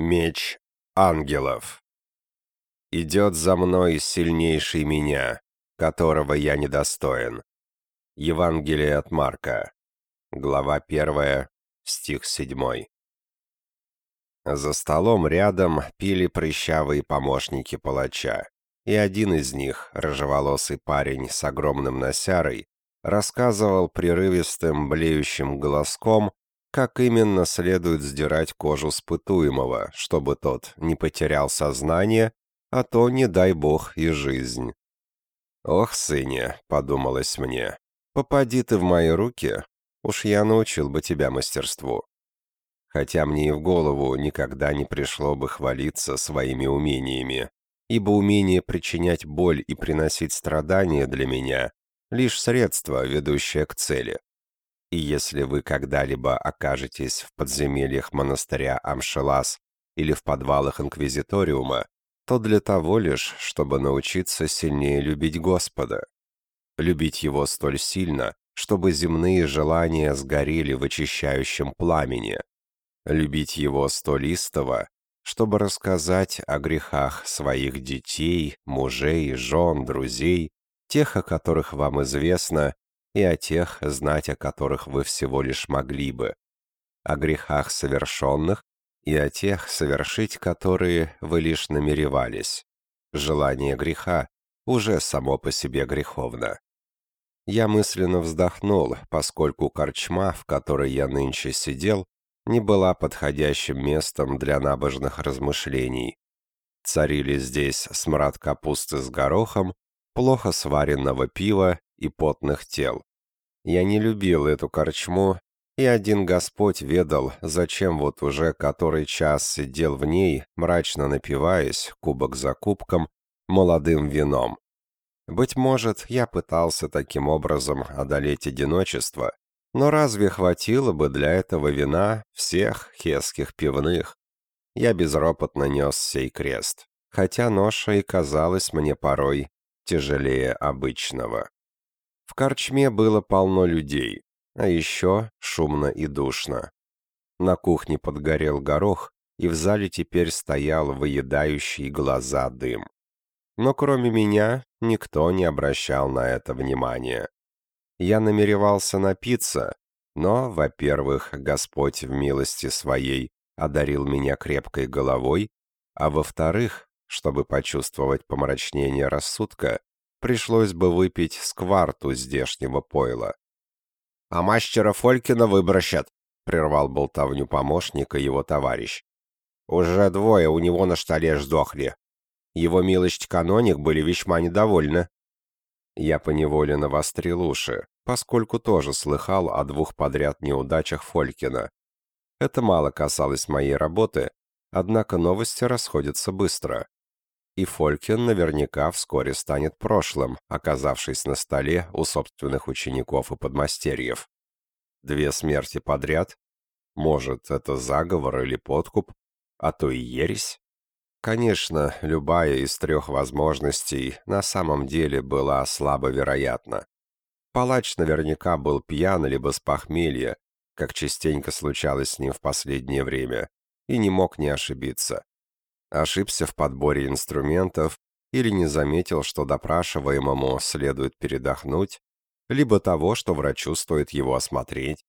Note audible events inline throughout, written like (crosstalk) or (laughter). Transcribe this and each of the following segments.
Меч ангелов. Идет за мной сильнейший меня, которого я недостоин. Евангелие от Марка. Глава 1, стих 7. За столом рядом пили прыщавые помощники палача, и один из них, рыжеволосый парень с огромным носярой, рассказывал прерывистым, блеющим голоском как именно следует сдирать кожу спытуемого, чтобы тот не потерял сознание, а то, не дай бог, и жизнь. «Ох, сыне», — подумалось мне, — «попади ты в мои руки, уж я научил бы тебя мастерству». Хотя мне и в голову никогда не пришло бы хвалиться своими умениями, ибо умение причинять боль и приносить страдания для меня — лишь средство, ведущее к цели. И если вы когда-либо окажетесь в подземельях монастыря Амшелас или в подвалах Инквизиториума, то для того лишь, чтобы научиться сильнее любить Господа. Любить Его столь сильно, чтобы земные желания сгорели в очищающем пламени. Любить Его столь истово, чтобы рассказать о грехах своих детей, мужей, жен, друзей, тех, о которых вам известно, и о тех, знать о которых вы всего лишь могли бы, о грехах совершенных и о тех, совершить которые вы лишь намеревались. Желание греха уже само по себе греховно. Я мысленно вздохнул, поскольку корчма, в которой я нынче сидел, не была подходящим местом для набожных размышлений. Царили здесь смрад капусты с горохом, плохо сваренного пива и потных тел. Я не любил эту корчму, и один Господь ведал, зачем вот уже который час сидел в ней, мрачно напиваясь, кубок за кубком, молодым вином. Быть может, я пытался таким образом одолеть одиночество, но разве хватило бы для этого вина всех хесских пивных? Я безропотно нес сей крест, хотя ноша и казалась мне порой тяжелее обычного. В корчме было полно людей, а еще шумно и душно. На кухне подгорел горох, и в зале теперь стоял выедающий глаза дым. Но кроме меня никто не обращал на это внимания. Я намеревался напиться, но, во-первых, Господь в милости своей одарил меня крепкой головой, а во-вторых, чтобы почувствовать помрачнение рассудка, пришлось бы выпить скварту здешнего пойла. «А мастера Фолькина выбросят», — прервал болтовню помощника его товарищ. «Уже двое у него на столе сдохли. Его милость каноник были весьма недовольны». Я поневоле навострил уши, поскольку тоже слыхал о двух подряд неудачах Фолькина. Это мало касалось моей работы, однако новости расходятся быстро и Фолькин наверняка вскоре станет прошлым, оказавшись на столе у собственных учеников и подмастерьев. Две смерти подряд? Может, это заговор или подкуп? А то и ересь? Конечно, любая из трех возможностей на самом деле была слабо вероятна. Палач наверняка был пьян либо с похмелья, как частенько случалось с ним в последнее время, и не мог не ошибиться ошибся в подборе инструментов или не заметил, что допрашиваемому следует передохнуть, либо того, что врачу стоит его осмотреть.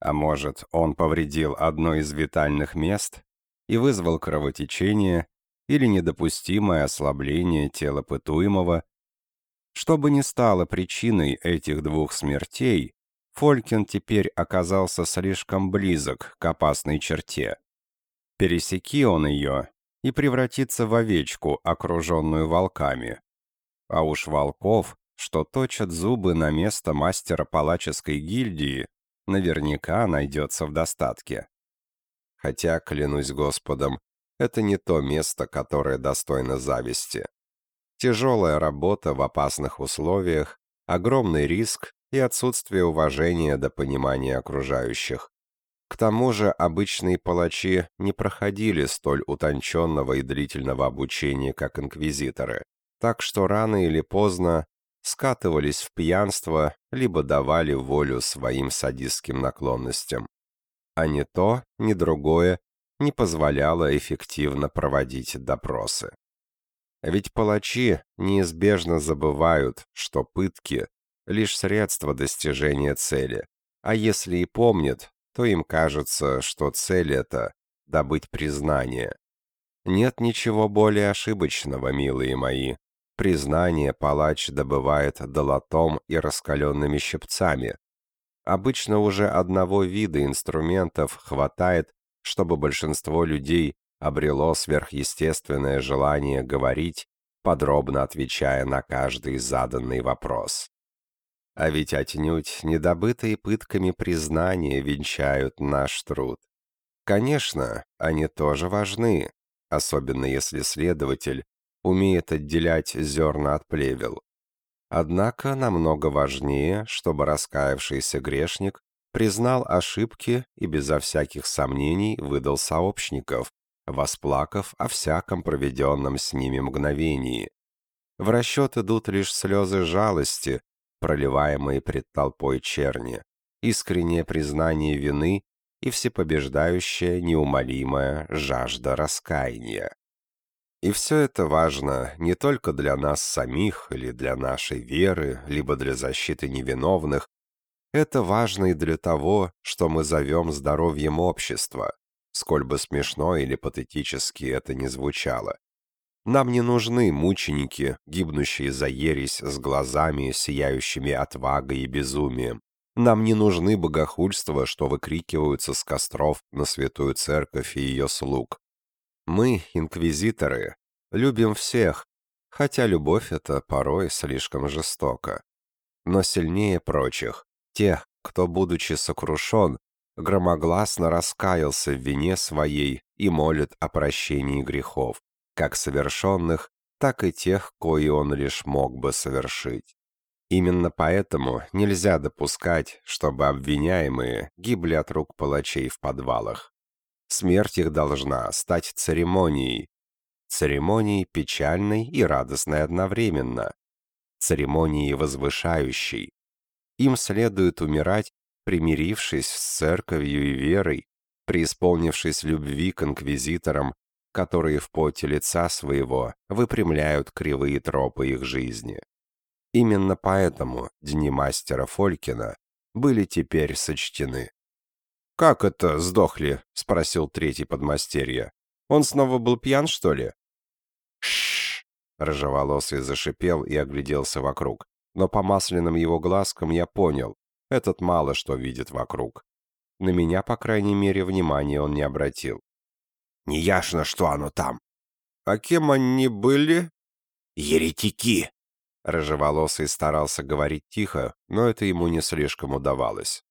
А может, он повредил одно из витальных мест и вызвал кровотечение или недопустимое ослабление тела пытуемого. Что бы ни стало причиной этих двух смертей, Фолькин теперь оказался слишком близок к опасной черте. Пересеки он ее, и превратиться в овечку, окруженную волками. А уж волков, что точат зубы на место мастера палаческой гильдии, наверняка найдется в достатке. Хотя, клянусь Господом, это не то место, которое достойно зависти. Тяжелая работа в опасных условиях, огромный риск и отсутствие уважения до понимания окружающих. К тому же обычные палачи не проходили столь утонченного и длительного обучения, как инквизиторы, так что рано или поздно скатывались в пьянство, либо давали волю своим садистским наклонностям. А ни то, ни другое не позволяла эффективно проводить допросы. Ведь палачи неизбежно забывают, что пытки — лишь средство достижения цели, а если и помнят, то им кажется, что цель это — добыть признание. Нет ничего более ошибочного, милые мои. Признание палач добывает долотом и раскаленными щипцами. Обычно уже одного вида инструментов хватает, чтобы большинство людей обрело сверхъестественное желание говорить, подробно отвечая на каждый заданный вопрос. А ведь отнюдь недобытые пытками признания венчают наш труд. Конечно, они тоже важны, особенно если следователь умеет отделять зерна от плевел. Однако намного важнее, чтобы раскаявшийся грешник признал ошибки и безо всяких сомнений выдал сообщников, восплакав о всяком проведенном с ними мгновении. В расчет идут лишь слезы жалости, проливаемые пред толпой черни, искреннее признание вины и всепобеждающая неумолимая жажда раскаяния. И все это важно не только для нас самих или для нашей веры, либо для защиты невиновных, это важно и для того, что мы зовем здоровьем общества, сколь бы смешно или патетически это ни звучало. Нам не нужны мученики, гибнущие за ересь с глазами, сияющими отвагой и безумием. Нам не нужны богохульства, что выкрикиваются с костров на святую церковь и ее слуг. Мы, инквизиторы, любим всех, хотя любовь эта порой слишком жестока. Но сильнее прочих, тех, кто, будучи сокрушен, громогласно раскаялся в вине своей и молит о прощении грехов как совершенных, так и тех, кои он лишь мог бы совершить. Именно поэтому нельзя допускать, чтобы обвиняемые гибли от рук палачей в подвалах. Смерть их должна стать церемонией. Церемонией печальной и радостной одновременно. Церемонией возвышающей. Им следует умирать, примирившись с церковью и верой, преисполнившись любви к инквизиторам которые в поте лица своего выпрямляют кривые тропы их жизни. Именно поэтому дни мастера Фолькина были теперь сочтены. «Как это сдохли?» — спросил третий подмастерье. «Он снова был пьян, что ли?» «Шшш!» — рыжеволосый зашипел и огляделся вокруг. Но по масляным его глазкам я понял, этот мало что видит вокруг. На меня, по крайней мере, внимания он не обратил. Неясно, что оно там. А кем они были? Еретики. Рыжеволосый старался говорить тихо, но это ему не слишком удавалось.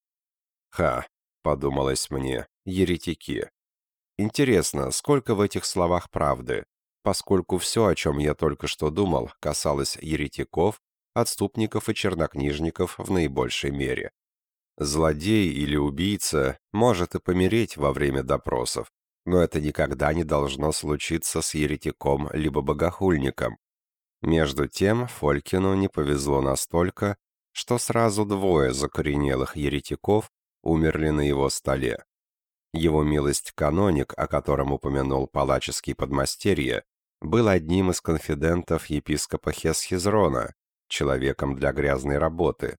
«Ха», — подумалось мне, — «еретики». Интересно, сколько в этих словах правды, поскольку все, о чем я только что думал, касалось еретиков, отступников и чернокнижников в наибольшей мере. Злодей или убийца может и помереть во время допросов, но это никогда не должно случиться с еретиком либо богохульником. Между тем Фолькину не повезло настолько, что сразу двое закоренелых еретиков умерли на его столе. Его милость каноник, о котором упомянул палаческий подмастерье, был одним из конфидентов епископа Хесхизрона, человеком для грязной работы,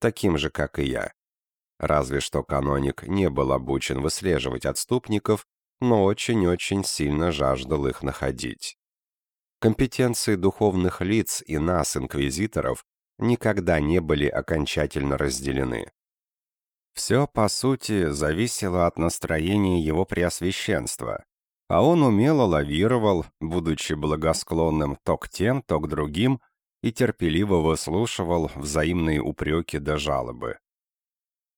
таким же, как и я. Разве что каноник не был обучен выслеживать отступников но очень-очень сильно жаждал их находить. Компетенции духовных лиц и нас, инквизиторов, никогда не были окончательно разделены. Все, по сути, зависело от настроения его преосвященства, а он умело лавировал, будучи благосклонным то к тем, то к другим, и терпеливо выслушивал взаимные упреки да жалобы.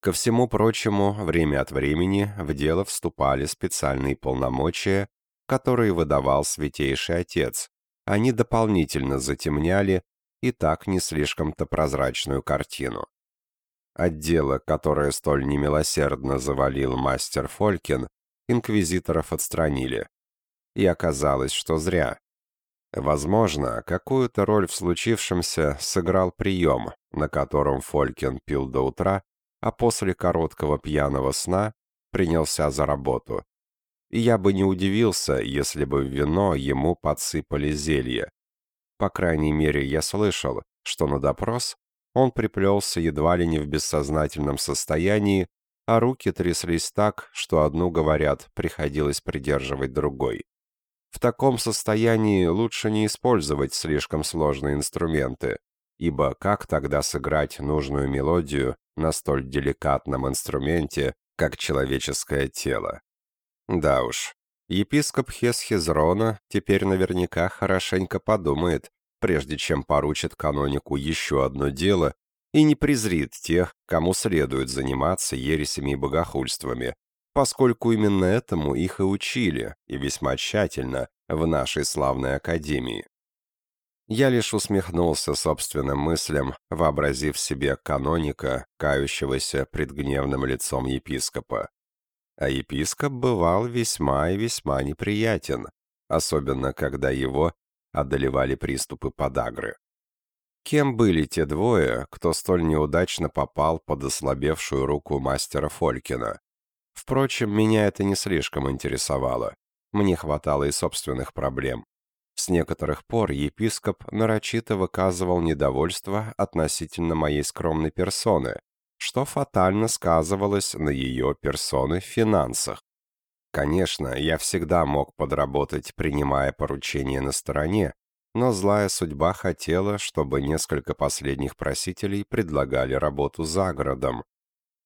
Ко всему прочему, время от времени в дело вступали специальные полномочия, которые выдавал Святейший Отец. Они дополнительно затемняли и так не слишком-то прозрачную картину. Отдела, которое столь немилосердно завалил мастер Фолькин, инквизиторов отстранили. И оказалось, что зря. Возможно, какую-то роль в случившемся сыграл прием, на котором Фолькин пил до утра а после короткого пьяного сна принялся за работу. и я бы не удивился, если бы в вино ему подсыпали зелье. По крайней мере, я слышал, что на допрос он приплелся едва ли не в бессознательном состоянии, а руки тряслись так, что одну, говорят, приходилось придерживать другой. В таком состоянии лучше не использовать слишком сложные инструменты, ибо как тогда сыграть нужную мелодию на столь деликатном инструменте, как человеческое тело? Да уж, епископ Хесхизрона теперь наверняка хорошенько подумает, прежде чем поручит канонику еще одно дело и не презрит тех, кому следует заниматься ересями и богохульствами, поскольку именно этому их и учили, и весьма тщательно, в нашей славной академии. Я лишь усмехнулся собственным мыслям, вообразив себе каноника, кающегося пред гневным лицом епископа. А епископ бывал весьма и весьма неприятен, особенно когда его одолевали приступы подагры. Кем были те двое, кто столь неудачно попал под ослабевшую руку мастера Фолькина? Впрочем, меня это не слишком интересовало. Мне хватало и собственных проблем. С некоторых пор епископ нарочито выказывал недовольство относительно моей скромной персоны, что фатально сказывалось на ее персоны в финансах. Конечно, я всегда мог подработать, принимая поручения на стороне, но злая судьба хотела, чтобы несколько последних просителей предлагали работу за городом.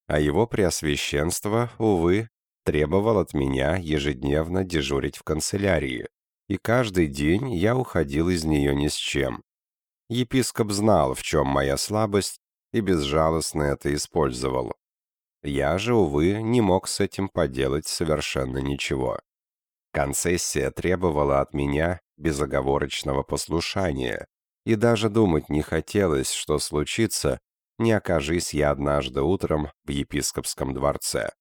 А его преосвященство, увы, требовал от меня ежедневно дежурить в канцелярии, и каждый день я уходил из нее ни с чем. Епископ знал, в чем моя слабость, и безжалостно это использовал. Я же, увы, не мог с этим поделать совершенно ничего. Концессия требовала от меня безоговорочного послушания, и даже думать не хотелось, что случится, не окажись я однажды утром в епископском дворце.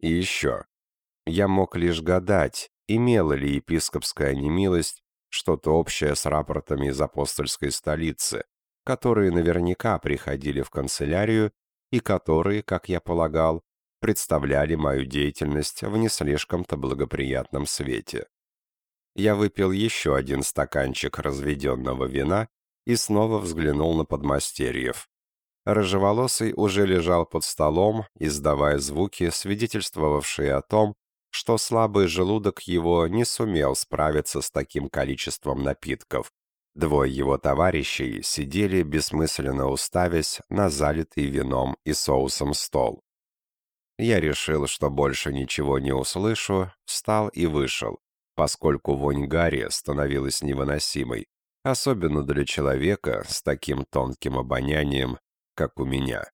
И еще. Я мог лишь гадать, имела ли епископская немилость что-то общее с рапортами из апостольской столицы, которые наверняка приходили в канцелярию и которые, как я полагал, представляли мою деятельность в не слишком-то благоприятном свете. Я выпил еще один стаканчик разведенного вина и снова взглянул на подмастерьев. Рыжеволосый уже лежал под столом, издавая звуки, свидетельствовавшие о том, что слабый желудок его не сумел справиться с таким количеством напитков, Двое его товарищей сидели, бессмысленно уставясь на залитый вином и соусом стол. Я решил, что больше ничего не услышу, встал и вышел, поскольку вонь Гарри становилась невыносимой, особенно для человека с таким тонким обонянием, как у меня.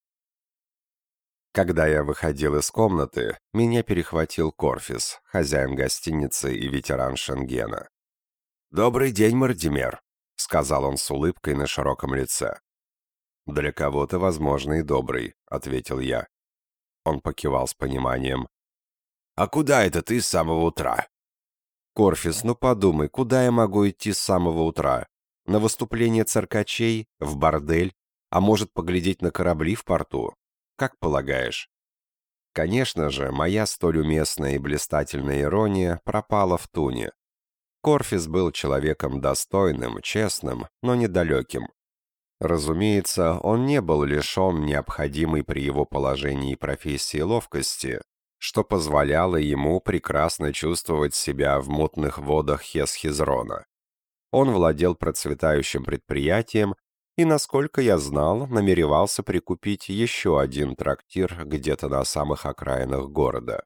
Когда я выходил из комнаты, меня перехватил Корфис, хозяин гостиницы и ветеран Шенгена. «Добрый день, Мардимер», — сказал он с улыбкой на широком лице. «Для кого-то, возможно, и добрый», — ответил я. Он покивал с пониманием. «А куда это ты с самого утра?» «Корфис, ну подумай, куда я могу идти с самого утра? На выступление циркачей? В бордель? А может, поглядеть на корабли в порту? Как полагаешь?» Конечно же, моя столь уместная и блистательная ирония пропала в туне. Корфис был человеком достойным, честным, но недалеким. Разумеется, он не был лишен необходимой при его положении и профессии ловкости, что позволяло ему прекрасно чувствовать себя в мутных водах Хесхизрона. Он владел процветающим предприятием и, насколько я знал, намеревался прикупить еще один трактир где-то на самых окраинах города.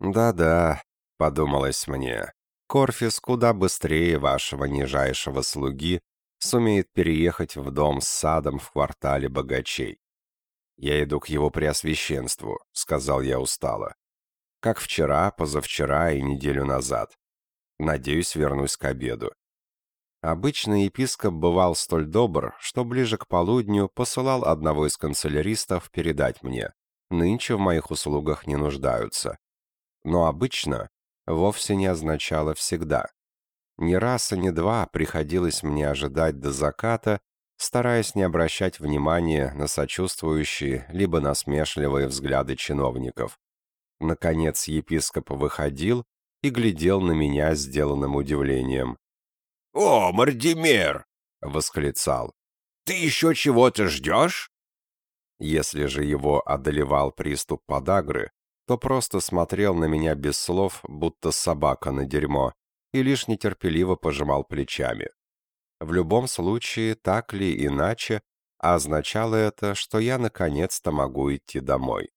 «Да-да», — подумалось мне, Корфис куда быстрее вашего нижайшего слуги сумеет переехать в дом с садом в квартале богачей. «Я иду к его преосвященству», — сказал я устало. «Как вчера, позавчера и неделю назад. Надеюсь, вернусь к обеду». Обычно епископ бывал столь добр, что ближе к полудню посылал одного из канцеляристов передать мне. Нынче в моих услугах не нуждаются. Но обычно вовсе не означало всегда. Ни раз и ни два приходилось мне ожидать до заката, стараясь не обращать внимания на сочувствующие либо насмешливые взгляды чиновников. Наконец епископ выходил, и глядел на меня сделанным удивлением. «О, Мардимер!» — восклицал. «Ты еще чего-то ждешь?» Если же его одолевал приступ подагры, то просто смотрел на меня без слов, будто собака на дерьмо, и лишь нетерпеливо пожимал плечами. В любом случае, так ли иначе, означало это, что я наконец-то могу идти домой.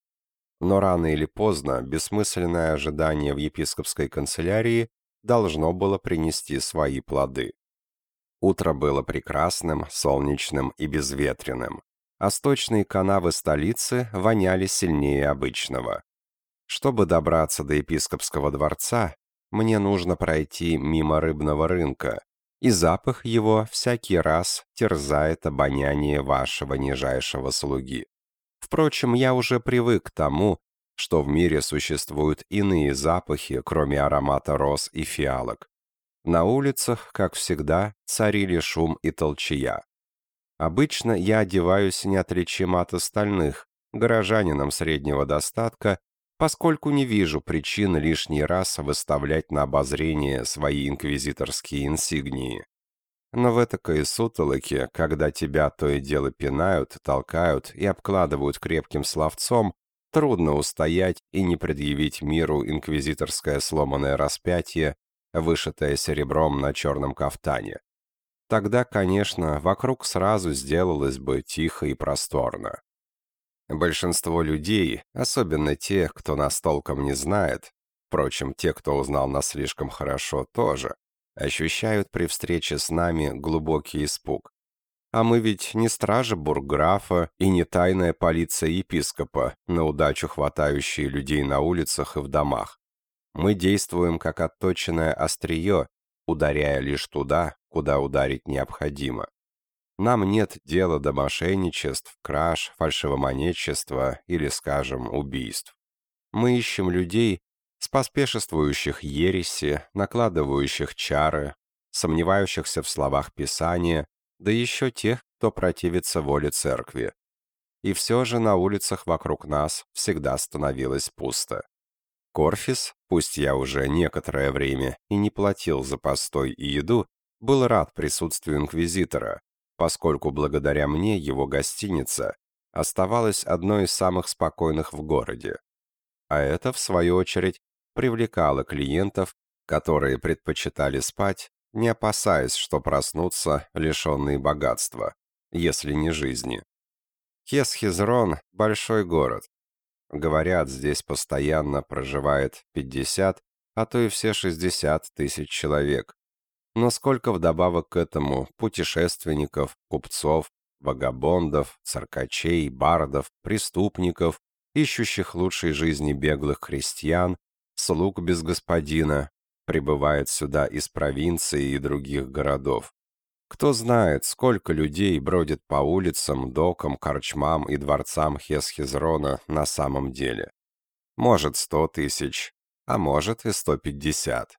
Но рано или поздно бессмысленное ожидание в епископской канцелярии должно было принести свои плоды. Утро было прекрасным, солнечным и безветренным, а сточные канавы столицы воняли сильнее обычного. Чтобы добраться до епископского дворца, мне нужно пройти мимо рыбного рынка, и запах его всякий раз терзает обоняние вашего нижайшего слуги. Впрочем, я уже привык к тому, что в мире существуют иные запахи, кроме аромата роз и фиалок. На улицах, как всегда, царили шум и толчая. Обычно я одеваюсь неотличимо от остальных, горожанинам среднего достатка, поскольку не вижу причин лишний раз выставлять на обозрение свои инквизиторские инсигнии. Но в этакой сутолоке, когда тебя то и дело пинают, толкают и обкладывают крепким словцом, трудно устоять и не предъявить миру инквизиторское сломанное распятие, вышитое серебром на черном кафтане. Тогда, конечно, вокруг сразу сделалось бы тихо и просторно. Большинство людей, особенно те, кто нас толком не знает, впрочем, те, кто узнал нас слишком хорошо, тоже, ощущают при встрече с нами глубокий испуг. А мы ведь не стража бургграфа и не тайная полиция епископа, на удачу хватающие людей на улицах и в домах. Мы действуем как отточенное острие, ударяя лишь туда, куда ударить необходимо. Нам нет дела до мошенничеств, краж, фальшивомонетчества или, скажем, убийств. Мы ищем людей, споспешествующих ереси, накладывающих чары, сомневающихся в словах Писания, да еще тех, кто противится воле церкви. И все же на улицах вокруг нас всегда становилось пусто. Корфис, пусть я уже некоторое время и не платил за постой и еду, был рад присутствию инквизитора, поскольку благодаря мне его гостиница оставалась одной из самых спокойных в городе. А это, в свою очередь, привлекало клиентов, которые предпочитали спать, не опасаясь, что проснутся лишенные богатства, если не жизни. Хесхизрон – большой город. Говорят, здесь постоянно проживает 50, а то и все 60 тысяч человек. Но сколько вдобавок к этому путешественников, купцов, вагабондов, циркачей, бардов, преступников, ищущих лучшей жизни беглых крестьян, слуг без господина, прибывает сюда из провинции и других городов. Кто знает, сколько людей бродит по улицам, докам, корчмам и дворцам Хесхизрона на самом деле. Может, сто тысяч, а может и сто пятьдесят.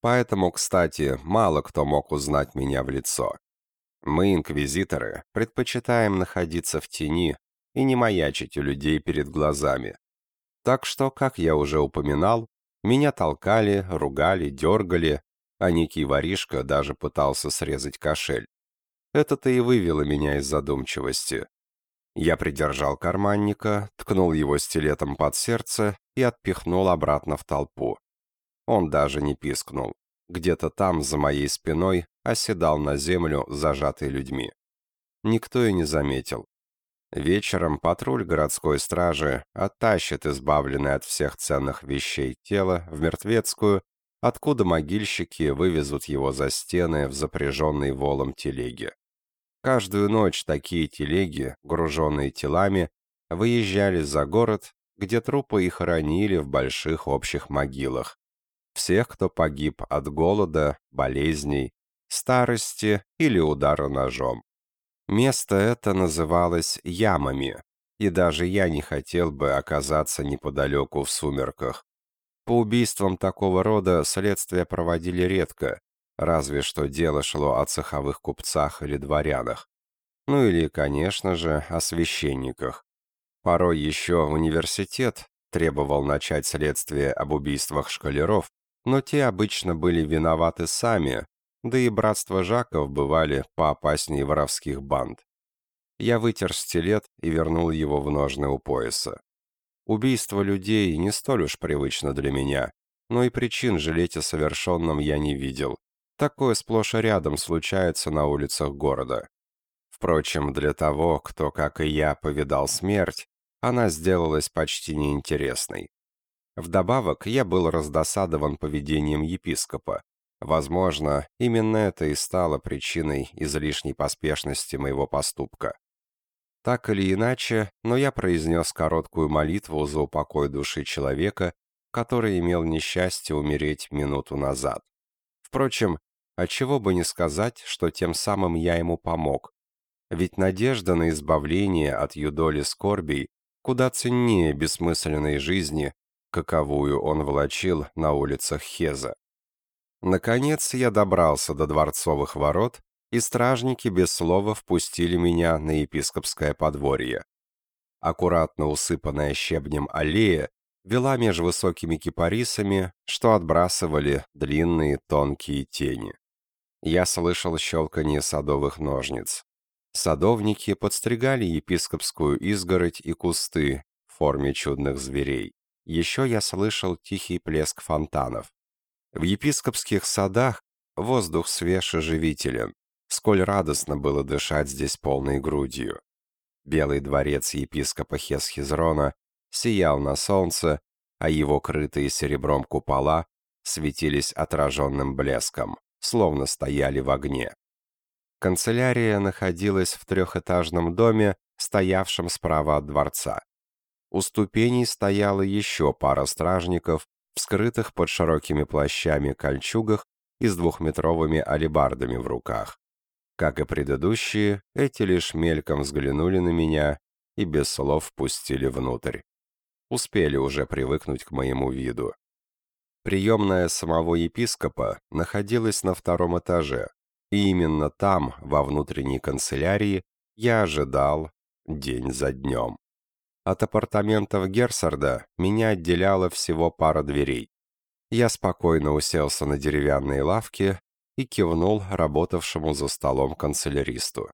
Поэтому, кстати, мало кто мог узнать меня в лицо. Мы, инквизиторы, предпочитаем находиться в тени и не маячить у людей перед глазами. Так что, как я уже упоминал, меня толкали, ругали, дергали, а некий воришка даже пытался срезать кошель. Это-то и вывело меня из задумчивости. Я придержал карманника, ткнул его стилетом под сердце и отпихнул обратно в толпу. Он даже не пискнул. Где-то там, за моей спиной, оседал на землю, зажатый людьми. Никто и не заметил. Вечером патруль городской стражи оттащит избавленное от всех ценных вещей тело в мертвецкую, откуда могильщики вывезут его за стены в запряженной волом телеге. Каждую ночь такие телеги, груженные телами, выезжали за город, где трупы и хоронили в больших общих могилах, всех, кто погиб от голода, болезней, старости или удара ножом. Место это называлось ямами, и даже я не хотел бы оказаться неподалеку в сумерках. По убийствам такого рода следствие проводили редко, разве что дело шло о цеховых купцах или дворянах. Ну или, конечно же, о священниках. Порой еще университет требовал начать следствие об убийствах школяров, но те обычно были виноваты сами, да и братство Жаков бывали поопаснее воровских банд. Я вытер стилет и вернул его в ножны у пояса. Убийство людей не столь уж привычно для меня, но и причин жалеть о совершенном я не видел. Такое сплошь и рядом случается на улицах города. Впрочем, для того, кто, как и я, повидал смерть, она сделалась почти неинтересной. Вдобавок, я был раздосадован поведением епископа. Возможно, именно это и стало причиной излишней поспешности моего поступка. Так или иначе, но я произнес короткую молитву за упокой души человека, который имел несчастье умереть минуту назад. Впрочем, отчего бы не сказать, что тем самым я ему помог. Ведь надежда на избавление от юдоли скорбей куда ценнее бессмысленной жизни, каковую он влачил на улицах Хеза. Наконец я добрался до дворцовых ворот, и стражники без слова впустили меня на епископское подворье. Аккуратно усыпанная щебнем аллея вела меж высокими кипарисами, что отбрасывали длинные тонкие тени. Я слышал щелканье садовых ножниц. Садовники подстригали епископскую изгородь и кусты в форме чудных зверей. Еще я слышал тихий плеск фонтанов. В епископских садах воздух свеж и живителен. Сколь радостно было дышать здесь полной грудью. Белый дворец епископа Хесхизрона сиял на солнце, а его крытые серебром купола светились отраженным блеском, словно стояли в огне. Канцелярия находилась в трехэтажном доме, стоявшем справа от дворца. У ступеней стояла еще пара стражников, вскрытых под широкими плащами кольчугах и с двухметровыми алебардами в руках. Как и предыдущие, эти лишь мельком взглянули на меня и без слов впустили внутрь. Успели уже привыкнуть к моему виду. Приемная самого епископа находилась на втором этаже, и именно там, во внутренней канцелярии, я ожидал день за днем. От апартаментов Герсарда меня отделяла всего пара дверей. Я спокойно уселся на деревянные лавки и кивнул работавшему за столом канцеляристу.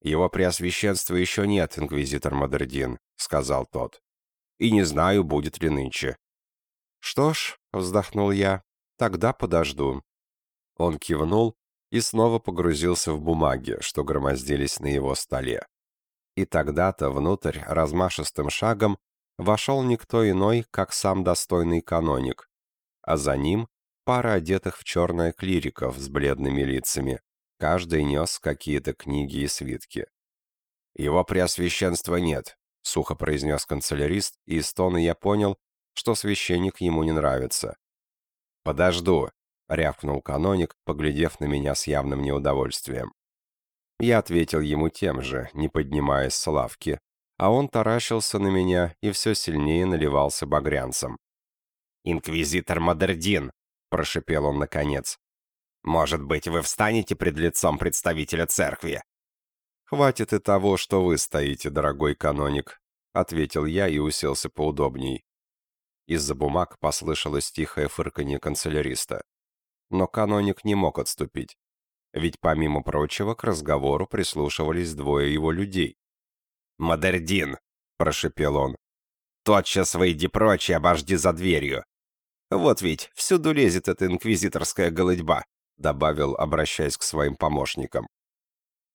«Его преосвященства еще нет, инквизитор Мадердин», — сказал тот. «И не знаю, будет ли нынче». «Что ж», — вздохнул я, — «тогда подожду». Он кивнул и снова погрузился в бумаги, что громоздились на его столе. И тогда-то внутрь размашистым шагом вошел никто иной, как сам достойный каноник, а за ним пара одетых в черное клириков с бледными лицами, каждый нес какие-то книги и свитки. «Его преосвященства нет», — сухо произнес канцелярист, и из тона я понял, что священник ему не нравится. «Подожду», — рявкнул каноник, поглядев на меня с явным неудовольствием. Я ответил ему тем же, не поднимаясь с лавки, а он таращился на меня и все сильнее наливался багрянцем. «Инквизитор Модердин!» — прошипел он наконец. «Может быть, вы встанете пред лицом представителя церкви?» «Хватит и того, что вы стоите, дорогой каноник», — ответил я и уселся поудобней. Из-за бумаг послышалось тихое фырканье канцеляриста. Но каноник не мог отступить ведь помимо прочего к разговору прислушивались двое его людей. «Модердин!» — прошепел он. «Тотчас выйди прочь и обожди за дверью!» «Вот ведь, всюду лезет эта инквизиторская голодьба», — добавил, обращаясь к своим помощникам.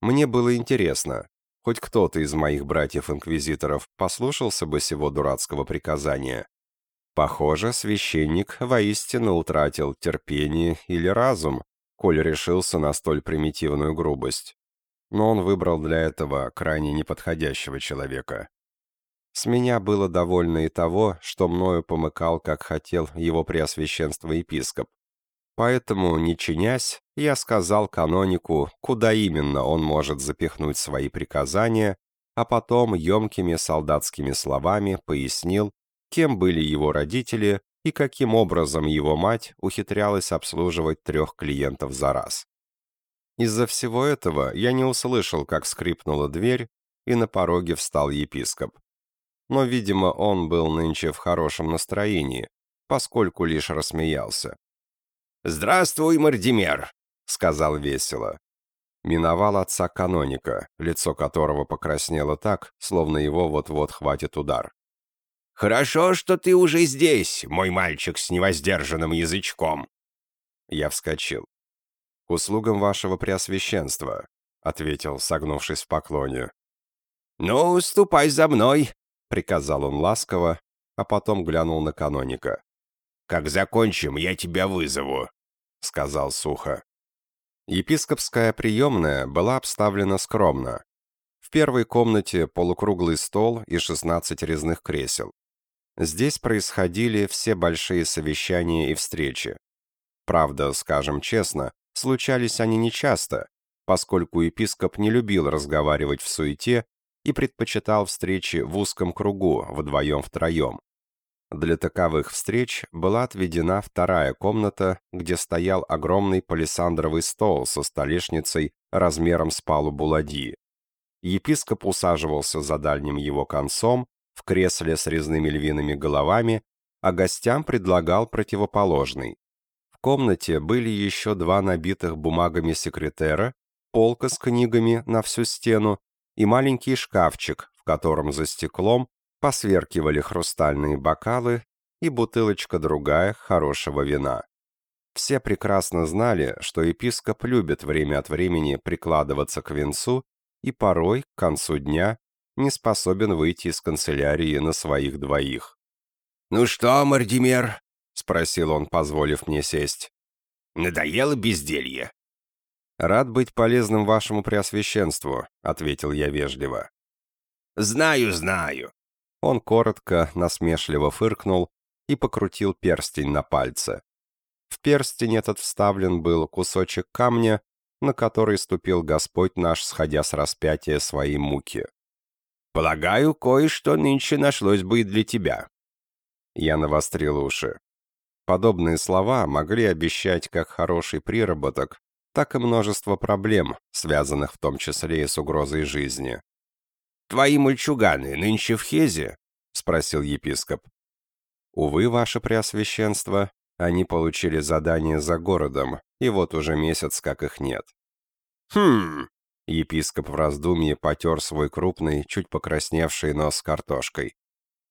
Мне было интересно, хоть кто-то из моих братьев-инквизиторов послушался бы сего дурацкого приказания. Похоже, священник воистину утратил терпение или разум, коль решился на столь примитивную грубость. Но он выбрал для этого крайне неподходящего человека. С меня было довольно и того, что мною помыкал, как хотел его преосвященство епископ. Поэтому, не чинясь, я сказал канонику, куда именно он может запихнуть свои приказания, а потом емкими солдатскими словами пояснил, кем были его родители и каким образом его мать ухитрялась обслуживать трех клиентов за раз. Из-за всего этого я не услышал, как скрипнула дверь, и на пороге встал епископ. Но, видимо, он был нынче в хорошем настроении, поскольку лишь рассмеялся. «Здравствуй, Мардимер», — сказал весело. Миновал отца каноника, лицо которого покраснело так, словно его вот-вот хватит удар. «Хорошо, что ты уже здесь, мой мальчик с невоздержанным язычком». Я вскочил. «К услугам вашего преосвященства», — ответил, согнувшись в поклоне. «Ну, ступай за мной», — приказал он ласково, а потом глянул на каноника. «Как закончим, я тебя вызову», — сказал сухо. Епископская приемная была обставлена скромно. В первой комнате полукруглый стол и 16 резных кресел. Здесь происходили все большие совещания и встречи. Правда, скажем честно, случались они нечасто, поскольку епископ не любил разговаривать в суете и предпочитал встречи в узком кругу, вдвоем-втроем. Для таковых встреч была отведена вторая комната, где стоял огромный палисандровый стол со столешницей размером с палубу ладьи. Епископ усаживался за дальним его концом, в кресле с резными львиными головами, а гостям предлагал противоположный. В комнате были еще два набитых бумагами секретера, полка с книгами на всю стену и маленький шкафчик, в котором за стеклом посверкивали хрустальные бокалы и бутылочка другая хорошего вина. Все прекрасно знали, что епископ любит время от времени прикладываться к венцу и порой, к концу дня, не способен выйти из канцелярии на своих двоих. «Ну что, Мардимер?» — спросил он, позволив мне сесть. «Надоело безделье?» «Рад быть полезным вашему преосвященству», — ответил я вежливо. «Знаю, знаю. Он коротко, насмешливо фыркнул и покрутил перстень на пальце. В перстень этот вставлен был кусочек камня, на который ступил Господь наш, сходя с распятия своей муки. «Полагаю, кое-что нынче нашлось бы и для тебя». Я навострил уши. Подобные слова могли обещать как хороший приработок, так и множество проблем, связанных в том числе и с угрозой жизни. «Твои мальчуганы нынче в Хезе?» — спросил епископ. «Увы, ваше преосвященство, они получили задание за городом, и вот уже месяц, как их нет». «Хм...» — епископ в раздумье потер свой крупный, чуть покрасневший нос картошкой.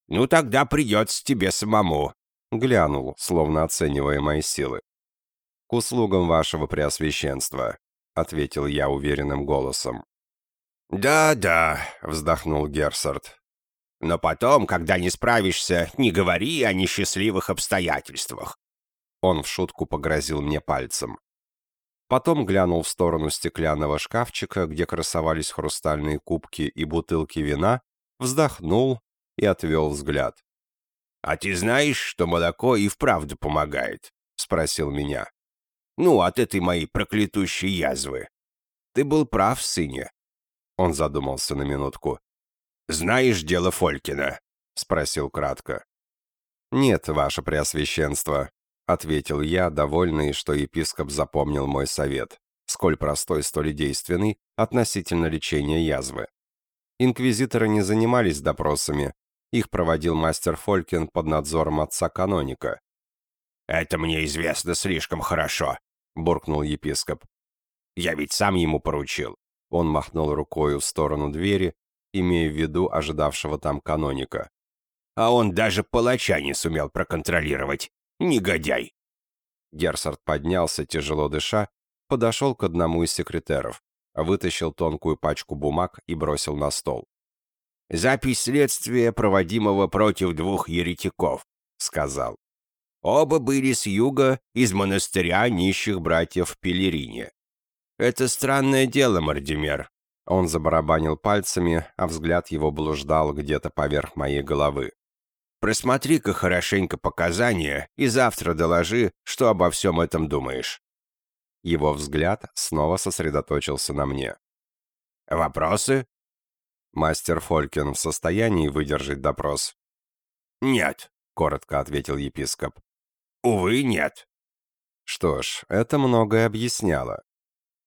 «Ну тогда придется тебе самому», — глянул, словно оценивая мои силы. «К услугам вашего преосвященства», — ответил я уверенным голосом. «Да-да», — вздохнул Герсард. «Но потом, когда не справишься, не говори о несчастливых обстоятельствах». Он в шутку погрозил мне пальцем. Потом глянул в сторону стеклянного шкафчика, где красовались хрустальные кубки и бутылки вина, вздохнул и отвел взгляд. «А ты знаешь, что молоко и вправду помогает?» — спросил меня. «Ну, от этой моей проклятущей язвы. Ты был прав, сыне. Он задумался на минутку. «Знаешь дело Фолькина?» — спросил кратко. «Нет, ваше преосвященство», — ответил я, довольный, что епископ запомнил мой совет, сколь простой, столь и действенный, относительно лечения язвы. Инквизиторы не занимались допросами, их проводил мастер Фолькин под надзором отца-каноника. «Это мне известно слишком хорошо», — буркнул епископ. «Я ведь сам ему поручил. Он махнул рукой в сторону двери, имея в виду ожидавшего там каноника. «А он даже палача не сумел проконтролировать. Негодяй!» Герсард поднялся, тяжело дыша, подошел к одному из секретеров, вытащил тонкую пачку бумаг и бросил на стол. «Запись следствия, проводимого против двух еретиков», — сказал. «Оба были с юга, из монастыря нищих братьев в Пелерине. «Это странное дело, Мардимер». Он забарабанил пальцами, а взгляд его блуждал где-то поверх моей головы. «Просмотри-ка хорошенько показания и завтра доложи, что обо всем этом думаешь». Его взгляд снова сосредоточился на мне. «Вопросы?» Мастер Фолькин в состоянии выдержать допрос? «Нет», — коротко ответил епископ. «Увы, нет». Что ж, это многое объясняло.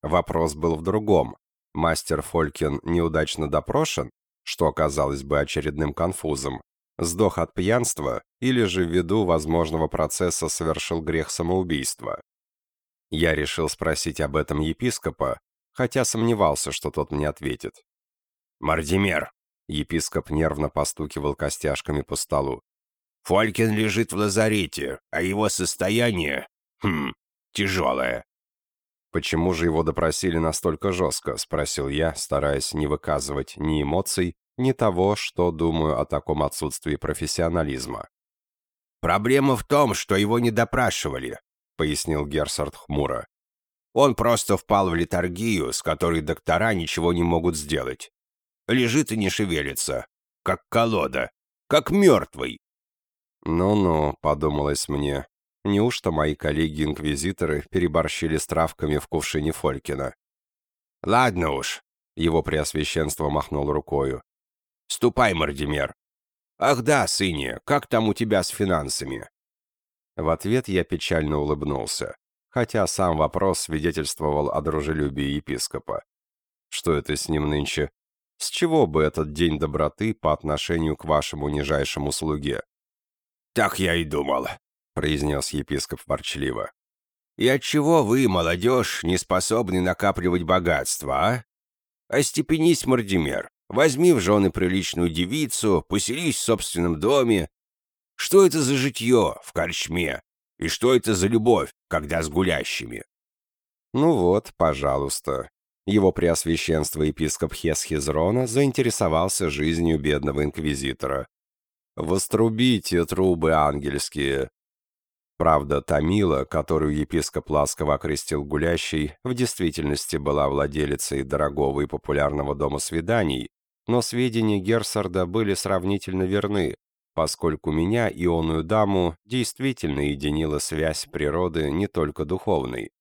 Вопрос был в другом. Мастер Фолькин неудачно допрошен, что оказалось бы очередным конфузом, сдох от пьянства или же ввиду возможного процесса совершил грех самоубийства. Я решил спросить об этом епископа, хотя сомневался, что тот мне ответит. «Мардимер!» — епископ нервно постукивал костяшками по столу. «Фолькин лежит в лазарете, а его состояние... Хм, тяжелое». «Почему же его допросили настолько жестко?» — спросил я, стараясь не выказывать ни эмоций, ни того, что думаю о таком отсутствии профессионализма. «Проблема в том, что его не допрашивали», — пояснил Герсард хмуро. «Он просто впал в летаргию, с которой доктора ничего не могут сделать. Лежит и не шевелится, как колода, как мертвый». «Ну-ну», — подумалось мне, — «неужто мои коллеги-инквизиторы переборщили с травками в кувшине Фолькина?» «Ладно уж», — его преосвященство махнул рукою. «Ступай, Мардимер, «Ах да, сыне, как там у тебя с финансами?» В ответ я печально улыбнулся, хотя сам вопрос свидетельствовал о дружелюбии епископа. Что это с ним нынче? С чего бы этот день доброты по отношению к вашему нижайшему слуге? «Так я и думал», — произнес епископ ворчливо. «И отчего вы, молодежь, не способны накапливать богатство, а? Остепенись, Мардимер, Возьми в жены приличную девицу, поселись в собственном доме. Что это за житье в корчме? И что это за любовь, когда с гулящими? Ну вот, пожалуйста. Его преосвященство епископ Хесхизрона заинтересовался жизнью бедного инквизитора. «Вострубите трубы ангельские!» Правда, Тамила, которую епископ ласково окрестил гулящей, в действительности была владелицей дорогого и популярного дома свиданий, но сведения Герсарда были сравнительно верны, поскольку меня, ионную даму, действительно единила связь природы не только духовной.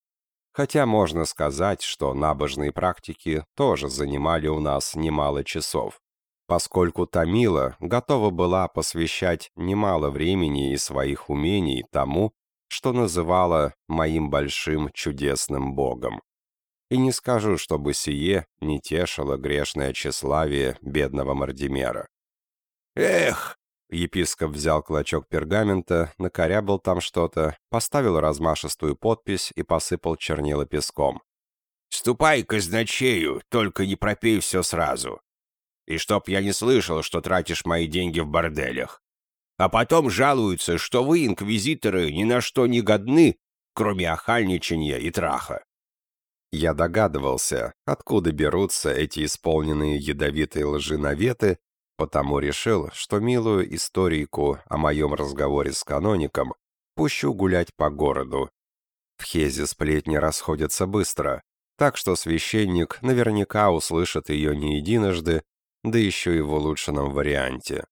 Хотя можно сказать, что набожные практики тоже занимали у нас немало часов, поскольку Тамила готова была посвящать немало времени и своих умений тому, что называла «моим большим чудесным богом» и не скажу, чтобы сие не тешило грешное тщеславие бедного Мардимера. «Эх!» — епископ взял клочок пергамента, накорябал там что-то, поставил размашистую подпись и посыпал чернила песком. «Ступай к казначею, только не пропей все сразу. И чтоб я не слышал, что тратишь мои деньги в борделях. А потом жалуются, что вы, инквизиторы, ни на что не годны, кроме охальничания и траха. Я догадывался, откуда берутся эти исполненные ядовитой лжи наветы, потому решил, что милую историку о моем разговоре с каноником пущу гулять по городу. В Хезе сплетни расходятся быстро, так что священник наверняка услышит ее не единожды, да еще и в улучшенном варианте.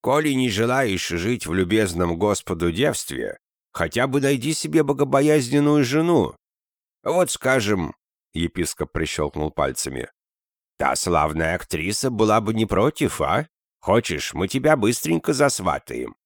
«Коли не желаешь жить в любезном Господу девстве, хотя бы найди себе богобоязненную жену, вот, скажем, епископ прищелкнул пальцами. Та славная актриса была бы не против, а? Хочешь, мы тебя быстренько засватаем.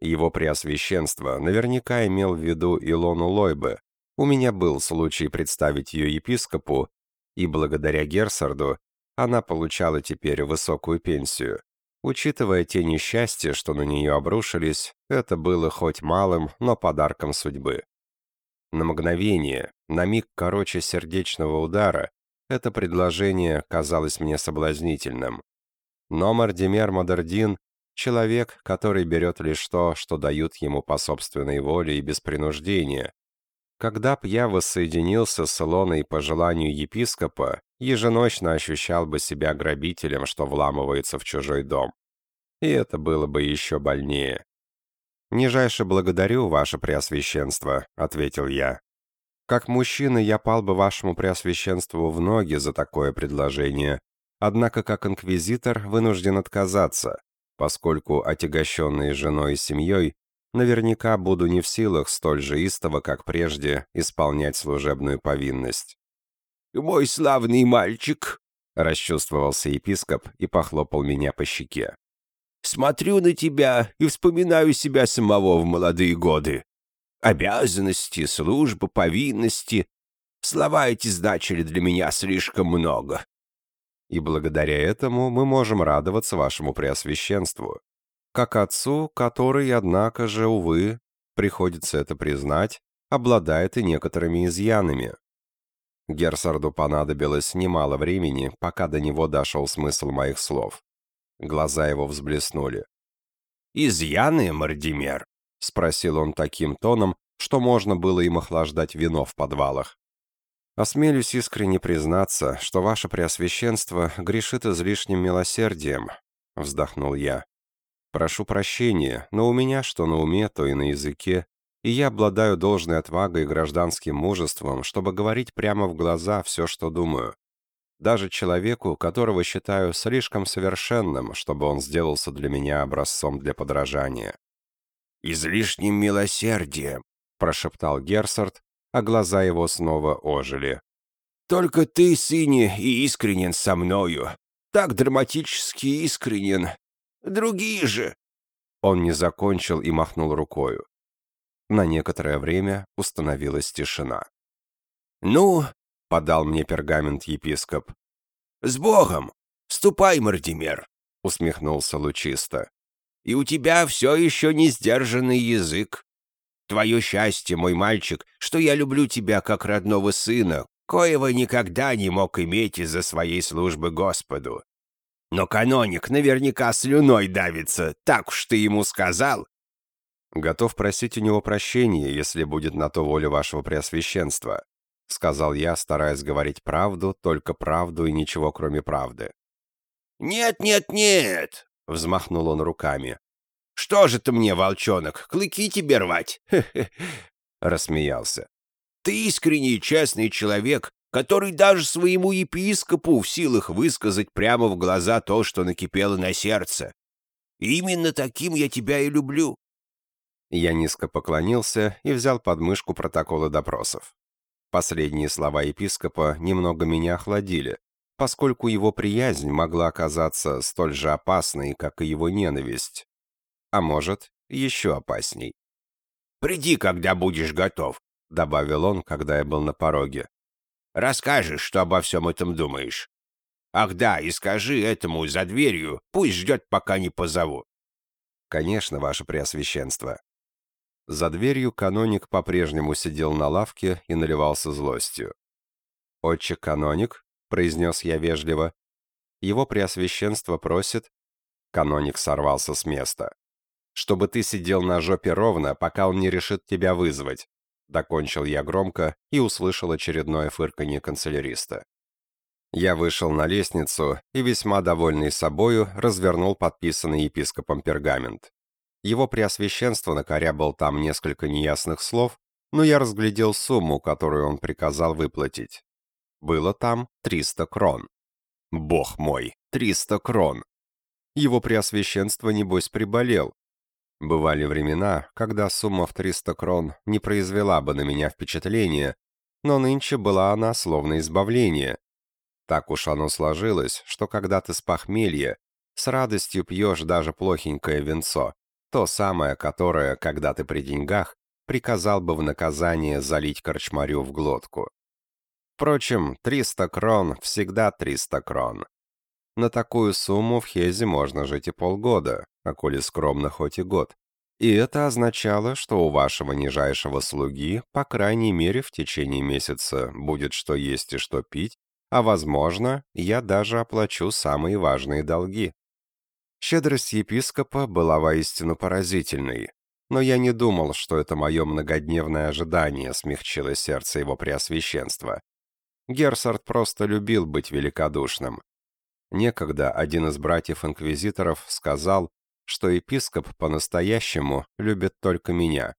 Его преосвященство наверняка имел в виду Илону Лойбе. У меня был случай представить ее епископу, и благодаря Герсарду она получала теперь высокую пенсию. Учитывая те несчастья, что на нее обрушились, это было хоть малым, но подарком судьбы. На мгновение, на миг короче сердечного удара, это предложение казалось мне соблазнительным. Но Мардимер Модердин — человек, который берет лишь то, что дают ему по собственной воле и без принуждения. Когда б я воссоединился с Илоной по желанию епископа, еженочно ощущал бы себя грабителем, что вламывается в чужой дом. И это было бы еще больнее. «Нижайше благодарю, ваше преосвященство», — ответил я. «Как мужчина я пал бы вашему преосвященству в ноги за такое предложение, однако как инквизитор вынужден отказаться, поскольку, отягощенный женой и семьей, наверняка буду не в силах столь же истово, как прежде, исполнять служебную повинность». «Мой славный мальчик», — расчувствовался епископ и похлопал меня по щеке. Смотрю на тебя и вспоминаю себя самого в молодые годы. Обязанности, служба, повинности. Слова эти значили для меня слишком много. И благодаря этому мы можем радоваться вашему преосвященству. Как отцу, который, однако же, увы, приходится это признать, обладает и некоторыми изъянами. Герсарду понадобилось немало времени, пока до него дошел смысл моих слов. Глаза его взблеснули. «Изъяны, Мардимер?» — спросил он таким тоном, что можно было им охлаждать вино в подвалах. «Осмелюсь искренне признаться, что ваше преосвященство грешит излишним милосердием», — вздохнул я. «Прошу прощения, но у меня что на уме, то и на языке, и я обладаю должной отвагой и гражданским мужеством, чтобы говорить прямо в глаза все, что думаю. Даже человеку, которого считаю слишком совершенным, чтобы он сделался для меня образцом для подражания. «Излишним милосердием», — прошептал Герсард, а глаза его снова ожили. «Только ты, сыне, и искренен со мною. Так драматически искренен. Другие же...» Он не закончил и махнул рукою. На некоторое время установилась тишина. «Ну», — подал мне пергамент епископ. «С Богом! Ступай, Мартимер!» — усмехнулся лучисто. «И у тебя все еще не сдержанный язык. Твое счастье, мой мальчик, что я люблю тебя как родного сына, коего никогда не мог иметь из-за своей службы Господу. Но каноник наверняка слюной давится, так уж ты ему сказал, «Готов просить у него прощения, если будет на то воля вашего преосвященства», сказал я, стараясь говорить правду, только правду и ничего, кроме правды. «Нет, нет, нет!» — взмахнул он руками. «Что же ты мне, волчонок, клыки тебе рвать?» (laughs) рассмеялся. «Ты искренний честный человек, который даже своему епископу в силах высказать прямо в глаза то, что накипело на сердце. именно таким я тебя и люблю. Я низко поклонился и взял под мышку протоколы допросов. Последние слова епископа немного меня охладили, поскольку его приязнь могла оказаться столь же опасной, как и его ненависть. А может, еще опасней. «Приди, когда будешь готов», — добавил он, когда я был на пороге. «Расскажешь, что обо всем этом думаешь. Ах да, и скажи этому за дверью, пусть ждет, пока не позову». «Конечно, ваше преосвященство», за дверью каноник по-прежнему сидел на лавке и наливался злостью. «Отче каноник», — произнес я вежливо, — «его преосвященство просит...» Каноник сорвался с места. «Чтобы ты сидел на жопе ровно, пока он не решит тебя вызвать», — докончил я громко и услышал очередное фырканье канцеляриста. Я вышел на лестницу и, весьма довольный собою, развернул подписанный епископом пергамент. Его преосвященство накорябал там несколько неясных слов, но я разглядел сумму, которую он приказал выплатить. Было там 300 крон. Бог мой, 300 крон! Его преосвященство, небось, приболел. Бывали времена, когда сумма в 300 крон не произвела бы на меня впечатления, но нынче была она словно избавление. Так уж оно сложилось, что когда ты с похмелья, с радостью пьешь даже плохенькое венцо, то самое, которое, когда ты при деньгах, приказал бы в наказание залить корчмарю в глотку. Впрочем, 300 крон всегда 300 крон. На такую сумму в Хезе можно жить и полгода, а коли скромно хоть и год. И это означало, что у вашего нижайшего слуги, по крайней мере, в течение месяца будет что есть и что пить, а, возможно, я даже оплачу самые важные долги. Щедрость епископа была воистину поразительной, но я не думал, что это мое многодневное ожидание смягчило сердце его преосвященства. Герсард просто любил быть великодушным. Некогда один из братьев-инквизиторов сказал, что епископ по-настоящему любит только меня.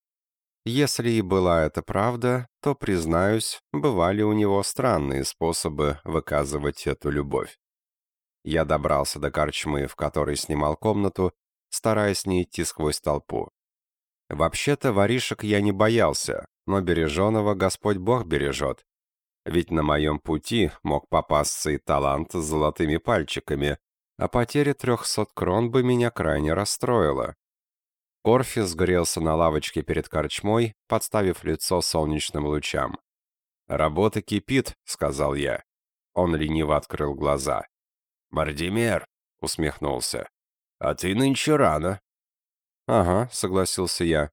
Если и была это правда, то, признаюсь, бывали у него странные способы выказывать эту любовь. Я добрался до корчмы, в которой снимал комнату, стараясь не идти сквозь толпу. Вообще-то воришек я не боялся, но береженого Господь Бог бережет. Ведь на моем пути мог попасться и талант с золотыми пальчиками, а потеря трехсот крон бы меня крайне расстроила. Корфи сгорелся на лавочке перед корчмой, подставив лицо солнечным лучам. «Работа кипит», — сказал я. Он лениво открыл глаза. «Мардимер», — усмехнулся, — «а ты нынче рано». «Ага», — согласился я.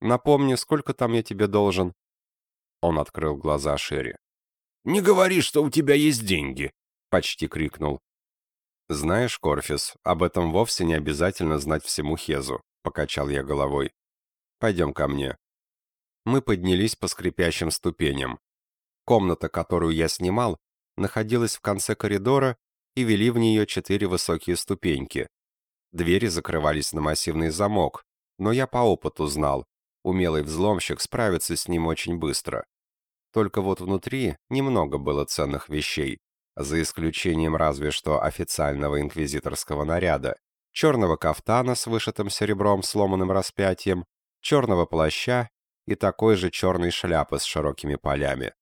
«Напомни, сколько там я тебе должен?» Он открыл глаза шире. «Не говори, что у тебя есть деньги!» — почти крикнул. «Знаешь, Корфис, об этом вовсе не обязательно знать всему Хезу», — покачал я головой. «Пойдем ко мне». Мы поднялись по скрипящим ступеням. Комната, которую я снимал, находилась в конце коридора и вели в нее четыре высокие ступеньки. Двери закрывались на массивный замок, но я по опыту знал, умелый взломщик справится с ним очень быстро. Только вот внутри немного было ценных вещей, за исключением разве что официального инквизиторского наряда, черного кафтана с вышитым серебром сломанным распятием, черного плаща и такой же черной шляпы с широкими полями.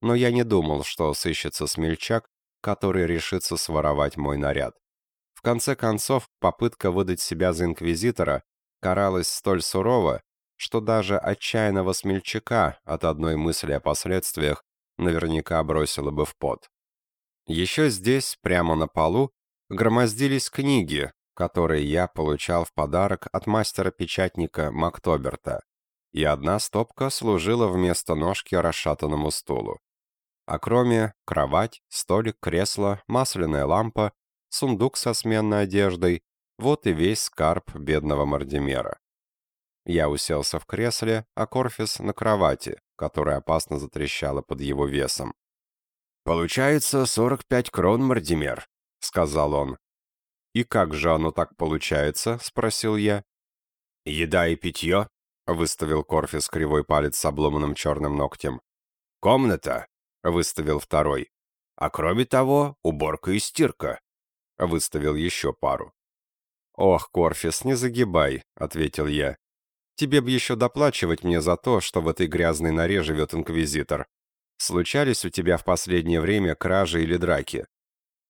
Но я не думал, что сыщется смельчак, который решится своровать мой наряд. В конце концов, попытка выдать себя за инквизитора каралась столь сурово, что даже отчаянного смельчака от одной мысли о последствиях наверняка бросило бы в пот. Еще здесь, прямо на полу, громоздились книги, которые я получал в подарок от мастера-печатника Мактоберта, и одна стопка служила вместо ножки расшатанному стулу. А кроме кровать, столик, кресло, масляная лампа, сундук со сменной одеждой, вот и весь скарб бедного Мардимера. Я уселся в кресле, а Корфис на кровати, которая опасно затрещала под его весом. «Получается 45 крон, Мардимер», — сказал он. «И как же оно так получается?» — спросил я. «Еда и питье», — выставил Корфис кривой палец с обломанным черным ногтем. «Комната», — выставил второй. «А кроме того, уборка и стирка», — выставил еще пару. «Ох, Корфис, не загибай», — ответил я. Тебе б еще доплачивать мне за то, что в этой грязной норе живет инквизитор. Случались у тебя в последнее время кражи или драки?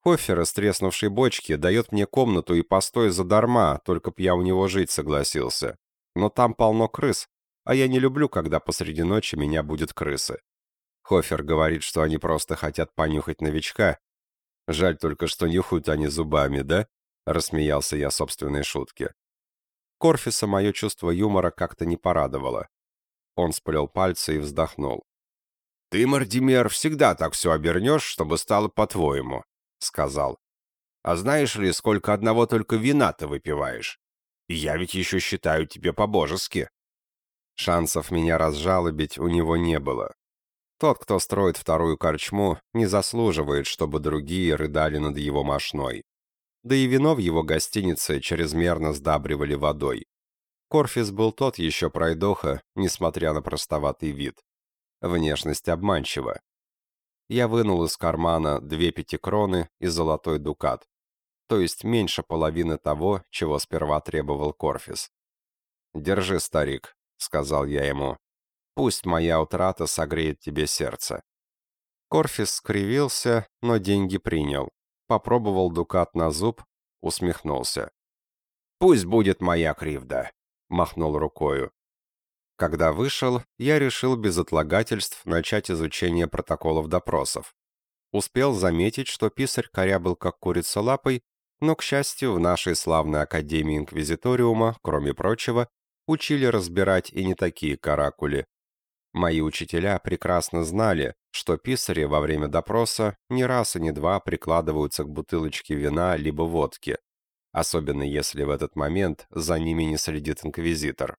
Хофер из бочки дает мне комнату и постой задарма, только б я у него жить согласился. Но там полно крыс, а я не люблю, когда посреди ночи меня будет крысы. Хофер говорит, что они просто хотят понюхать новичка. Жаль только, что нюхают они зубами, да? Рассмеялся я собственной шутке. Корфиса мое чувство юмора как-то не порадовало. Он сплел пальцы и вздохнул. «Ты, Мардимер, всегда так все обернешь, чтобы стало по-твоему», — сказал. «А знаешь ли, сколько одного только вина ты выпиваешь? И я ведь еще считаю тебе по-божески». Шансов меня разжалобить у него не было. Тот, кто строит вторую корчму, не заслуживает, чтобы другие рыдали над его мошной да и вино в его гостинице чрезмерно сдабривали водой. Корфис был тот еще пройдоха, несмотря на простоватый вид. Внешность обманчива. Я вынул из кармана две пятикроны и золотой дукат, то есть меньше половины того, чего сперва требовал Корфис. «Держи, старик», — сказал я ему, — «пусть моя утрата согреет тебе сердце». Корфис скривился, но деньги принял попробовал дукат на зуб, усмехнулся. «Пусть будет моя кривда», — махнул рукою. Когда вышел, я решил без отлагательств начать изучение протоколов допросов. Успел заметить, что писарь коря был как курица лапой, но, к счастью, в нашей славной Академии Инквизиториума, кроме прочего, учили разбирать и не такие каракули. Мои учителя прекрасно знали, что писари во время допроса не раз и не два прикладываются к бутылочке вина либо водки, особенно если в этот момент за ними не следит инквизитор.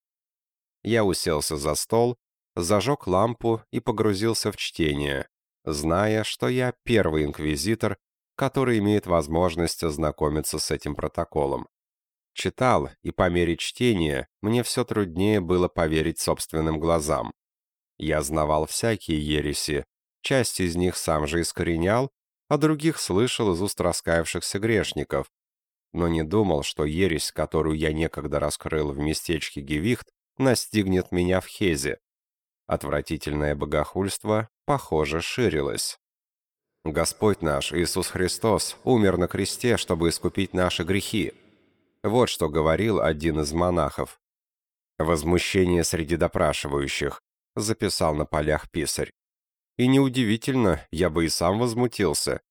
Я уселся за стол, зажег лампу и погрузился в чтение, зная, что я первый инквизитор, который имеет возможность ознакомиться с этим протоколом. Читал, и по мере чтения мне все труднее было поверить собственным глазам. Я знавал всякие ереси, Часть из них сам же искоренял, а других слышал из уст раскаявшихся грешников. Но не думал, что ересь, которую я некогда раскрыл в местечке Гевихт, настигнет меня в Хезе. Отвратительное богохульство, похоже, ширилось. Господь наш, Иисус Христос, умер на кресте, чтобы искупить наши грехи. Вот что говорил один из монахов. Возмущение среди допрашивающих, записал на полях писарь. И неудивительно, я бы и сам возмутился.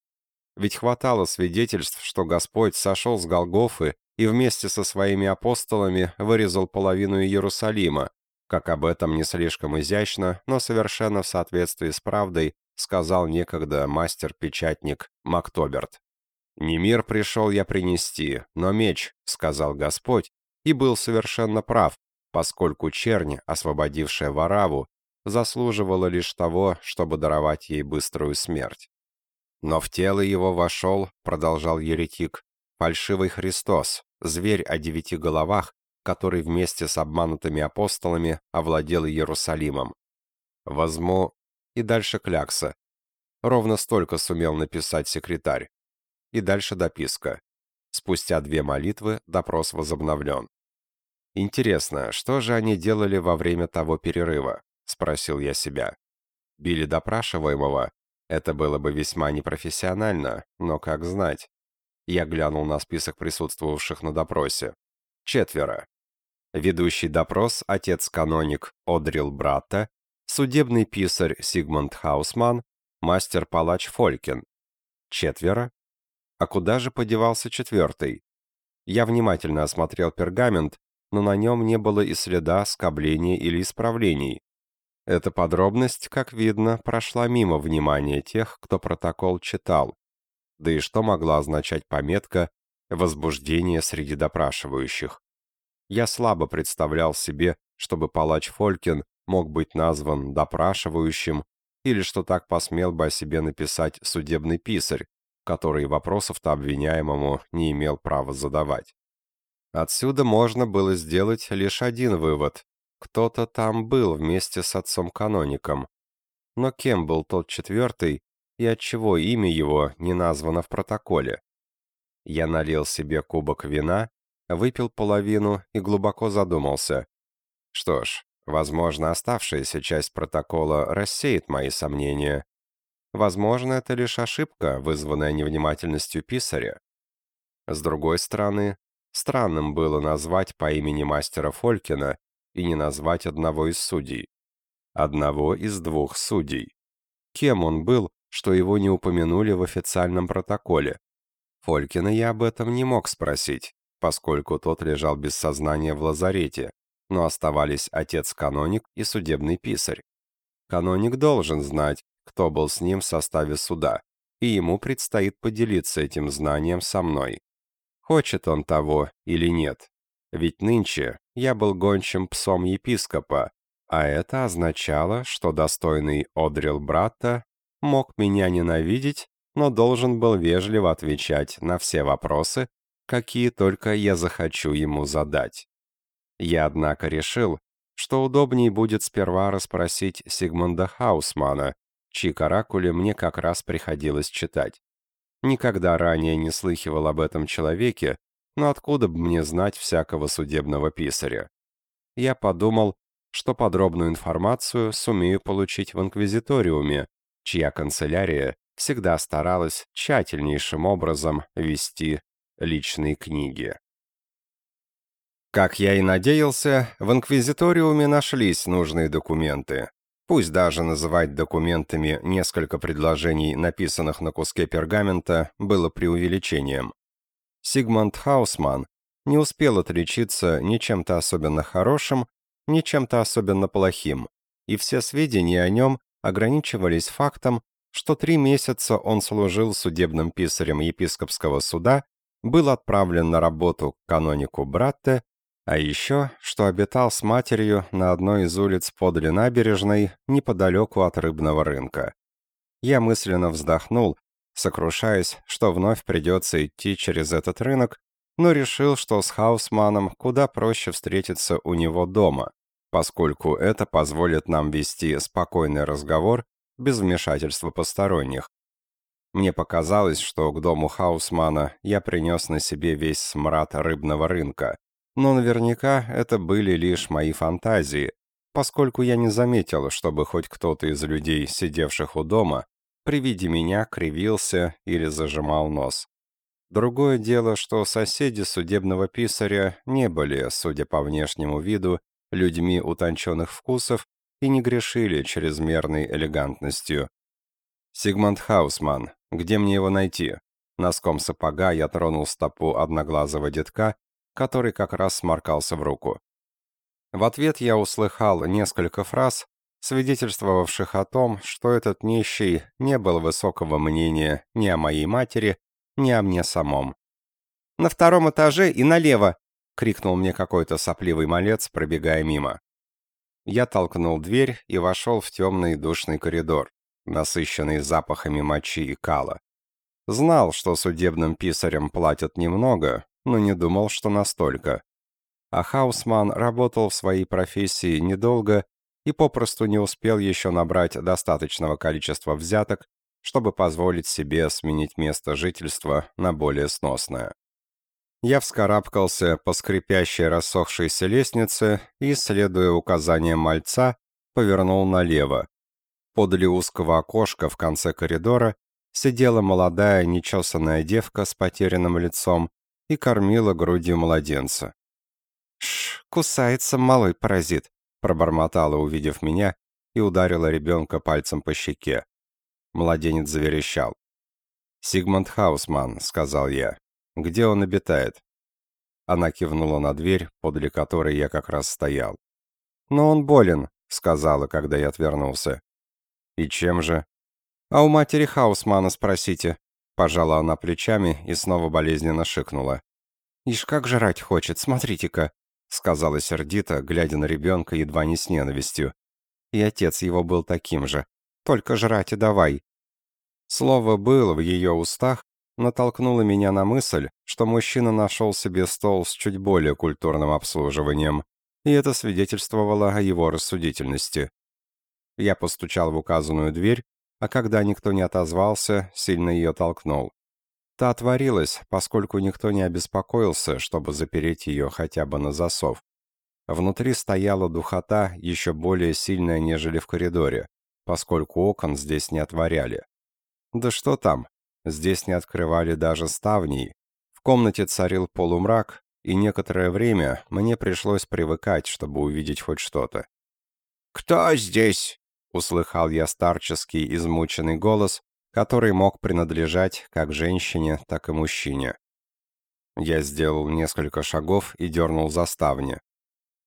Ведь хватало свидетельств, что Господь сошел с Голгофы и вместе со своими апостолами вырезал половину Иерусалима, как об этом не слишком изящно, но совершенно в соответствии с правдой сказал некогда мастер-печатник Мактоберт. «Не мир пришел я принести, но меч», — сказал Господь, и был совершенно прав, поскольку чернь, освободившая Вараву, заслуживала лишь того, чтобы даровать ей быструю смерть. «Но в тело его вошел», — продолжал еретик, — «фальшивый Христос, зверь о девяти головах, который вместе с обманутыми апостолами овладел Иерусалимом. Возьму и дальше клякса. Ровно столько сумел написать секретарь. И дальше дописка. Спустя две молитвы допрос возобновлен. «Интересно, что же они делали во время того перерыва?» — спросил я себя. Били допрашиваемого. Это было бы весьма непрофессионально, но как знать. Я глянул на список присутствовавших на допросе. Четверо. Ведущий допрос отец-каноник Одрил Братта, судебный писарь Сигмунд Хаусман, мастер-палач Фолькин. Четверо. А куда же подевался четвертый? Я внимательно осмотрел пергамент, но на нем не было и следа скобления или исправлений. Эта подробность, как видно, прошла мимо внимания тех, кто протокол читал. Да и что могла означать пометка «возбуждение среди допрашивающих»? Я слабо представлял себе, чтобы палач Фолькин мог быть назван допрашивающим, или что так посмел бы о себе написать судебный писарь, который вопросов-то обвиняемому не имел права задавать. Отсюда можно было сделать лишь один вывод. Кто-то там был вместе с отцом-каноником. Но кем был тот четвертый, и отчего имя его не названо в протоколе? Я налил себе кубок вина выпил половину и глубоко задумался. Что ж, возможно, оставшаяся часть протокола рассеет мои сомнения. Возможно, это лишь ошибка, вызванная невнимательностью писаря. С другой стороны, странным было назвать по имени мастера Фолькина и не назвать одного из судей. Одного из двух судей. Кем он был, что его не упомянули в официальном протоколе? Фолькина я об этом не мог спросить поскольку тот лежал без сознания в лазарете, но оставались отец-каноник и судебный писарь. Каноник должен знать, кто был с ним в составе суда, и ему предстоит поделиться этим знанием со мной. Хочет он того или нет. Ведь нынче я был гончим псом епископа, а это означало, что достойный Одрил брата мог меня ненавидеть, но должен был вежливо отвечать на все вопросы, какие только я захочу ему задать. Я, однако, решил, что удобнее будет сперва расспросить Сигмунда Хаусмана, чьи каракули мне как раз приходилось читать. Никогда ранее не слыхивал об этом человеке, но откуда бы мне знать всякого судебного писаря? Я подумал, что подробную информацию сумею получить в Инквизиториуме, чья канцелярия всегда старалась тщательнейшим образом вести личные книги. Как я и надеялся, в Инквизиториуме нашлись нужные документы. Пусть даже называть документами несколько предложений, написанных на куске пергамента, было преувеличением. Сигмунд Хаусман не успел отличиться ни чем-то особенно хорошим, ни чем-то особенно плохим, и все сведения о нем ограничивались фактом, что три месяца он служил судебным писарем епископского суда был отправлен на работу к канонику Братте, а еще, что обитал с матерью на одной из улиц подле набережной, неподалеку от рыбного рынка. Я мысленно вздохнул, сокрушаясь, что вновь придется идти через этот рынок, но решил, что с Хаусманом куда проще встретиться у него дома, поскольку это позволит нам вести спокойный разговор без вмешательства посторонних. Мне показалось, что к дому Хаусмана я принес на себе весь смрад рыбного рынка, но наверняка это были лишь мои фантазии, поскольку я не заметил, чтобы хоть кто-то из людей, сидевших у дома, при виде меня кривился или зажимал нос. Другое дело, что соседи судебного писаря не были, судя по внешнему виду, людьми утонченных вкусов и не грешили чрезмерной элегантностью. Сигмунд Хаусман, где мне его найти? Носком сапога я тронул стопу одноглазого детка, который как раз сморкался в руку. В ответ я услыхал несколько фраз, свидетельствовавших о том, что этот нищий не был высокого мнения ни о моей матери, ни о мне самом. «На втором этаже и налево!» — крикнул мне какой-то сопливый малец, пробегая мимо. Я толкнул дверь и вошел в темный душный коридор, насыщенный запахами мочи и кала. Знал, что судебным писарям платят немного, но не думал, что настолько. А Хаусман работал в своей профессии недолго и попросту не успел еще набрать достаточного количества взяток, чтобы позволить себе сменить место жительства на более сносное. Я вскарабкался по скрипящей рассохшейся лестнице и, следуя указаниям мальца, повернул налево. Подле узкого окошка в конце коридора сидела молодая нечесанная девка с потерянным лицом и кормила грудью младенца. «Ш, кусается малый паразит», пробормотала, увидев меня, и ударила ребенка пальцем по щеке. Младенец заверещал. «Сигмунд Хаусман», — сказал я. «Где он обитает?» Она кивнула на дверь, подле которой я как раз стоял. «Но он болен», — сказала, когда я отвернулся. «И чем же?» «А у матери Хаусмана спросите», — пожала она плечами и снова болезненно шикнула. «Ишь, как жрать хочет, смотрите-ка!» — сказала сердито, глядя на ребенка едва не с ненавистью. И отец его был таким же. «Только жрать и давай». Слово «был» в ее устах натолкнуло меня на мысль, что мужчина нашел себе стол с чуть более культурным обслуживанием, и это свидетельствовало о его рассудительности. Я постучал в указанную дверь, а когда никто не отозвался, сильно ее толкнул. Та отворилась, поскольку никто не обеспокоился, чтобы запереть ее хотя бы на засов. Внутри стояла духота, еще более сильная, нежели в коридоре, поскольку окон здесь не отворяли. Да что там, здесь не открывали даже ставней. В комнате царил полумрак, и некоторое время мне пришлось привыкать, чтобы увидеть хоть что-то. «Кто здесь?» — услыхал я старческий, измученный голос, который мог принадлежать как женщине, так и мужчине. Я сделал несколько шагов и дернул за ставни.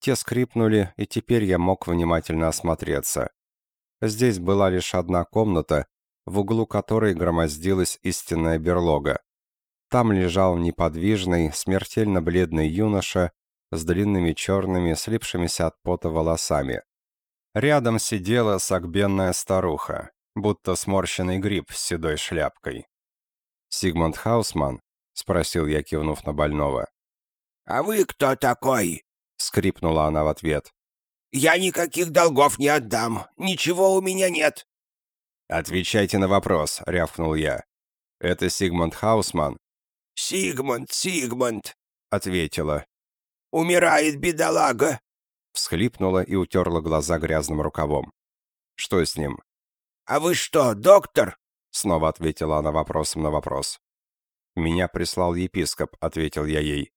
Те скрипнули, и теперь я мог внимательно осмотреться. Здесь была лишь одна комната, в углу которой громоздилась истинная берлога. Там лежал неподвижный, смертельно бледный юноша с длинными черными, слипшимися от пота волосами. Рядом сидела согбенная старуха, будто сморщенный гриб с седой шляпкой. «Сигмунд Хаусман?» — спросил я, кивнув на больного. «А вы кто такой?» — скрипнула она в ответ. «Я никаких долгов не отдам. Ничего у меня нет». «Отвечайте на вопрос», — рявкнул я. «Это Сигмунд Хаусман?» «Сигмунд, Сигмунд», — ответила. «Умирает бедолага», — всхлипнула и утерла глаза грязным рукавом. «Что с ним?» «А вы что, доктор?» — снова ответила она вопросом на вопрос. «Меня прислал епископ», — ответил я ей.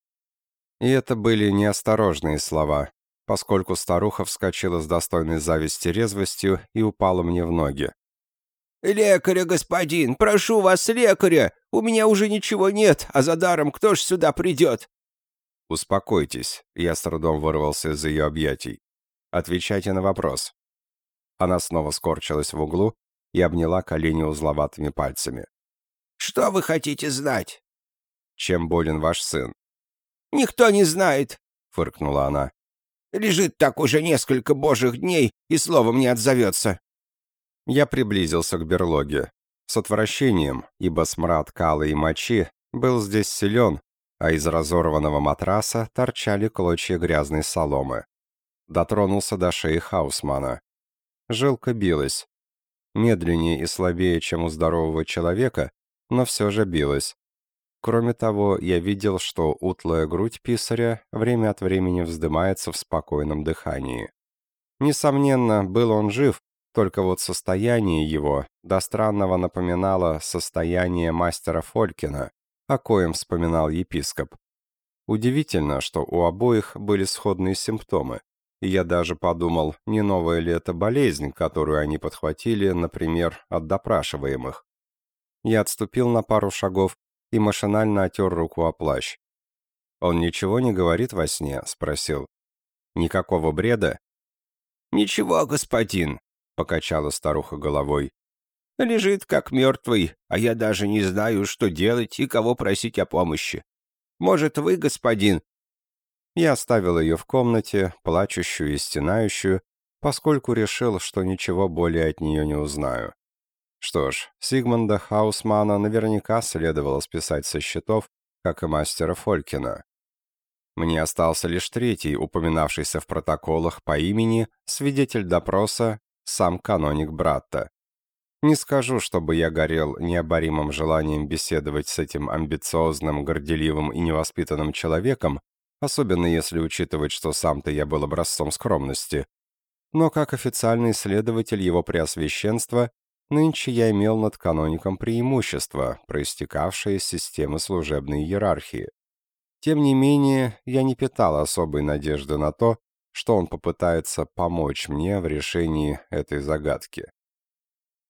И это были неосторожные слова, поскольку старуха вскочила с достойной зависти резвостью и упала мне в ноги. «Лекаря, господин! Прошу вас, лекаря! У меня уже ничего нет, а за даром кто ж сюда придет?» «Успокойтесь», — я с трудом вырвался из ее объятий. «Отвечайте на вопрос». Она снова скорчилась в углу и обняла колени узловатыми пальцами. «Что вы хотите знать?» «Чем болен ваш сын?» «Никто не знает», — фыркнула она. «Лежит так уже несколько божьих дней и словом не отзовется». Я приблизился к берлоге. С отвращением, ибо смрад калы и мочи был здесь силен, а из разорванного матраса торчали клочья грязной соломы. Дотронулся до шеи Хаусмана. Жилка билась. Медленнее и слабее, чем у здорового человека, но все же билась. Кроме того, я видел, что утлая грудь писаря время от времени вздымается в спокойном дыхании. Несомненно, был он жив, только вот состояние его до странного напоминало состояние мастера Фолькина, о коем вспоминал епископ. Удивительно, что у обоих были сходные симптомы я даже подумал, не новая ли это болезнь, которую они подхватили, например, от допрашиваемых. Я отступил на пару шагов и машинально отер руку о плащ. «Он ничего не говорит во сне?» — спросил. Никакого бреда? «Ничего, господин», — покачала старуха головой. «Лежит как мертвый, а я даже не знаю, что делать и кого просить о помощи. Может, вы, господин?» Я оставил ее в комнате, плачущую и стенающую, поскольку решил, что ничего более от нее не узнаю. Что ж, Сигмунда Хаусмана наверняка следовало списать со счетов, как и мастера Фолькина. Мне остался лишь третий, упоминавшийся в протоколах по имени, свидетель допроса, сам каноник Братта. Не скажу, чтобы я горел необоримым желанием беседовать с этим амбициозным, горделивым и невоспитанным человеком, особенно если учитывать, что сам-то я был образцом скромности. Но как официальный следователь его преосвященства, нынче я имел над каноником преимущество, проистекавшее из системы служебной иерархии. Тем не менее, я не питал особой надежды на то, что он попытается помочь мне в решении этой загадки.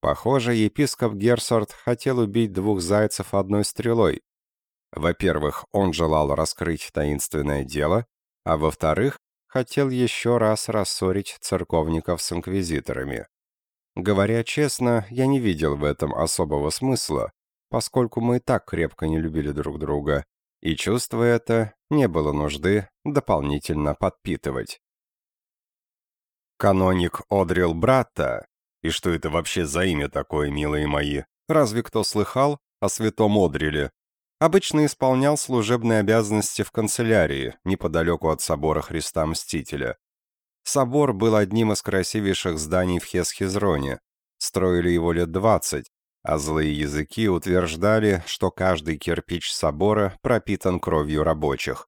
Похоже, епископ Герсорт хотел убить двух зайцев одной стрелой. Во-первых, он желал раскрыть таинственное дело, а во-вторых, хотел еще раз рассорить церковников с инквизиторами. Говоря честно, я не видел в этом особого смысла, поскольку мы и так крепко не любили друг друга, и, чувствуя это, не было нужды дополнительно подпитывать. Каноник Одрил Братта, и что это вообще за имя такое, милые мои, разве кто слыхал о святом Одриле, обычно исполнял служебные обязанности в канцелярии, неподалеку от собора Христа Мстителя. Собор был одним из красивейших зданий в Хесхизроне. Строили его лет двадцать, а злые языки утверждали, что каждый кирпич собора пропитан кровью рабочих.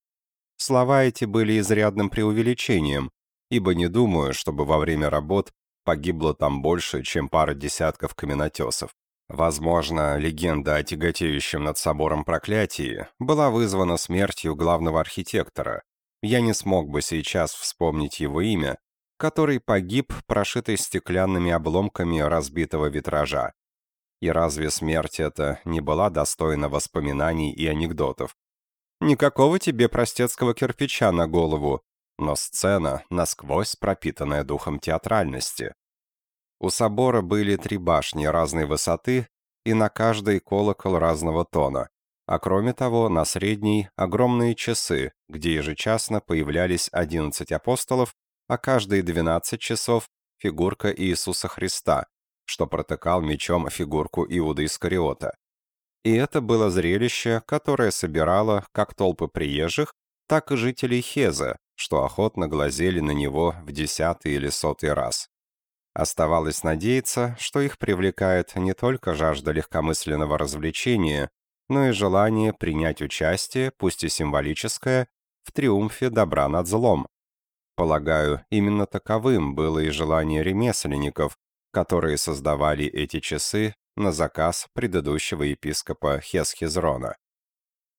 Слова эти были изрядным преувеличением, ибо не думаю, чтобы во время работ погибло там больше, чем пара десятков каменотесов. Возможно, легенда о тяготеющем над собором проклятии была вызвана смертью главного архитектора. Я не смог бы сейчас вспомнить его имя, который погиб, прошитый стеклянными обломками разбитого витража. И разве смерть эта не была достойна воспоминаний и анекдотов? Никакого тебе простецкого кирпича на голову, но сцена, насквозь пропитанная духом театральности. У собора были три башни разной высоты и на каждой колокол разного тона, а кроме того, на средней огромные часы, где ежечасно появлялись 11 апостолов, а каждые 12 часов фигурка Иисуса Христа, что протыкал мечом фигурку Иуда Искариота. И это было зрелище, которое собирало как толпы приезжих, так и жителей Хеза, что охотно глазели на него в десятый или сотый раз. Оставалось надеяться, что их привлекает не только жажда легкомысленного развлечения, но и желание принять участие, пусть и символическое, в триумфе добра над злом. Полагаю, именно таковым было и желание ремесленников, которые создавали эти часы на заказ предыдущего епископа Хесхизрона.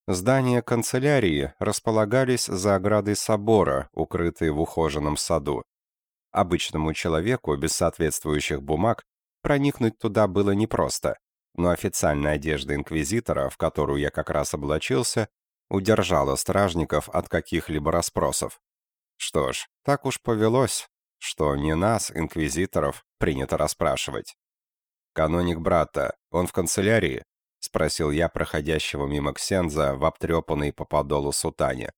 Здания канцелярии располагались за оградой собора, укрытые в ухоженном саду. Обычному человеку без соответствующих бумаг проникнуть туда было непросто, но официальная одежда инквизитора, в которую я как раз облачился, удержала стражников от каких-либо расспросов. Что ж, так уж повелось, что не нас, инквизиторов, принято расспрашивать. «Каноник брата, он в канцелярии?» — спросил я проходящего мимо Ксенза в обтрепанной по подолу сутане.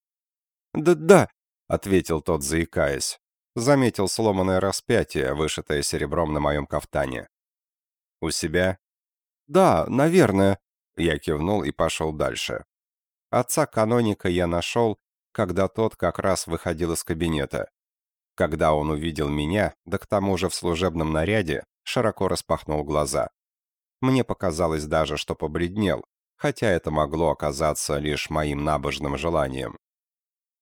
«Да-да», — ответил тот, заикаясь. Заметил сломанное распятие, вышитое серебром на моем кафтане. «У себя?» «Да, наверное», — я кивнул и пошел дальше. Отца каноника я нашел, когда тот как раз выходил из кабинета. Когда он увидел меня, да к тому же в служебном наряде, широко распахнул глаза. Мне показалось даже, что побледнел, хотя это могло оказаться лишь моим набожным желанием.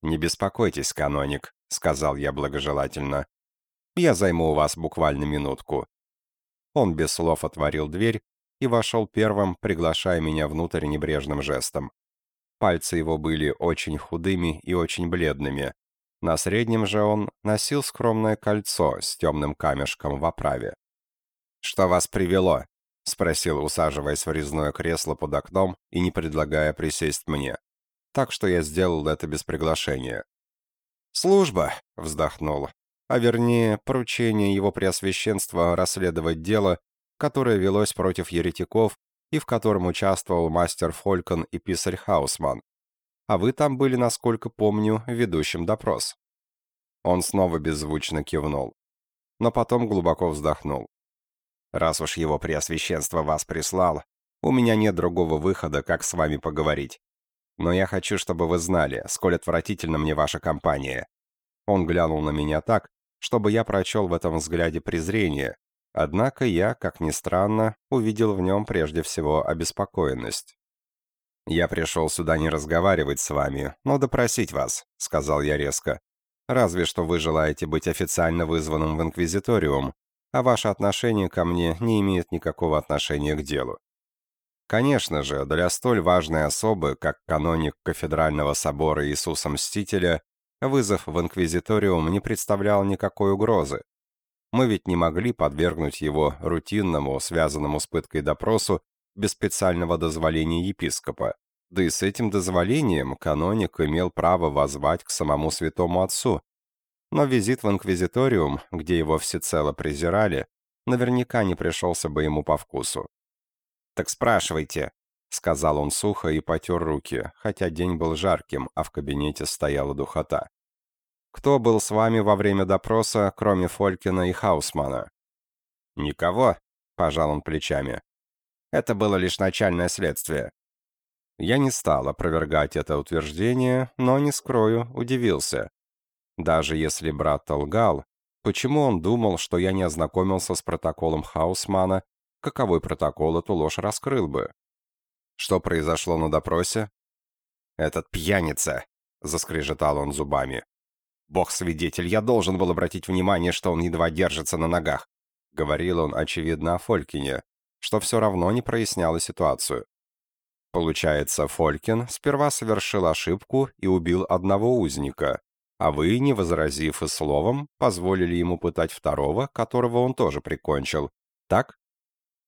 «Не беспокойтесь, каноник», — сказал я благожелательно. «Я займу у вас буквально минутку». Он без слов отворил дверь и вошел первым, приглашая меня внутрь небрежным жестом. Пальцы его были очень худыми и очень бледными, на среднем же он носил скромное кольцо с темным камешком в оправе. «Что вас привело?» — спросил, усаживаясь в резное кресло под окном и не предлагая присесть мне. Так что я сделал это без приглашения. «Служба», — вздохнул, а вернее, поручение его преосвященства расследовать дело, которое велось против еретиков и в котором участвовал мастер Фолькон и писарь Хаусман. А вы там были, насколько помню, ведущим допрос. Он снова беззвучно кивнул, но потом глубоко вздохнул. «Раз уж его преосвященство вас прислал, у меня нет другого выхода, как с вами поговорить. Но я хочу, чтобы вы знали, сколь отвратительна мне ваша компания». Он глянул на меня так, чтобы я прочел в этом взгляде презрение, однако я, как ни странно, увидел в нем прежде всего обеспокоенность. «Я пришел сюда не разговаривать с вами, но допросить вас», — сказал я резко. «Разве что вы желаете быть официально вызванным в Инквизиториум, а ваше отношение ко мне не имеет никакого отношения к делу». Конечно же, для столь важной особы, как каноник Кафедрального собора Иисуса Мстителя, вызов в Инквизиториум не представлял никакой угрозы. Мы ведь не могли подвергнуть его рутинному, связанному с пыткой допросу без специального дозволения епископа. Да и с этим дозволением каноник имел право возвать к самому святому отцу. Но визит в инквизиториум, где его всецело презирали, наверняка не пришелся бы ему по вкусу. «Так спрашивайте», — сказал он сухо и потер руки, хотя день был жарким, а в кабинете стояла духота. «Кто был с вами во время допроса, кроме Фолькина и Хаусмана?» «Никого», — пожал он плечами. Это было лишь начальное следствие. Я не стал опровергать это утверждение, но, не скрою, удивился. Даже если брат лгал, почему он думал, что я не ознакомился с протоколом Хаусмана, каковой протокол эту ложь раскрыл бы? Что произошло на допросе? «Этот пьяница!» — заскрежетал он зубами. «Бог-свидетель, я должен был обратить внимание, что он едва держится на ногах», — говорил он, очевидно, о Фолькине, что все равно не проясняло ситуацию. Получается, Фолькин сперва совершил ошибку и убил одного узника, а вы, не возразив и словом, позволили ему пытать второго, которого он тоже прикончил. Так?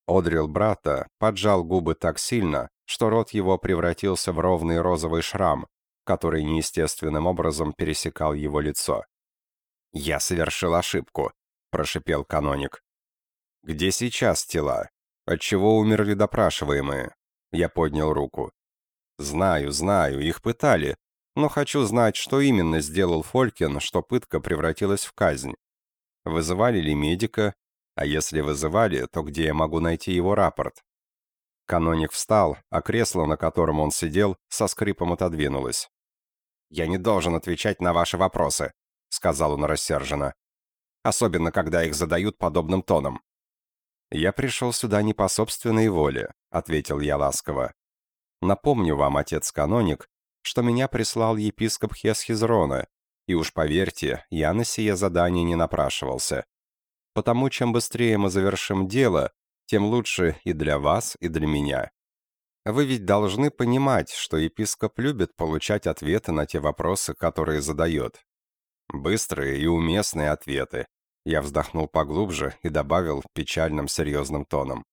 Одрил брата поджал губы так сильно, что рот его превратился в ровный розовый шрам, который неестественным образом пересекал его лицо. «Я совершил ошибку», — прошипел каноник. «Где сейчас тела?» Отчего умерли допрашиваемые? Я поднял руку. Знаю, знаю, их пытали, но хочу знать, что именно сделал Фолькин, что пытка превратилась в казнь. Вызывали ли медика? А если вызывали, то где я могу найти его рапорт? Каноник встал, а кресло, на котором он сидел, со скрипом отодвинулось. «Я не должен отвечать на ваши вопросы», — сказал он рассерженно. «Особенно, когда их задают подобным тоном. «Я пришел сюда не по собственной воле», — ответил я ласково. «Напомню вам, отец-каноник, что меня прислал епископ Хесхизрона, и уж поверьте, я на сие задание не напрашивался. Потому чем быстрее мы завершим дело, тем лучше и для вас, и для меня. Вы ведь должны понимать, что епископ любит получать ответы на те вопросы, которые задает. Быстрые и уместные ответы, я вздохнул поглубже и добавил печальным серьезным тоном.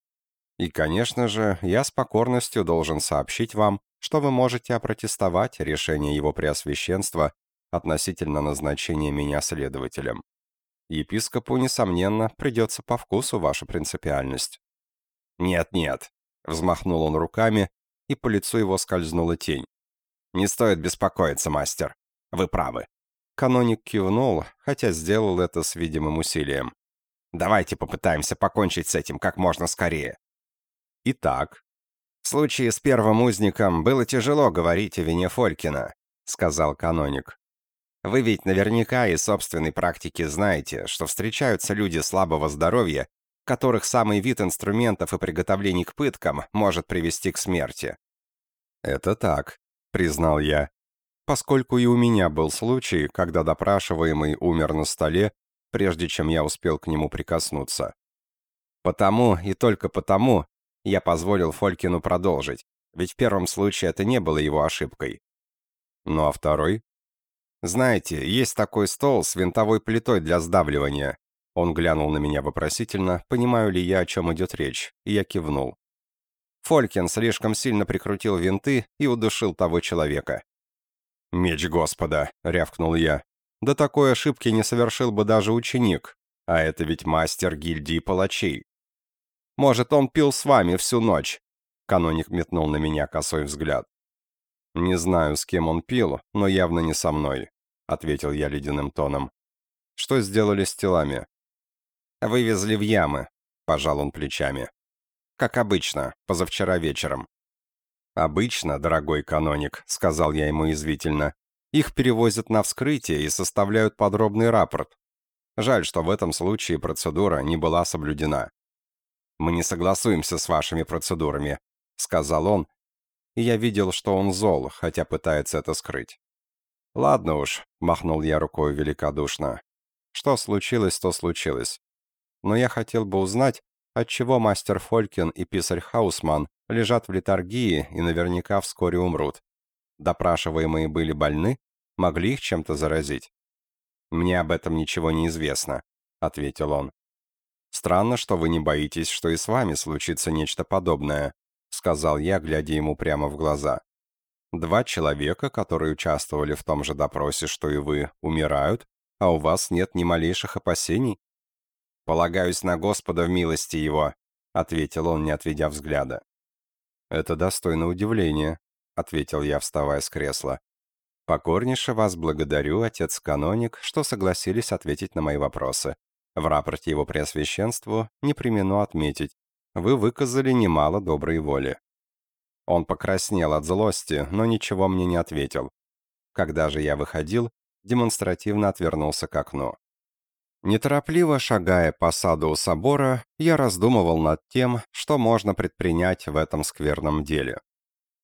И, конечно же, я с покорностью должен сообщить вам, что вы можете опротестовать решение его преосвященства относительно назначения меня следователем. Епископу, несомненно, придется по вкусу ваша принципиальность. «Нет-нет», — взмахнул он руками, и по лицу его скользнула тень. «Не стоит беспокоиться, мастер. Вы правы. Каноник кивнул, хотя сделал это с видимым усилием. «Давайте попытаемся покончить с этим как можно скорее». «Итак, в случае с первым узником было тяжело говорить о вине Фолькина», — сказал каноник. «Вы ведь наверняка из собственной практики знаете, что встречаются люди слабого здоровья, которых самый вид инструментов и приготовлений к пыткам может привести к смерти». «Это так», — признал я поскольку и у меня был случай, когда допрашиваемый умер на столе, прежде чем я успел к нему прикоснуться. Потому и только потому я позволил Фолькину продолжить, ведь в первом случае это не было его ошибкой. Ну а второй? Знаете, есть такой стол с винтовой плитой для сдавливания. Он глянул на меня вопросительно, понимаю ли я, о чем идет речь, и я кивнул. Фолькин слишком сильно прикрутил винты и удушил того человека. «Меч Господа!» — рявкнул я. Да такой ошибки не совершил бы даже ученик, а это ведь мастер гильдии палачей. Может, он пил с вами всю ночь?» Каноник метнул на меня косой взгляд. «Не знаю, с кем он пил, но явно не со мной», — ответил я ледяным тоном. «Что сделали с телами?» «Вывезли в ямы», — пожал он плечами. «Как обычно, позавчера вечером». «Обычно, дорогой каноник», — сказал я ему извительно, «их перевозят на вскрытие и составляют подробный рапорт. Жаль, что в этом случае процедура не была соблюдена. «Мы не согласуемся с вашими процедурами», — сказал он, и я видел, что он зол, хотя пытается это скрыть. «Ладно уж», — махнул я рукой великодушно. «Что случилось, то случилось. Но я хотел бы узнать, отчего мастер Фолькин и писарь Хаусман лежат в литургии и наверняка вскоре умрут. Допрашиваемые были больны, могли их чем-то заразить. «Мне об этом ничего не известно», — ответил он. «Странно, что вы не боитесь, что и с вами случится нечто подобное», — сказал я, глядя ему прямо в глаза. «Два человека, которые участвовали в том же допросе, что и вы, умирают, а у вас нет ни малейших опасений?» «Полагаюсь на Господа в милости его», — ответил он, не отведя взгляда. «Это достойно удивления», — ответил я, вставая с кресла. «Покорнейше вас благодарю, отец-каноник, что согласились ответить на мои вопросы. В рапорте его преосвященству не примену отметить, вы выказали немало доброй воли». Он покраснел от злости, но ничего мне не ответил. Когда же я выходил, демонстративно отвернулся к окну. Неторопливо шагая по саду у собора, я раздумывал над тем, что можно предпринять в этом скверном деле.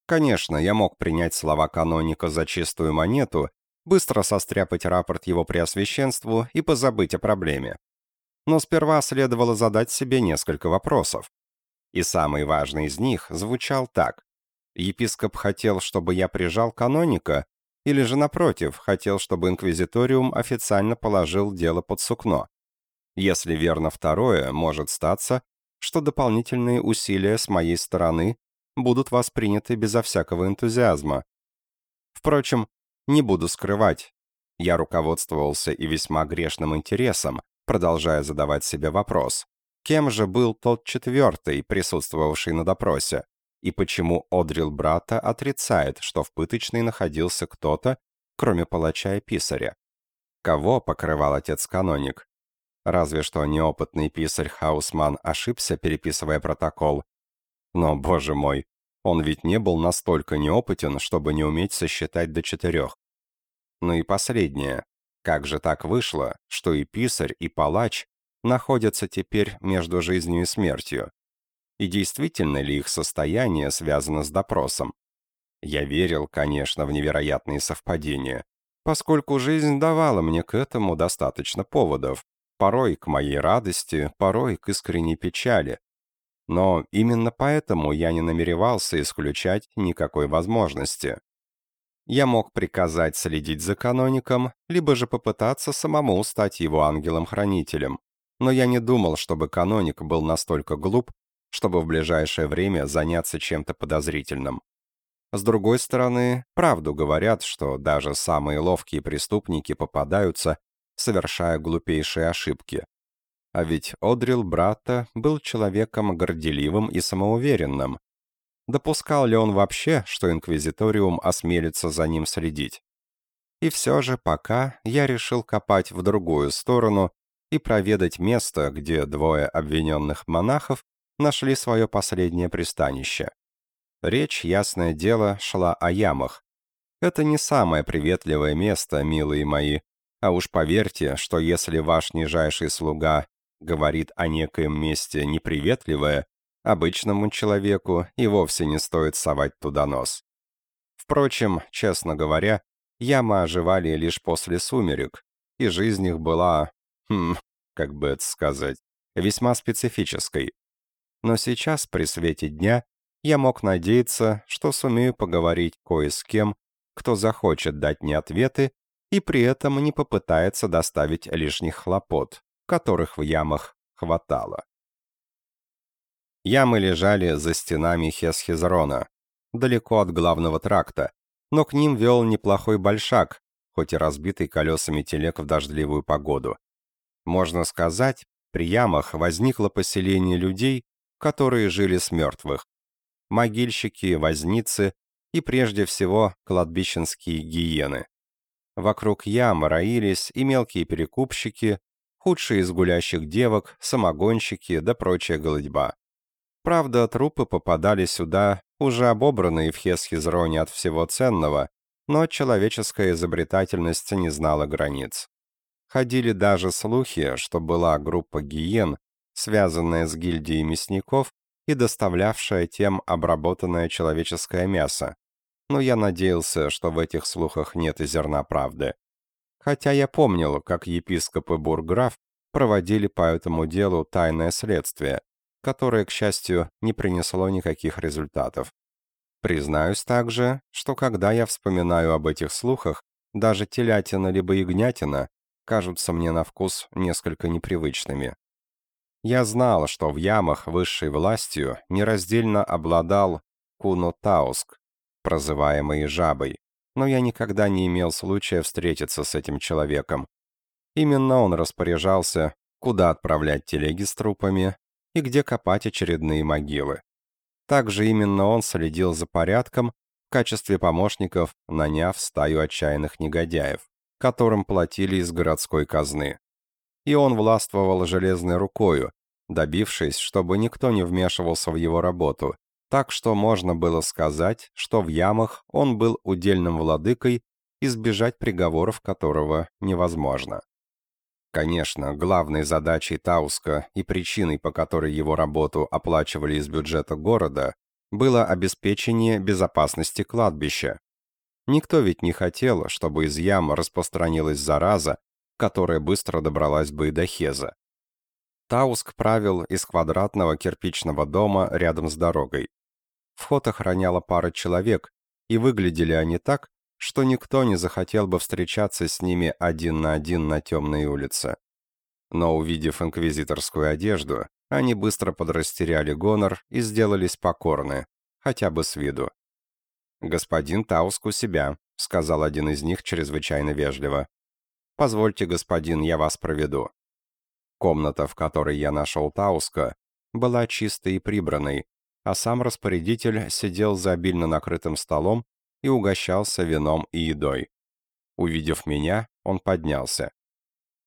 Конечно, я мог принять слова каноника за чистую монету, быстро состряпать рапорт его преосвященству и позабыть о проблеме. Но сперва следовало задать себе несколько вопросов. И самый важный из них звучал так. Епископ хотел, чтобы я прижал каноника, или же, напротив, хотел, чтобы инквизиториум официально положил дело под сукно. Если верно второе, может статься, что дополнительные усилия с моей стороны будут восприняты безо всякого энтузиазма. Впрочем, не буду скрывать, я руководствовался и весьма грешным интересом, продолжая задавать себе вопрос, кем же был тот четвертый, присутствовавший на допросе, и почему Одрил брата отрицает, что в пыточной находился кто-то, кроме палача и писаря. Кого покрывал отец-каноник? Разве что неопытный писарь Хаусман ошибся, переписывая протокол, но, боже мой, он ведь не был настолько неопытен, чтобы не уметь сосчитать до четырех. Ну и последнее. Как же так вышло, что и писарь, и палач находятся теперь между жизнью и смертью? И действительно ли их состояние связано с допросом? Я верил, конечно, в невероятные совпадения, поскольку жизнь давала мне к этому достаточно поводов, порой к моей радости, порой к искренней печали, но именно поэтому я не намеревался исключать никакой возможности. Я мог приказать следить за каноником, либо же попытаться самому стать его ангелом-хранителем. Но я не думал, чтобы каноник был настолько глуп, чтобы в ближайшее время заняться чем-то подозрительным. С другой стороны, правду говорят, что даже самые ловкие преступники попадаются, совершая глупейшие ошибки. А ведь Одрил Брата был человеком горделивым и самоуверенным. Допускал ли он вообще, что Инквизиториум осмелится за ним следить? И все же пока я решил копать в другую сторону и проведать место, где двое обвиненных монахов нашли свое последнее пристанище. Речь, ясное дело, шла о ямах. Это не самое приветливое место, милые мои, а уж поверьте, что если ваш нижайший слуга говорит о некоем месте неприветливое, обычному человеку и вовсе не стоит совать туда нос. Впрочем, честно говоря, ямы оживали лишь после сумерек, и жизнь их была, хм, как бы это сказать, весьма специфической. Но сейчас, при свете дня, я мог надеяться, что сумею поговорить кое с кем, кто захочет дать мне ответы и при этом не попытается доставить лишних хлопот которых в ямах хватало. Ямы лежали за стенами Хесхизрона, далеко от главного тракта, но к ним вел неплохой большак, хоть и разбитый колесами телег в дождливую погоду. Можно сказать, при ямах возникло поселение людей, которые жили с мертвых. Могильщики, возницы и прежде всего кладбищенские гиены. Вокруг ям роились и мелкие перекупщики, худшие из гулящих девок, самогонщики да прочая голодьба. Правда, трупы попадали сюда, уже обобранные в Хесхизроне от всего ценного, но человеческая изобретательность не знала границ. Ходили даже слухи, что была группа гиен, связанная с гильдией мясников и доставлявшая тем обработанное человеческое мясо. Но я надеялся, что в этих слухах нет и зерна правды. Хотя я помнил, как епископ и бурграф проводили по этому делу тайное следствие, которое, к счастью, не принесло никаких результатов. Признаюсь также, что когда я вспоминаю об этих слухах, даже телятина либо ягнятина кажутся мне на вкус несколько непривычными. Я знал, что в ямах высшей властью нераздельно обладал Куно Тауск, прозываемый Жабой, но я никогда не имел случая встретиться с этим человеком. Именно он распоряжался, куда отправлять телеги с трупами и где копать очередные могилы. Также именно он следил за порядком, в качестве помощников наняв стаю отчаянных негодяев, которым платили из городской казны. И он властвовал железной рукою, добившись, чтобы никто не вмешивался в его работу, так что можно было сказать, что в ямах он был удельным владыкой, избежать приговоров которого невозможно. Конечно, главной задачей Тауска и причиной, по которой его работу оплачивали из бюджета города, было обеспечение безопасности кладбища. Никто ведь не хотел, чтобы из ям распространилась зараза, которая быстро добралась бы и до Хеза. Тауск правил из квадратного кирпичного дома рядом с дорогой. Вход охраняла пара человек, и выглядели они так, что никто не захотел бы встречаться с ними один на один на темной улице. Но увидев инквизиторскую одежду, они быстро подрастеряли гонор и сделались покорны, хотя бы с виду. «Господин Тауск у себя», — сказал один из них чрезвычайно вежливо. «Позвольте, господин, я вас проведу». Комната, в которой я нашел Тауска, была чистой и прибранной, а сам распорядитель сидел за обильно накрытым столом и угощался вином и едой. Увидев меня, он поднялся.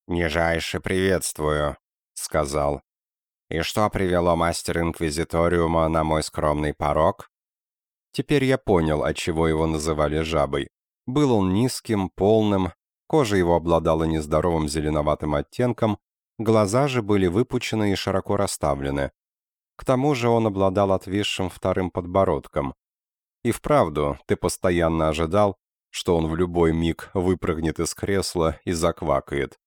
«Нижайше приветствую», — сказал. «И что привело мастер Инквизиториума на мой скромный порог?» Теперь я понял, отчего его называли жабой. Был он низким, полным, кожа его обладала нездоровым зеленоватым оттенком, глаза же были выпучены и широко расставлены. К тому же он обладал отвисшим вторым подбородком. И вправду, ты постоянно ожидал, что он в любой миг выпрыгнет из кресла и заквакает.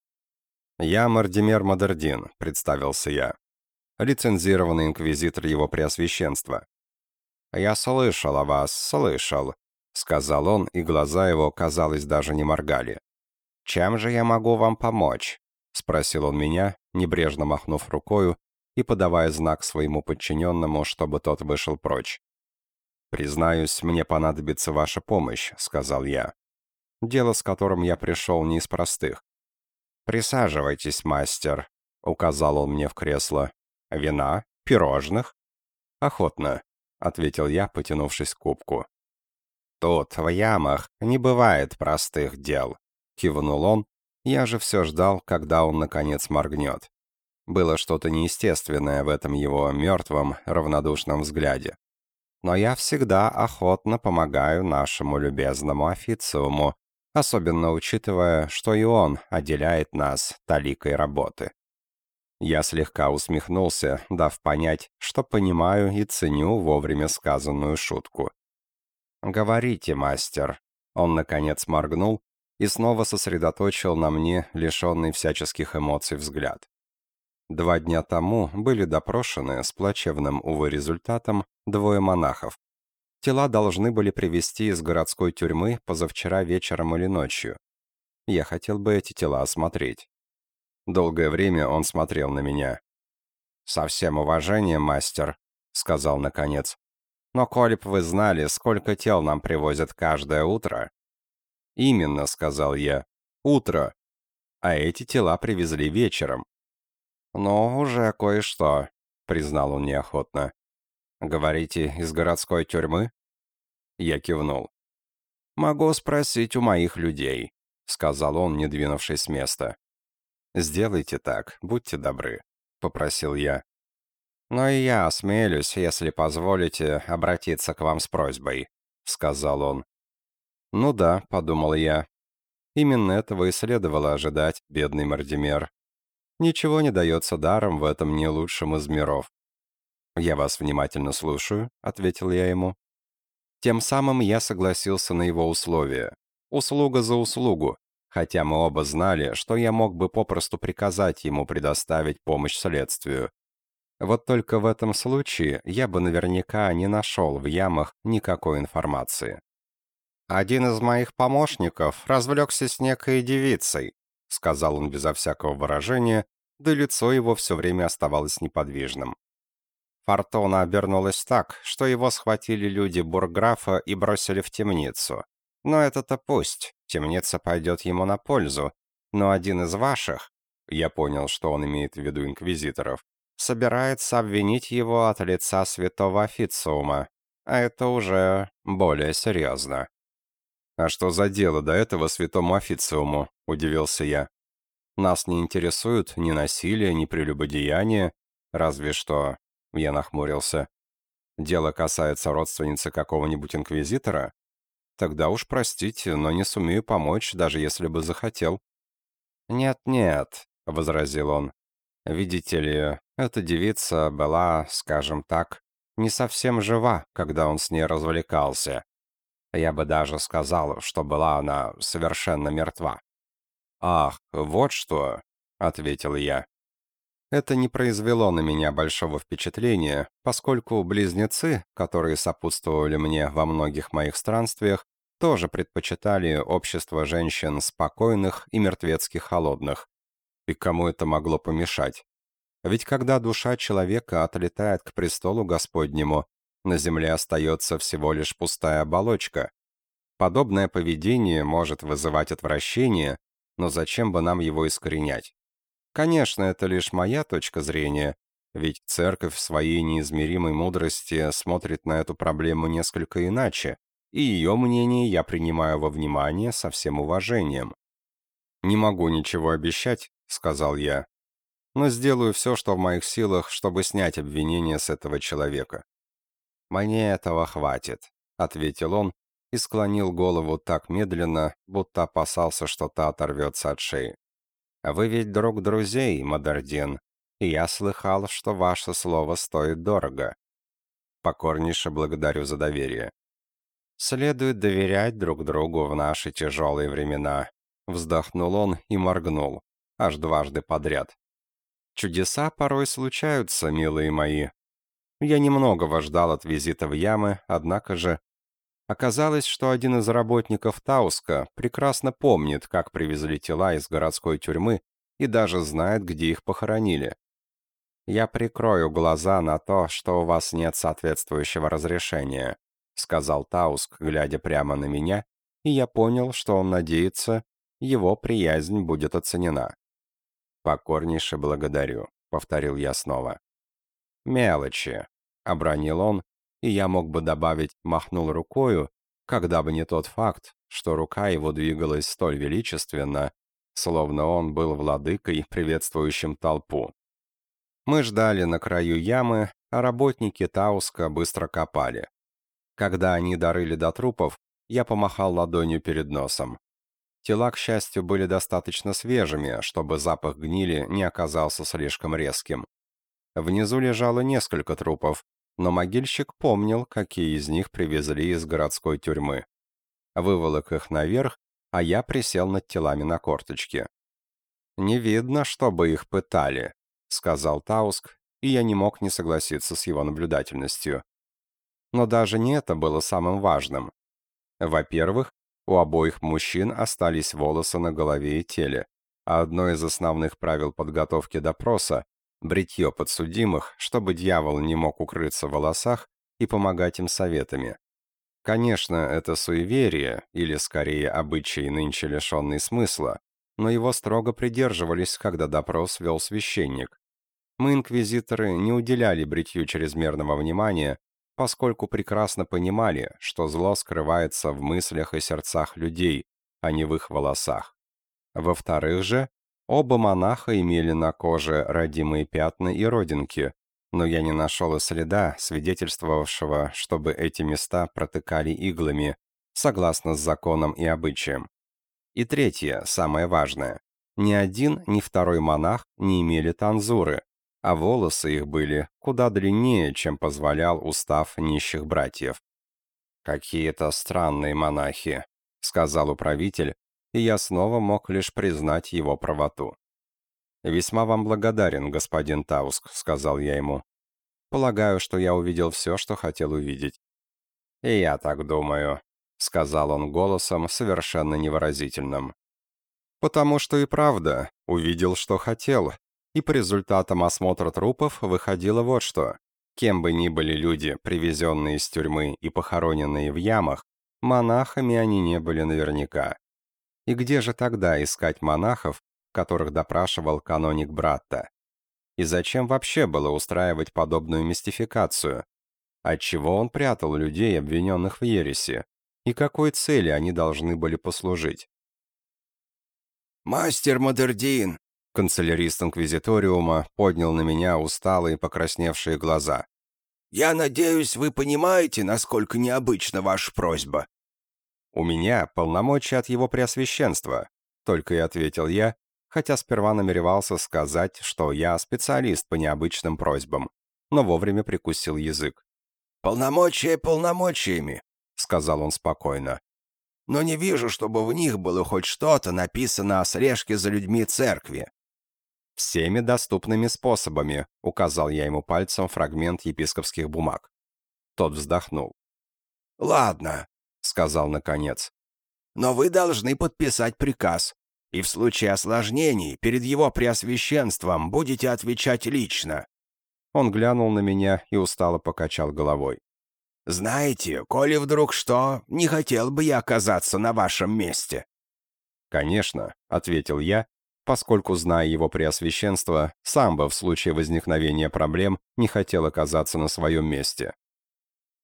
«Я Мардимер Мадердин», — представился я. Лицензированный инквизитор его преосвященства. «Я слышал о вас, слышал», — сказал он, и глаза его, казалось, даже не моргали. «Чем же я могу вам помочь?» — спросил он меня, небрежно махнув рукою и подавая знак своему подчиненному, чтобы тот вышел прочь. «Признаюсь, мне понадобится ваша помощь», — сказал я. «Дело, с которым я пришел, не из простых». «Присаживайтесь, мастер», — указал он мне в кресло. «Вина? Пирожных?» «Охотно», — ответил я, потянувшись к кубку. «Тут, в ямах, не бывает простых дел», — кивнул он. Я же все ждал, когда он, наконец, моргнет. Было что-то неестественное в этом его мертвом, равнодушном взгляде но я всегда охотно помогаю нашему любезному официуму, особенно учитывая, что и он отделяет нас таликой работы. Я слегка усмехнулся, дав понять, что понимаю и ценю вовремя сказанную шутку. «Говорите, мастер». Он, наконец, моргнул и снова сосредоточил на мне лишенный всяческих эмоций взгляд. Два дня тому были допрошены с плачевным, увы, результатом двое монахов. Тела должны были привезти из городской тюрьмы позавчера вечером или ночью. Я хотел бы эти тела осмотреть. Долгое время он смотрел на меня. «Со всем уважением, мастер», — сказал наконец. «Но коли б вы знали, сколько тел нам привозят каждое утро...» «Именно», — сказал я. «Утро. А эти тела привезли вечером». «Ну, уже кое-что», — признал он неохотно. «Говорите, из городской тюрьмы?» Я кивнул. «Могу спросить у моих людей», — сказал он, не двинувшись с места. «Сделайте так, будьте добры», — попросил я. «Но и я осмелюсь, если позволите, обратиться к вам с просьбой», — сказал он. «Ну да», — подумал я. Именно этого и следовало ожидать, бедный Мардимер. Ничего не дается даром в этом не лучшем из миров. «Я вас внимательно слушаю», — ответил я ему. Тем самым я согласился на его условия. Услуга за услугу, хотя мы оба знали, что я мог бы попросту приказать ему предоставить помощь следствию. Вот только в этом случае я бы наверняка не нашел в ямах никакой информации. «Один из моих помощников развлекся с некой девицей», сказал он безо всякого выражения, да лицо его все время оставалось неподвижным. Фортуна обернулась так, что его схватили люди бурграфа и бросили в темницу. Но это-то пусть, темница пойдет ему на пользу. Но один из ваших, я понял, что он имеет в виду инквизиторов, собирается обвинить его от лица святого официума. А это уже более серьезно. «А что за дело до этого святому официуму?» – удивился я. «Нас не интересуют ни насилие, ни прелюбодеяние, разве что я нахмурился. Дело касается родственницы какого-нибудь инквизитора? Тогда уж простите, но не сумею помочь, даже если бы захотел. «Нет-нет», — возразил он. «Видите ли, эта девица была, скажем так, не совсем жива, когда он с ней развлекался. Я бы даже сказал, что была она совершенно мертва». «Ах, вот что», — ответил я. Это не произвело на меня большого впечатления, поскольку близнецы, которые сопутствовали мне во многих моих странствиях, тоже предпочитали общество женщин спокойных и мертвецки холодных. И кому это могло помешать? Ведь когда душа человека отлетает к престолу Господнему, на земле остается всего лишь пустая оболочка. Подобное поведение может вызывать отвращение, но зачем бы нам его искоренять? Конечно, это лишь моя точка зрения, ведь церковь в своей неизмеримой мудрости смотрит на эту проблему несколько иначе, и ее мнение я принимаю во внимание со всем уважением. «Не могу ничего обещать», — сказал я, «но сделаю все, что в моих силах, чтобы снять обвинение с этого человека». «Мне этого хватит», — ответил он и склонил голову так медленно, будто опасался, что та оторвется от шеи. Вы ведь друг друзей, Мадардин, и я слыхал, что ваше слово стоит дорого. Покорнейше благодарю за доверие. Следует доверять друг другу в наши тяжелые времена. Вздохнул он и моргнул, аж дважды подряд. Чудеса порой случаются, милые мои. Я немного ждал от визита в ямы, однако же Оказалось, что один из работников Тауска прекрасно помнит, как привезли тела из городской тюрьмы и даже знает, где их похоронили. «Я прикрою глаза на то, что у вас нет соответствующего разрешения», сказал Тауск, глядя прямо на меня, и я понял, что он надеется, его приязнь будет оценена. «Покорнейше благодарю», — повторил я снова. «Мелочи», — обронил он, и я мог бы добавить «махнул рукою», когда бы не тот факт, что рука его двигалась столь величественно, словно он был владыкой, приветствующим толпу. Мы ждали на краю ямы, а работники Тауска быстро копали. Когда они дорыли до трупов, я помахал ладонью перед носом. Тела, к счастью, были достаточно свежими, чтобы запах гнили не оказался слишком резким. Внизу лежало несколько трупов, но могильщик помнил, какие из них привезли из городской тюрьмы. Выволок их наверх, а я присел над телами на корточке. «Не видно, чтобы их пытали», — сказал Тауск, и я не мог не согласиться с его наблюдательностью. Но даже не это было самым важным. Во-первых, у обоих мужчин остались волосы на голове и теле, а одно из основных правил подготовки допроса бритье подсудимых, чтобы дьявол не мог укрыться в волосах и помогать им советами. Конечно, это суеверие, или скорее обычай нынче лишенный смысла, но его строго придерживались, когда допрос вел священник. Мы, инквизиторы, не уделяли бритью чрезмерного внимания, поскольку прекрасно понимали, что зло скрывается в мыслях и сердцах людей, а не в их волосах. Во-вторых же, оба монаха имели на коже родимые пятна и родинки, но я не нашел и следа, свидетельствовавшего, чтобы эти места протыкали иглами, согласно с законом и обычаем. И третье, самое важное. Ни один, ни второй монах не имели танзуры, а волосы их были куда длиннее, чем позволял устав нищих братьев. «Какие-то странные монахи», — сказал управитель, и я снова мог лишь признать его правоту. «Весьма вам благодарен, господин Тауск», — сказал я ему. «Полагаю, что я увидел все, что хотел увидеть». «И я так думаю», — сказал он голосом, совершенно невыразительным. «Потому что и правда, увидел, что хотел, и по результатам осмотра трупов выходило вот что. Кем бы ни были люди, привезенные из тюрьмы и похороненные в ямах, монахами они не были наверняка. И где же тогда искать монахов, которых допрашивал каноник Братта. И зачем вообще было устраивать подобную мистификацию? Отчего он прятал людей, обвиненных в ереси? И какой цели они должны были послужить? «Мастер Модердин!» Канцелярист Инквизиториума поднял на меня усталые покрасневшие глаза. «Я надеюсь, вы понимаете, насколько необычна ваша просьба». «У меня полномочия от его преосвященства», — только и ответил я, хотя сперва намеревался сказать, что я специалист по необычным просьбам, но вовремя прикусил язык. «Полномочия полномочиями», — сказал он спокойно. «Но не вижу, чтобы в них было хоть что-то написано о слежке за людьми церкви». «Всеми доступными способами», — указал я ему пальцем фрагмент епископских бумаг. Тот вздохнул. «Ладно», — сказал наконец. «Но вы должны подписать приказ, и в случае осложнений перед его преосвященством будете отвечать лично». Он глянул на меня и устало покачал головой. «Знаете, коли вдруг что, не хотел бы я оказаться на вашем месте». «Конечно», — ответил я, поскольку, зная его преосвященство, сам бы в случае возникновения проблем не хотел оказаться на своем месте.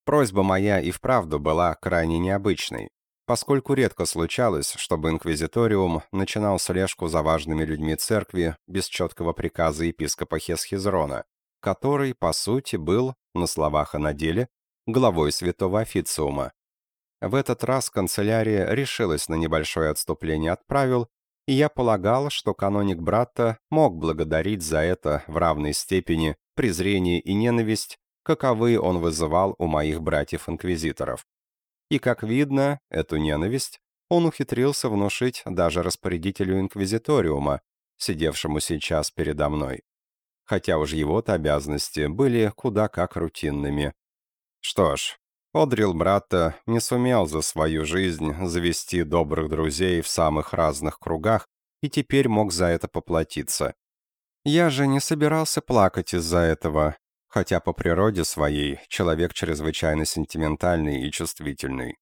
Просьба моя и вправду была крайне необычной, поскольку редко случалось, чтобы инквизиториум начинал слежку за важными людьми церкви без четкого приказа епископа Хесхизрона, который, по сути, был, на словах и на деле, главой святого официума. В этот раз канцелярия решилась на небольшое отступление от правил, и я полагал, что каноник брата мог благодарить за это в равной степени презрение и ненависть, каковы он вызывал у моих братьев-инквизиторов. И, как видно, эту ненависть он ухитрился внушить даже распорядителю инквизиториума, сидевшему сейчас передо мной. Хотя уж его-то обязанности были куда как рутинными. Что ж, Одрил брата не сумел за свою жизнь завести добрых друзей в самых разных кругах и теперь мог за это поплатиться. Я же не собирался плакать из-за этого, хотя по природе своей человек чрезвычайно сентиментальный и чувствительный.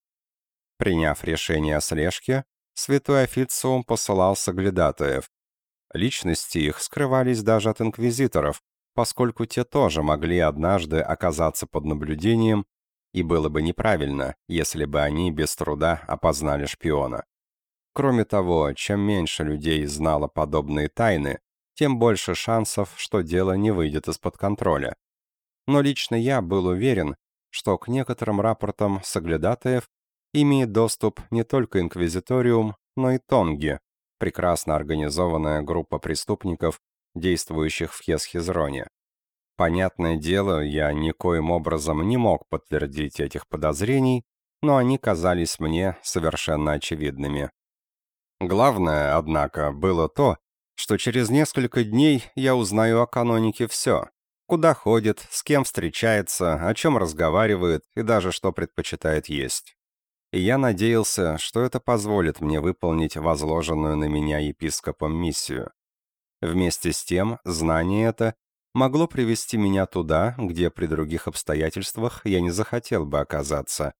Приняв решение о слежке, святой официум посылал соглядатаев. Личности их скрывались даже от инквизиторов, поскольку те тоже могли однажды оказаться под наблюдением, и было бы неправильно, если бы они без труда опознали шпиона. Кроме того, чем меньше людей знало подобные тайны, тем больше шансов, что дело не выйдет из-под контроля но лично я был уверен, что к некоторым рапортам соглядатаев имеет доступ не только Инквизиториум, но и Тонги, прекрасно организованная группа преступников, действующих в Хесхизроне. Понятное дело, я никоим образом не мог подтвердить этих подозрений, но они казались мне совершенно очевидными. Главное, однако, было то, что через несколько дней я узнаю о канонике все, Куда ходит, с кем встречается, о чем разговаривает и даже что предпочитает есть. И я надеялся, что это позволит мне выполнить возложенную на меня епископом миссию. Вместе с тем, знание это могло привести меня туда, где при других обстоятельствах я не захотел бы оказаться.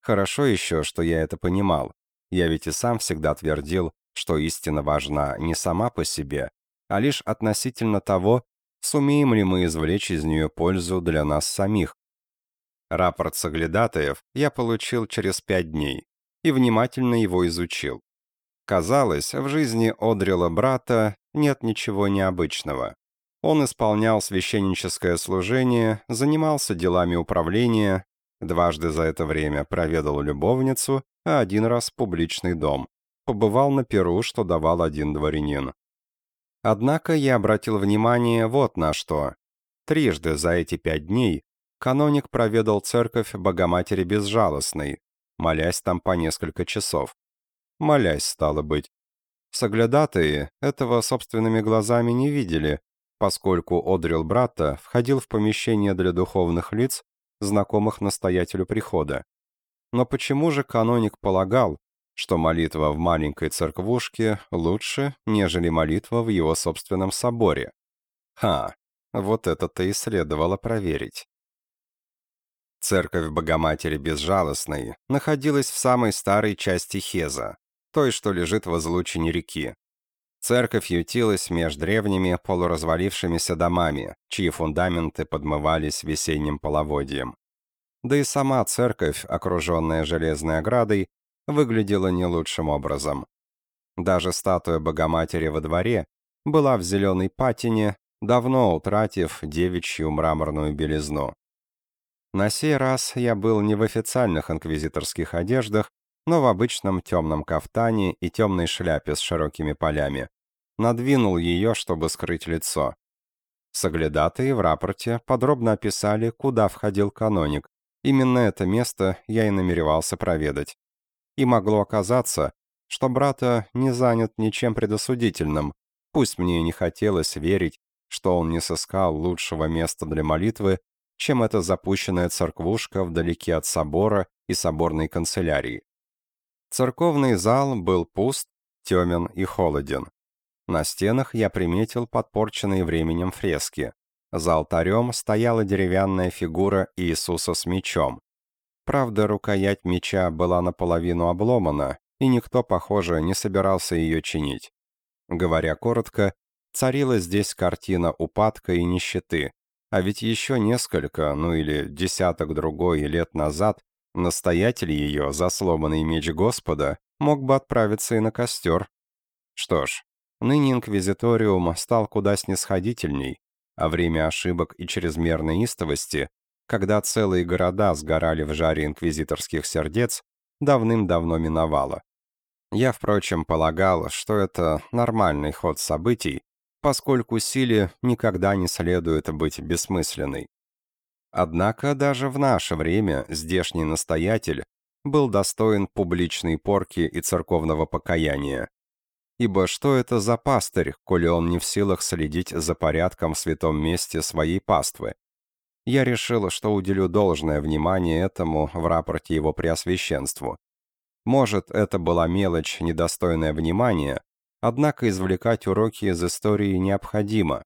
Хорошо еще, что я это понимал. Я ведь и сам всегда твердил, что истина важна не сама по себе, а лишь относительно того, сумеем ли мы извлечь из нее пользу для нас самих. Рапорт соглядатаев я получил через пять дней и внимательно его изучил. Казалось, в жизни Одрила брата нет ничего необычного. Он исполнял священническое служение, занимался делами управления, дважды за это время проведал любовницу, а один раз публичный дом. Побывал на Перу, что давал один дворянин. Однако я обратил внимание вот на что. Трижды за эти пять дней каноник проведал церковь Богоматери Безжалостной, молясь там по несколько часов. Молясь, стало быть. Соглядатые этого собственными глазами не видели, поскольку Одрил брата входил в помещение для духовных лиц, знакомых настоятелю прихода. Но почему же каноник полагал, что молитва в маленькой церквушке лучше, нежели молитва в его собственном соборе? Ха, вот это-то и следовало проверить. Церковь Богоматери Безжалостной находилась в самой старой части Хеза, той, что лежит в излучине реки. Церковь ютилась между древними полуразвалившимися домами, чьи фундаменты подмывались весенним половодьем. Да и сама церковь, окруженная железной оградой, выглядела не лучшим образом. Даже статуя Богоматери во дворе была в зеленой патине, давно утратив девичью мраморную белизну. На сей раз я был не в официальных инквизиторских одеждах, но в обычном темном кафтане и темной шляпе с широкими полями. Надвинул ее, чтобы скрыть лицо. Соглядатые в рапорте подробно описали, куда входил каноник. Именно это место я и намеревался проведать. И могло оказаться, что брата не занят ничем предосудительным, пусть мне и не хотелось верить, что он не сыскал лучшего места для молитвы, чем эта запущенная церквушка вдалеке от собора и соборной канцелярии. Церковный зал был пуст, темен и холоден. На стенах я приметил подпорченные временем фрески. За алтарем стояла деревянная фигура Иисуса с мечом. Правда, рукоять меча была наполовину обломана, и никто, похоже, не собирался ее чинить. Говоря коротко, царила здесь картина упадка и нищеты, а ведь еще несколько, ну или десяток другой лет назад Настоятель ее, за сломанный меч Господа, мог бы отправиться и на костер. Что ж, ныне инквизиториум стал куда снисходительней, а время ошибок и чрезмерной истовости, когда целые города сгорали в жаре инквизиторских сердец, давным-давно миновало. Я, впрочем, полагал, что это нормальный ход событий, поскольку силе никогда не следует быть бессмысленной. Однако даже в наше время здешний настоятель был достоин публичной порки и церковного покаяния. Ибо что это за пастырь, коли он не в силах следить за порядком в святом месте своей паствы? Я решил, что уделю должное внимание этому в рапорте его преосвященству. Может, это была мелочь, недостойная внимания, однако извлекать уроки из истории необходимо.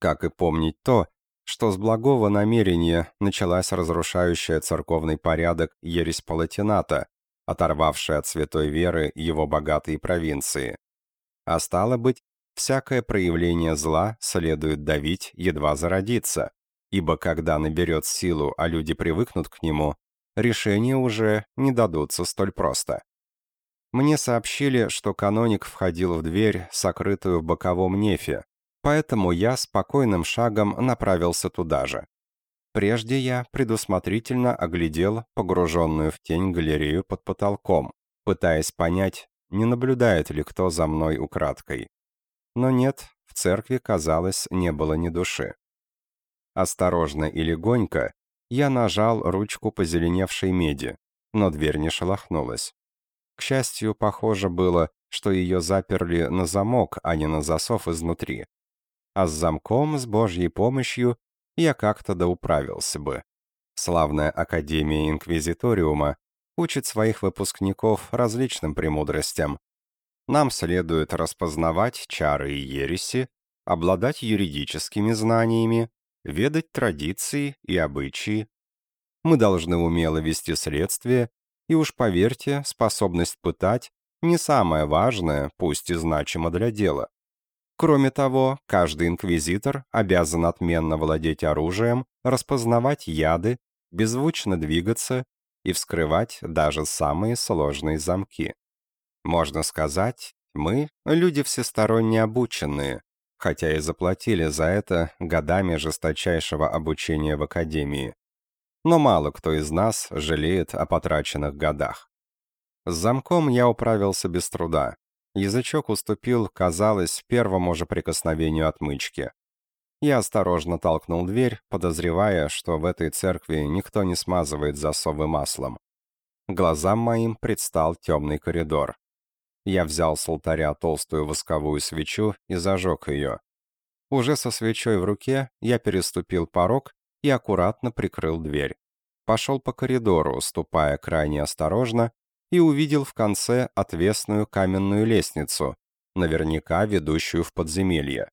Как и помнить то, что с благого намерения началась разрушающая церковный порядок ересь Палатината, оторвавшая от святой веры его богатые провинции. А стало быть, всякое проявление зла следует давить, едва зародиться, ибо когда наберет силу, а люди привыкнут к нему, решения уже не дадутся столь просто. Мне сообщили, что каноник входил в дверь, сокрытую в боковом нефе, Поэтому я спокойным шагом направился туда же. Прежде я предусмотрительно оглядел погруженную в тень галерею под потолком, пытаясь понять, не наблюдает ли кто за мной украдкой. Но нет, в церкви, казалось, не было ни души. Осторожно и легонько я нажал ручку позеленевшей меди, но дверь не шелохнулась. К счастью, похоже было, что ее заперли на замок, а не на засов изнутри а с замком, с Божьей помощью, я как-то да управился бы. Славная Академия Инквизиториума учит своих выпускников различным премудростям. Нам следует распознавать чары и ереси, обладать юридическими знаниями, ведать традиции и обычаи. Мы должны умело вести следствие, и уж поверьте, способность пытать не самое важное, пусть и значимо для дела. Кроме того, каждый инквизитор обязан отменно владеть оружием, распознавать яды, беззвучно двигаться и вскрывать даже самые сложные замки. Можно сказать, мы — люди всесторонне обученные, хотя и заплатили за это годами жесточайшего обучения в академии. Но мало кто из нас жалеет о потраченных годах. С замком я управился без труда. Язычок уступил, казалось, первому же прикосновению отмычки. Я осторожно толкнул дверь, подозревая, что в этой церкви никто не смазывает засовы маслом. Глазам моим предстал темный коридор. Я взял с алтаря толстую восковую свечу и зажег ее. Уже со свечой в руке я переступил порог и аккуратно прикрыл дверь. Пошел по коридору, ступая крайне осторожно, и увидел в конце отвесную каменную лестницу, наверняка ведущую в подземелье.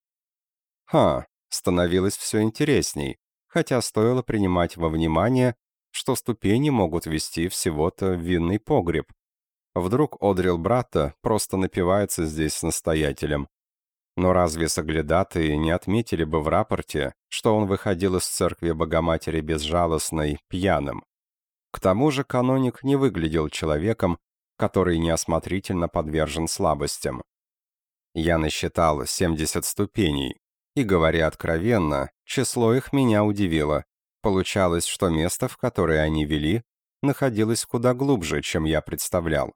Ха, становилось все интересней, хотя стоило принимать во внимание, что ступени могут вести всего-то в винный погреб. Вдруг Одрил брата просто напивается здесь с настоятелем. Но разве соглядатые не отметили бы в рапорте, что он выходил из церкви Богоматери безжалостной, пьяным? К тому же каноник не выглядел человеком, который неосмотрительно подвержен слабостям. Я насчитал 70 ступеней, и, говоря откровенно, число их меня удивило. Получалось, что место, в которое они вели, находилось куда глубже, чем я представлял.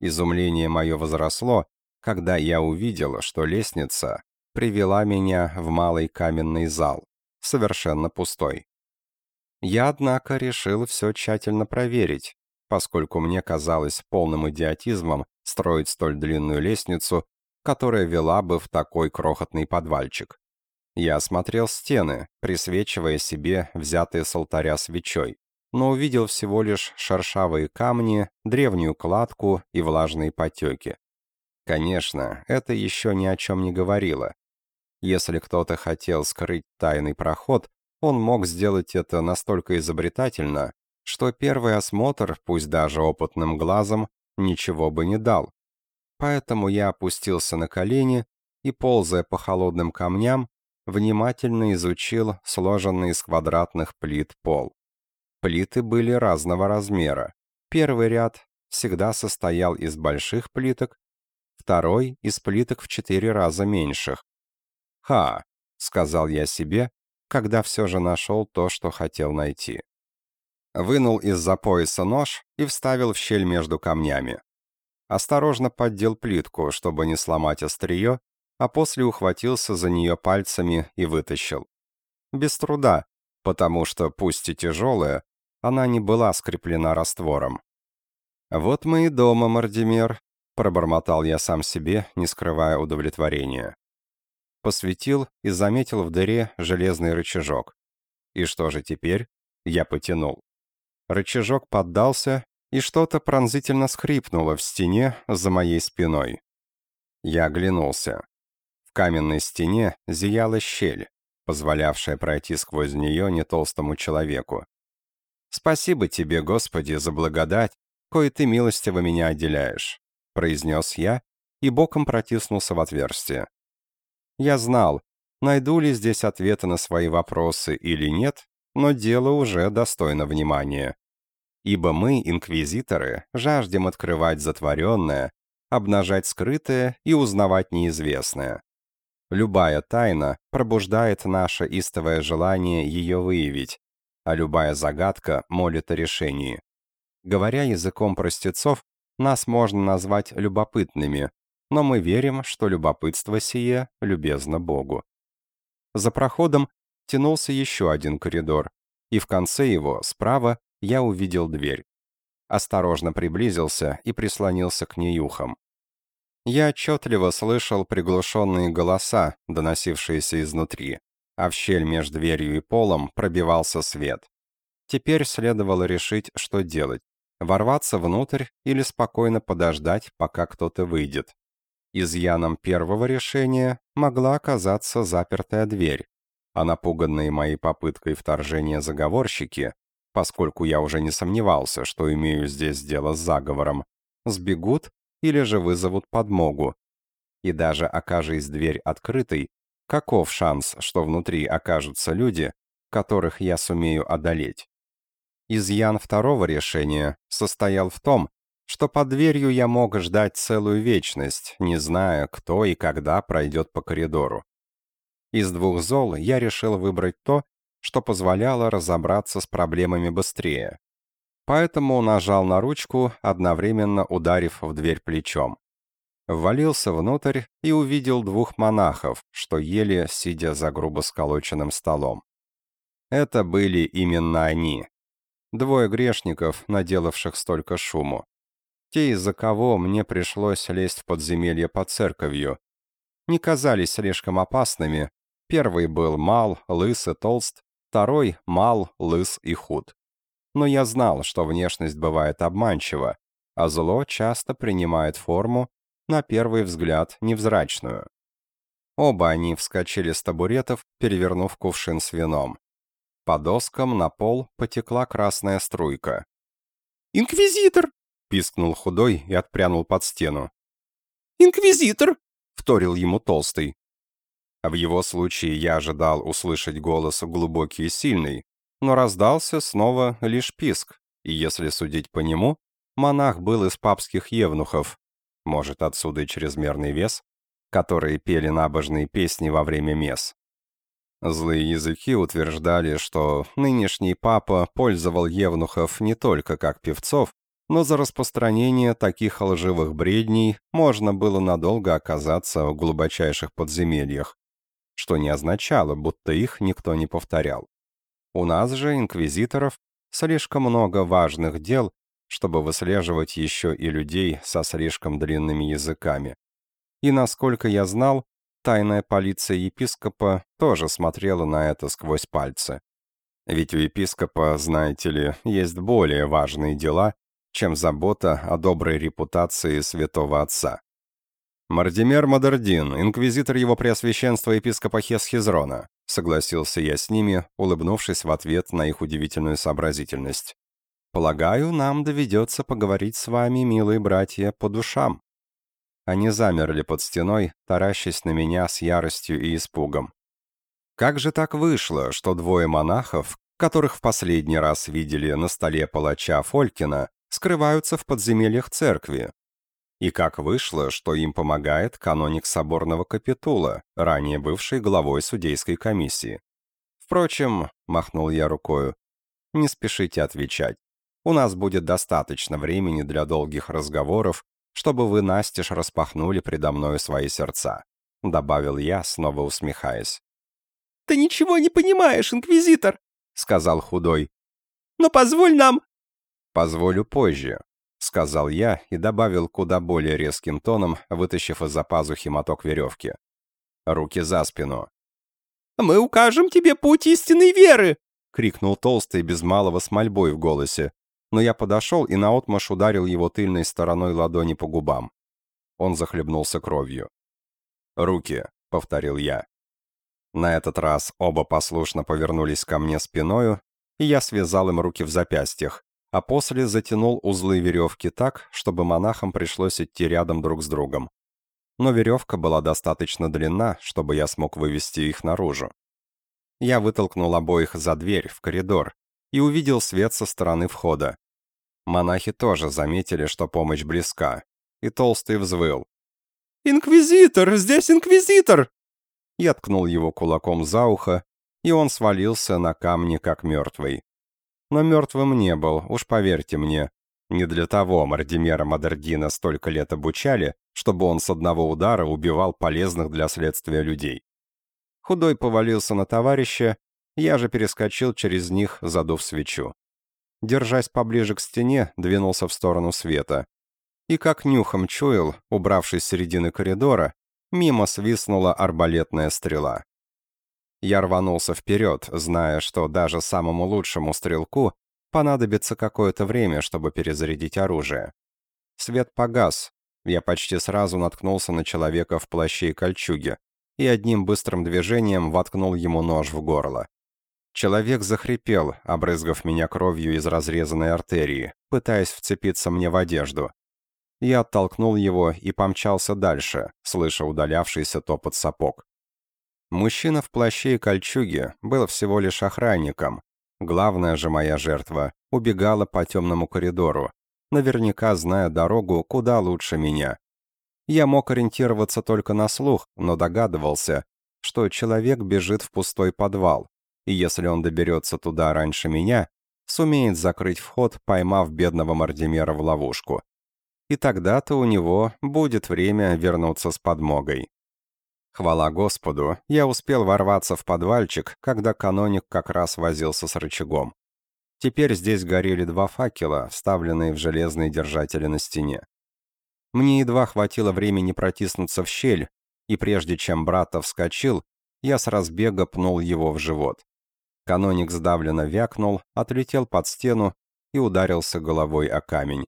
Изумление мое возросло, когда я увидел, что лестница привела меня в малый каменный зал, совершенно пустой. Я, однако, решил все тщательно проверить, поскольку мне казалось полным идиотизмом строить столь длинную лестницу, которая вела бы в такой крохотный подвальчик. Я осмотрел стены, присвечивая себе взятые с алтаря свечой, но увидел всего лишь шершавые камни, древнюю кладку и влажные потеки. Конечно, это еще ни о чем не говорило. Если кто-то хотел скрыть тайный проход, он мог сделать это настолько изобретательно, что первый осмотр, пусть даже опытным глазом, ничего бы не дал. Поэтому я опустился на колени и, ползая по холодным камням, внимательно изучил сложенный из квадратных плит пол. Плиты были разного размера. Первый ряд всегда состоял из больших плиток, второй — из плиток в четыре раза меньших. «Ха!» — сказал я себе, когда все же нашел то, что хотел найти. Вынул из-за пояса нож и вставил в щель между камнями. Осторожно поддел плитку, чтобы не сломать острие, а после ухватился за нее пальцами и вытащил. Без труда, потому что, пусть и тяжелая, она не была скреплена раствором. «Вот мы и дома, Мардимер», — пробормотал я сам себе, не скрывая удовлетворения посветил и заметил в дыре железный рычажок. И что же теперь? Я потянул. Рычажок поддался, и что-то пронзительно скрипнуло в стене за моей спиной. Я оглянулся. В каменной стене зияла щель, позволявшая пройти сквозь нее не толстому человеку. «Спасибо тебе, Господи, за благодать, кое ты милостиво меня отделяешь», произнес я и боком протиснулся в отверстие. Я знал, найду ли здесь ответы на свои вопросы или нет, но дело уже достойно внимания. Ибо мы, инквизиторы, жаждем открывать затворенное, обнажать скрытое и узнавать неизвестное. Любая тайна пробуждает наше истовое желание ее выявить, а любая загадка молит о решении. Говоря языком простецов, нас можно назвать любопытными, но мы верим, что любопытство сие любезно Богу. За проходом тянулся еще один коридор, и в конце его, справа, я увидел дверь. Осторожно приблизился и прислонился к ней ухом. Я отчетливо слышал приглушенные голоса, доносившиеся изнутри, а в щель между дверью и полом пробивался свет. Теперь следовало решить, что делать — ворваться внутрь или спокойно подождать, пока кто-то выйдет. Изъяном первого решения могла оказаться запертая дверь, а напуганные моей попыткой вторжения заговорщики поскольку я уже не сомневался, что имею здесь дело с заговором, сбегут или же вызовут подмогу. И даже окажись дверь открытой, каков шанс, что внутри окажутся люди, которых я сумею одолеть? Изъян второго решения состоял в том, что под дверью я мог ждать целую вечность, не зная, кто и когда пройдет по коридору. Из двух зол я решил выбрать то, что позволяло разобраться с проблемами быстрее. Поэтому нажал на ручку, одновременно ударив в дверь плечом. Ввалился внутрь и увидел двух монахов, что ели, сидя за грубо сколоченным столом. Это были именно они. Двое грешников, наделавших столько шуму. Те, из-за кого мне пришлось лезть в подземелье под церковью. Не казались слишком опасными. Первый был мал, лыс и толст, второй — мал, лыс и худ. Но я знал, что внешность бывает обманчива, а зло часто принимает форму, на первый взгляд, невзрачную. Оба они вскочили с табуретов, перевернув кувшин с вином. По доскам на пол потекла красная струйка. «Инквизитор!» — пискнул худой и отпрянул под стену. «Инквизитор!» — вторил ему толстый. В его случае я ожидал услышать голос глубокий и сильный, но раздался снова лишь писк, и если судить по нему, монах был из папских евнухов, может, отсюда и чрезмерный вес, которые пели набожные песни во время мес. Злые языки утверждали, что нынешний папа пользовал евнухов не только как певцов, но за распространение таких лживых бредней можно было надолго оказаться в глубочайших подземельях, что не означало, будто их никто не повторял. У нас же, инквизиторов, слишком много важных дел, чтобы выслеживать еще и людей со слишком длинными языками. И насколько я знал, тайная полиция епископа тоже смотрела на это сквозь пальцы. Ведь у епископа, знаете ли, есть более важные дела, чем забота о доброй репутации святого отца. «Мардимер Мадердин, инквизитор его преосвященства епископа Хесхизрона», согласился я с ними, улыбнувшись в ответ на их удивительную сообразительность. «Полагаю, нам доведется поговорить с вами, милые братья, по душам». Они замерли под стеной, таращась на меня с яростью и испугом. Как же так вышло, что двое монахов, которых в последний раз видели на столе палача Фолькина, скрываются в подземельях церкви, и как вышло, что им помогает каноник соборного капитула, ранее бывший главой судейской комиссии. Впрочем, махнул я рукою, не спешите отвечать. У нас будет достаточно времени для долгих разговоров, чтобы вы настежь распахнули предо мною свои сердца», — добавил я, снова усмехаясь. «Ты ничего не понимаешь, инквизитор», — сказал худой. «Но позволь нам...» «Позволю позже», — сказал я и добавил куда более резким тоном, вытащив из-за пазухи моток веревки. «Руки за спину». «Мы укажем тебе путь истинной веры!» — крикнул толстый без малого с мольбой в голосе. Но я подошел и наотмашь ударил его тыльной стороной ладони по губам. Он захлебнулся кровью. «Руки», — повторил я. На этот раз оба послушно повернулись ко мне спиною, и я связал им руки в запястьях, а после затянул узлы веревки так, чтобы монахам пришлось идти рядом друг с другом. Но веревка была достаточно длинна, чтобы я смог вывести их наружу. Я вытолкнул обоих за дверь, в коридор, и увидел свет со стороны входа. Монахи тоже заметили, что помощь близка, и Толстый взвыл. «Инквизитор! Здесь инквизитор!» Я ткнул его кулаком за ухо, и он свалился на камни, как мертвый. Но мертвым не был, уж поверьте мне. Не для того Мардимера Мадердина столько лет обучали, чтобы он с одного удара убивал полезных для следствия людей. Худой повалился на товарища, я же перескочил через них, задув свечу. Держась поближе к стене, двинулся в сторону света. И как нюхом чуял, убравшись с середины коридора, мимо свистнула арбалетная стрела. Я рванулся вперед, зная, что даже самому лучшему стрелку понадобится какое-то время, чтобы перезарядить оружие. Свет погас. Я почти сразу наткнулся на человека в плаще и кольчуге и одним быстрым движением воткнул ему нож в горло. Человек захрипел, обрызгав меня кровью из разрезанной артерии, пытаясь вцепиться мне в одежду. Я оттолкнул его и помчался дальше, слыша удалявшийся топот сапог. Мужчина в плаще и кольчуге был всего лишь охранником. Главная же моя жертва убегала по темному коридору, наверняка зная дорогу куда лучше меня. Я мог ориентироваться только на слух, но догадывался, что человек бежит в пустой подвал, и если он доберется туда раньше меня, сумеет закрыть вход, поймав бедного Мардимера в ловушку. И тогда-то у него будет время вернуться с подмогой. Хвала Господу, я успел ворваться в подвальчик, когда каноник как раз возился с рычагом. Теперь здесь горели два факела, вставленные в железные держатели на стене. Мне едва хватило времени протиснуться в щель, и прежде чем брата вскочил, я с разбега пнул его в живот. Каноник сдавленно вякнул, отлетел под стену и ударился головой о камень.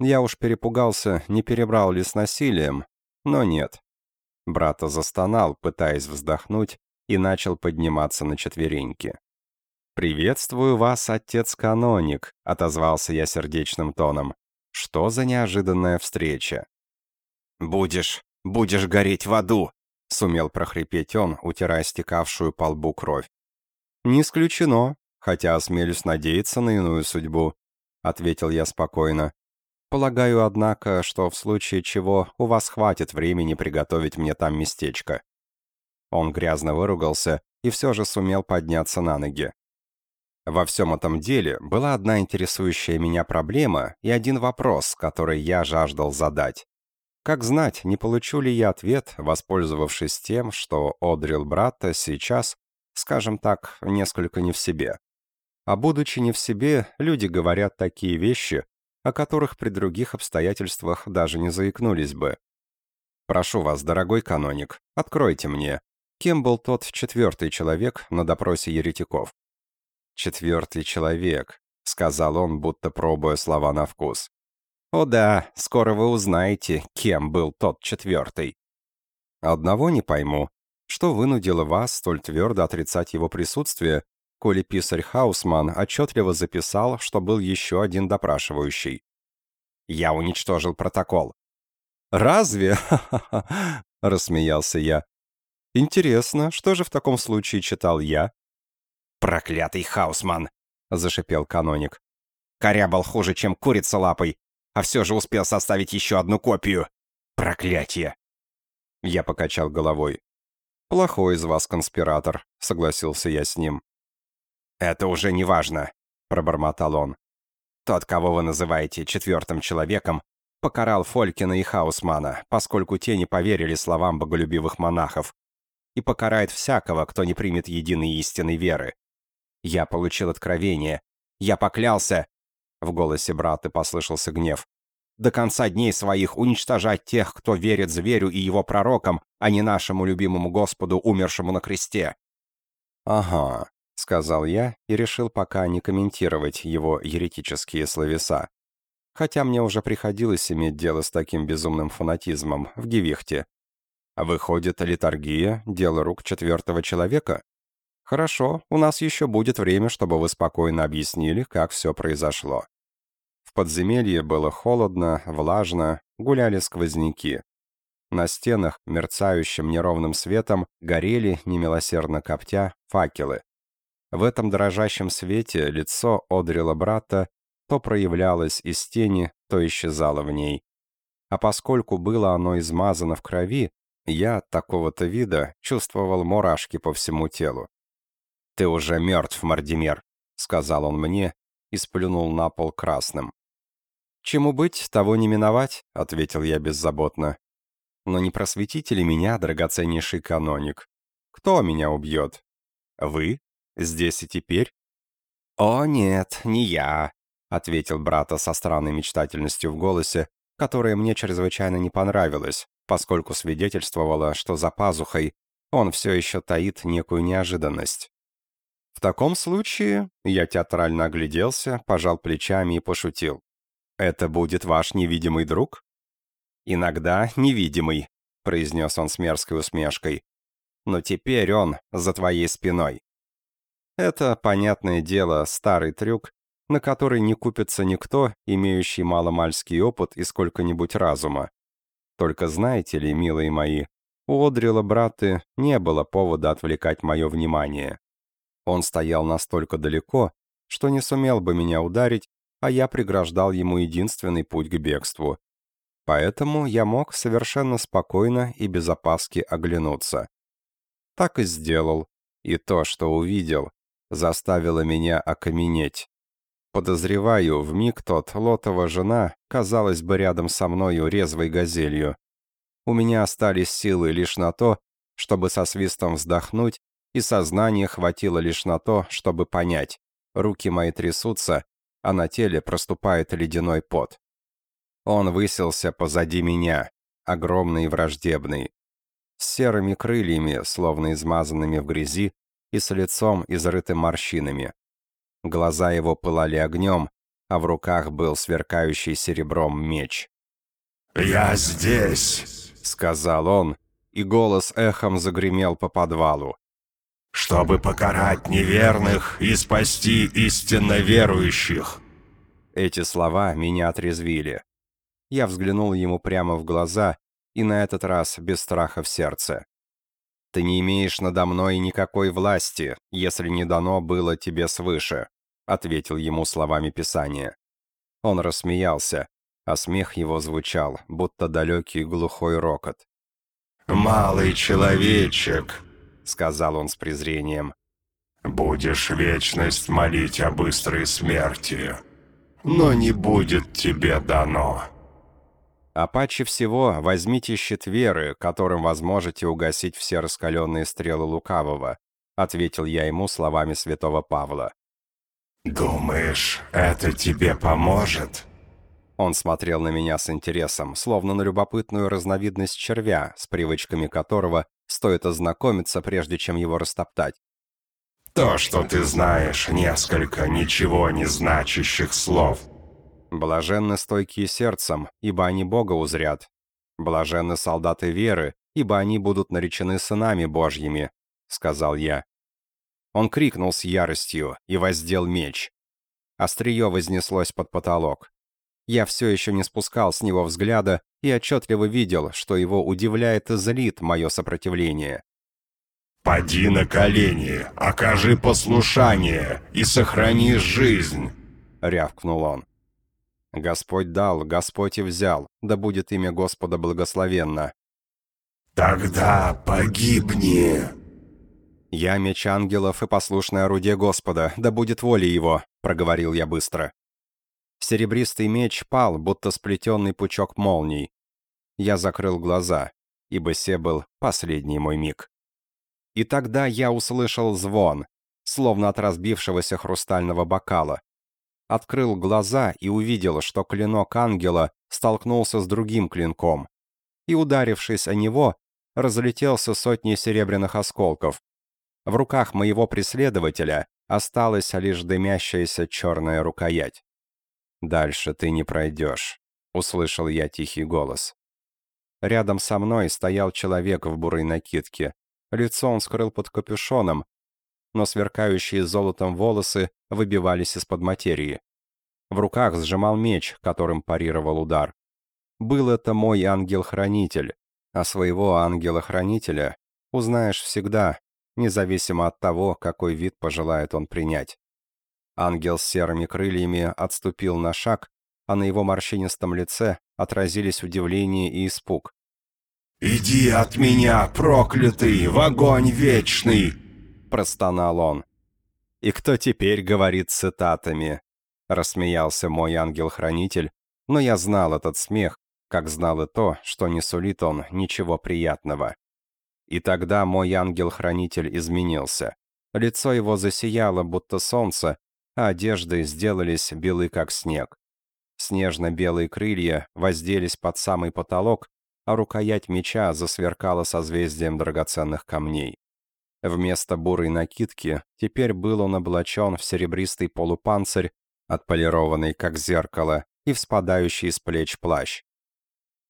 Я уж перепугался, не перебрал ли с насилием, но нет, Брата застонал, пытаясь вздохнуть, и начал подниматься на четвереньки. «Приветствую вас, отец-каноник», — отозвался я сердечным тоном. «Что за неожиданная встреча?» «Будешь, будешь гореть в аду», — сумел прохрипеть он, утирая стекавшую по лбу кровь. «Не исключено, хотя осмелюсь надеяться на иную судьбу», — ответил я спокойно. Полагаю, однако, что в случае чего у вас хватит времени приготовить мне там местечко». Он грязно выругался и все же сумел подняться на ноги. Во всем этом деле была одна интересующая меня проблема и один вопрос, который я жаждал задать. Как знать, не получу ли я ответ, воспользовавшись тем, что Одрил брата сейчас, скажем так, несколько не в себе. А будучи не в себе, люди говорят такие вещи, о которых при других обстоятельствах даже не заикнулись бы. «Прошу вас, дорогой каноник, откройте мне, кем был тот четвертый человек на допросе еретиков?» «Четвертый человек», — сказал он, будто пробуя слова на вкус. «О да, скоро вы узнаете, кем был тот четвертый». «Одного не пойму. Что вынудило вас столь твердо отрицать его присутствие коли писарь Хаусман отчетливо записал, что был еще один допрашивающий. Я уничтожил протокол. «Разве?» (laughs) — рассмеялся я. «Интересно, что же в таком случае читал я?» «Проклятый Хаусман!» — зашипел каноник. «Корябал хуже, чем курица лапой, а все же успел составить еще одну копию. Проклятие!» Я покачал головой. «Плохой из вас конспиратор», — согласился я с ним. «Это уже не важно», — пробормотал он. «Тот, кого вы называете четвертым человеком, покарал Фолькина и Хаусмана, поскольку те не поверили словам боголюбивых монахов, и покарает всякого, кто не примет единой истинной веры. Я получил откровение. Я поклялся...» В голосе брата послышался гнев. «До конца дней своих уничтожать тех, кто верит зверю и его пророкам, а не нашему любимому Господу, умершему на кресте». «Ага, — сказал я и решил пока не комментировать его еретические словеса. Хотя мне уже приходилось иметь дело с таким безумным фанатизмом в Гевихте. Выходит, литургия — дело рук четвертого человека? Хорошо, у нас еще будет время, чтобы вы спокойно объяснили, как все произошло. В подземелье было холодно, влажно, гуляли сквозняки. На стенах, мерцающим неровным светом, горели, немилосердно коптя, факелы. В этом дрожащем свете лицо Одрила брата то проявлялось из тени, то исчезало в ней. А поскольку было оно измазано в крови, я от такого-то вида чувствовал мурашки по всему телу. «Ты уже мертв, Мардимер», — сказал он мне и сплюнул на пол красным. «Чему быть, того не миновать», — ответил я беззаботно. «Но не просветите ли меня, драгоценнейший каноник? Кто меня убьет? Вы Здесь и теперь?» «О, нет, не я», — ответил брата со странной мечтательностью в голосе, которая мне чрезвычайно не понравилась, поскольку свидетельствовала, что за пазухой он все еще таит некую неожиданность. «В таком случае...» — я театрально огляделся, пожал плечами и пошутил. «Это будет ваш невидимый друг?» «Иногда невидимый», — произнес он с мерзкой усмешкой. «Но теперь он за твоей спиной». Это, понятное дело, старый трюк, на который не купится никто, имеющий маломальский опыт и сколько-нибудь разума. Только знаете ли, милые мои, у Одрила браты не было повода отвлекать мое внимание. Он стоял настолько далеко, что не сумел бы меня ударить, а я преграждал ему единственный путь к бегству. Поэтому я мог совершенно спокойно и без опаски оглянуться. Так и сделал, и то, что увидел, заставило меня окаменеть. Подозреваю, в миг тот Лотова жена казалась бы рядом со мною резвой газелью. У меня остались силы лишь на то, чтобы со свистом вздохнуть, и сознание хватило лишь на то, чтобы понять. Руки мои трясутся, а на теле проступает ледяной пот. Он высился позади меня, огромный и враждебный, с серыми крыльями, словно измазанными в грязи, и с лицом, изрытым морщинами. Глаза его пылали огнем, а в руках был сверкающий серебром меч. «Я здесь!» — сказал он, и голос эхом загремел по подвалу. «Чтобы покарать неверных и спасти истинно верующих!» Эти слова меня отрезвили. Я взглянул ему прямо в глаза, и на этот раз без страха в сердце. Ты не имеешь надо мной никакой власти, если не дано было тебе свыше», — ответил ему словами Писания. Он рассмеялся, а смех его звучал, будто далекий глухой рокот. «Малый человечек», — сказал он с презрением, — «будешь вечность молить о быстрой смерти, но не будет тебе дано». А паче всего возьмите щит веры, которым возможете угасить все раскаленные стрелы лукавого», ответил я ему словами святого Павла. «Думаешь, это тебе поможет?» Он смотрел на меня с интересом, словно на любопытную разновидность червя, с привычками которого стоит ознакомиться, прежде чем его растоптать. «То, что ты знаешь несколько ничего не значащих слов, Блаженны стойкие сердцем, ибо они Бога узрят. Блаженны солдаты веры, ибо они будут наречены сынами Божьими», — сказал я. Он крикнул с яростью и воздел меч. Острие вознеслось под потолок. Я все еще не спускал с него взгляда и отчетливо видел, что его удивляет и злит мое сопротивление. «Поди на колени, окажи послушание и сохрани жизнь!» — рявкнул он. Господь дал, Господь и взял, да будет имя Господа благословенно. Тогда погибни. Я меч ангелов и послушное орудие Господа, да будет воля его, проговорил я быстро. Серебристый меч пал, будто сплетенный пучок молний. Я закрыл глаза, ибо се был последний мой миг. И тогда я услышал звон, словно от разбившегося хрустального бокала открыл глаза и увидел, что клинок ангела столкнулся с другим клинком и, ударившись о него, разлетелся сотней серебряных осколков. В руках моего преследователя осталась лишь дымящаяся черная рукоять. «Дальше ты не пройдешь», — услышал я тихий голос. Рядом со мной стоял человек в бурой накидке. Лицо он скрыл под капюшоном, но сверкающие золотом волосы выбивались из-под материи. В руках сжимал меч, которым парировал удар. Был это мой ангел-хранитель, а своего ангела-хранителя узнаешь всегда, независимо от того, какой вид пожелает он принять. Ангел с серыми крыльями отступил на шаг, а на его морщинистом лице отразились удивление и испуг. «Иди от меня, проклятый, в огонь вечный!» Простонал он. «И кто теперь говорит цитатами?» Рассмеялся мой ангел-хранитель, но я знал этот смех, как знал и то, что не сулит он ничего приятного. И тогда мой ангел-хранитель изменился. Лицо его засияло, будто солнце, а одежды сделались белы, как снег. Снежно-белые крылья возделись под самый потолок, а рукоять меча засверкала созвездием драгоценных камней. Вместо бурой накидки теперь был он облачен в серебристый полупанцирь, отполированный как зеркало, и в спадающий с плеч плащ.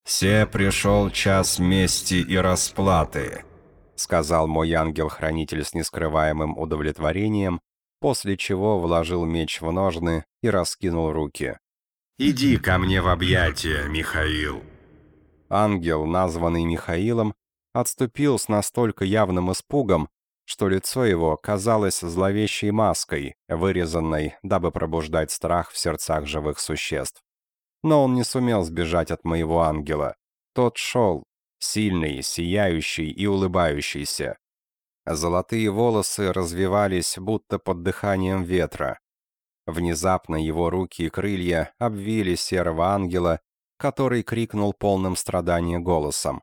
«Се пришел час мести и расплаты», — сказал мой ангел-хранитель с нескрываемым удовлетворением, после чего вложил меч в ножны и раскинул руки. «Иди ко мне в объятия, Михаил!» Ангел, названный Михаилом, отступил с настолько явным испугом, что лицо его казалось зловещей маской, вырезанной, дабы пробуждать страх в сердцах живых существ. Но он не сумел сбежать от моего ангела. Тот шел, сильный, сияющий и улыбающийся. Золотые волосы развивались, будто под дыханием ветра. Внезапно его руки и крылья обвили серого ангела, который крикнул полным страдания голосом.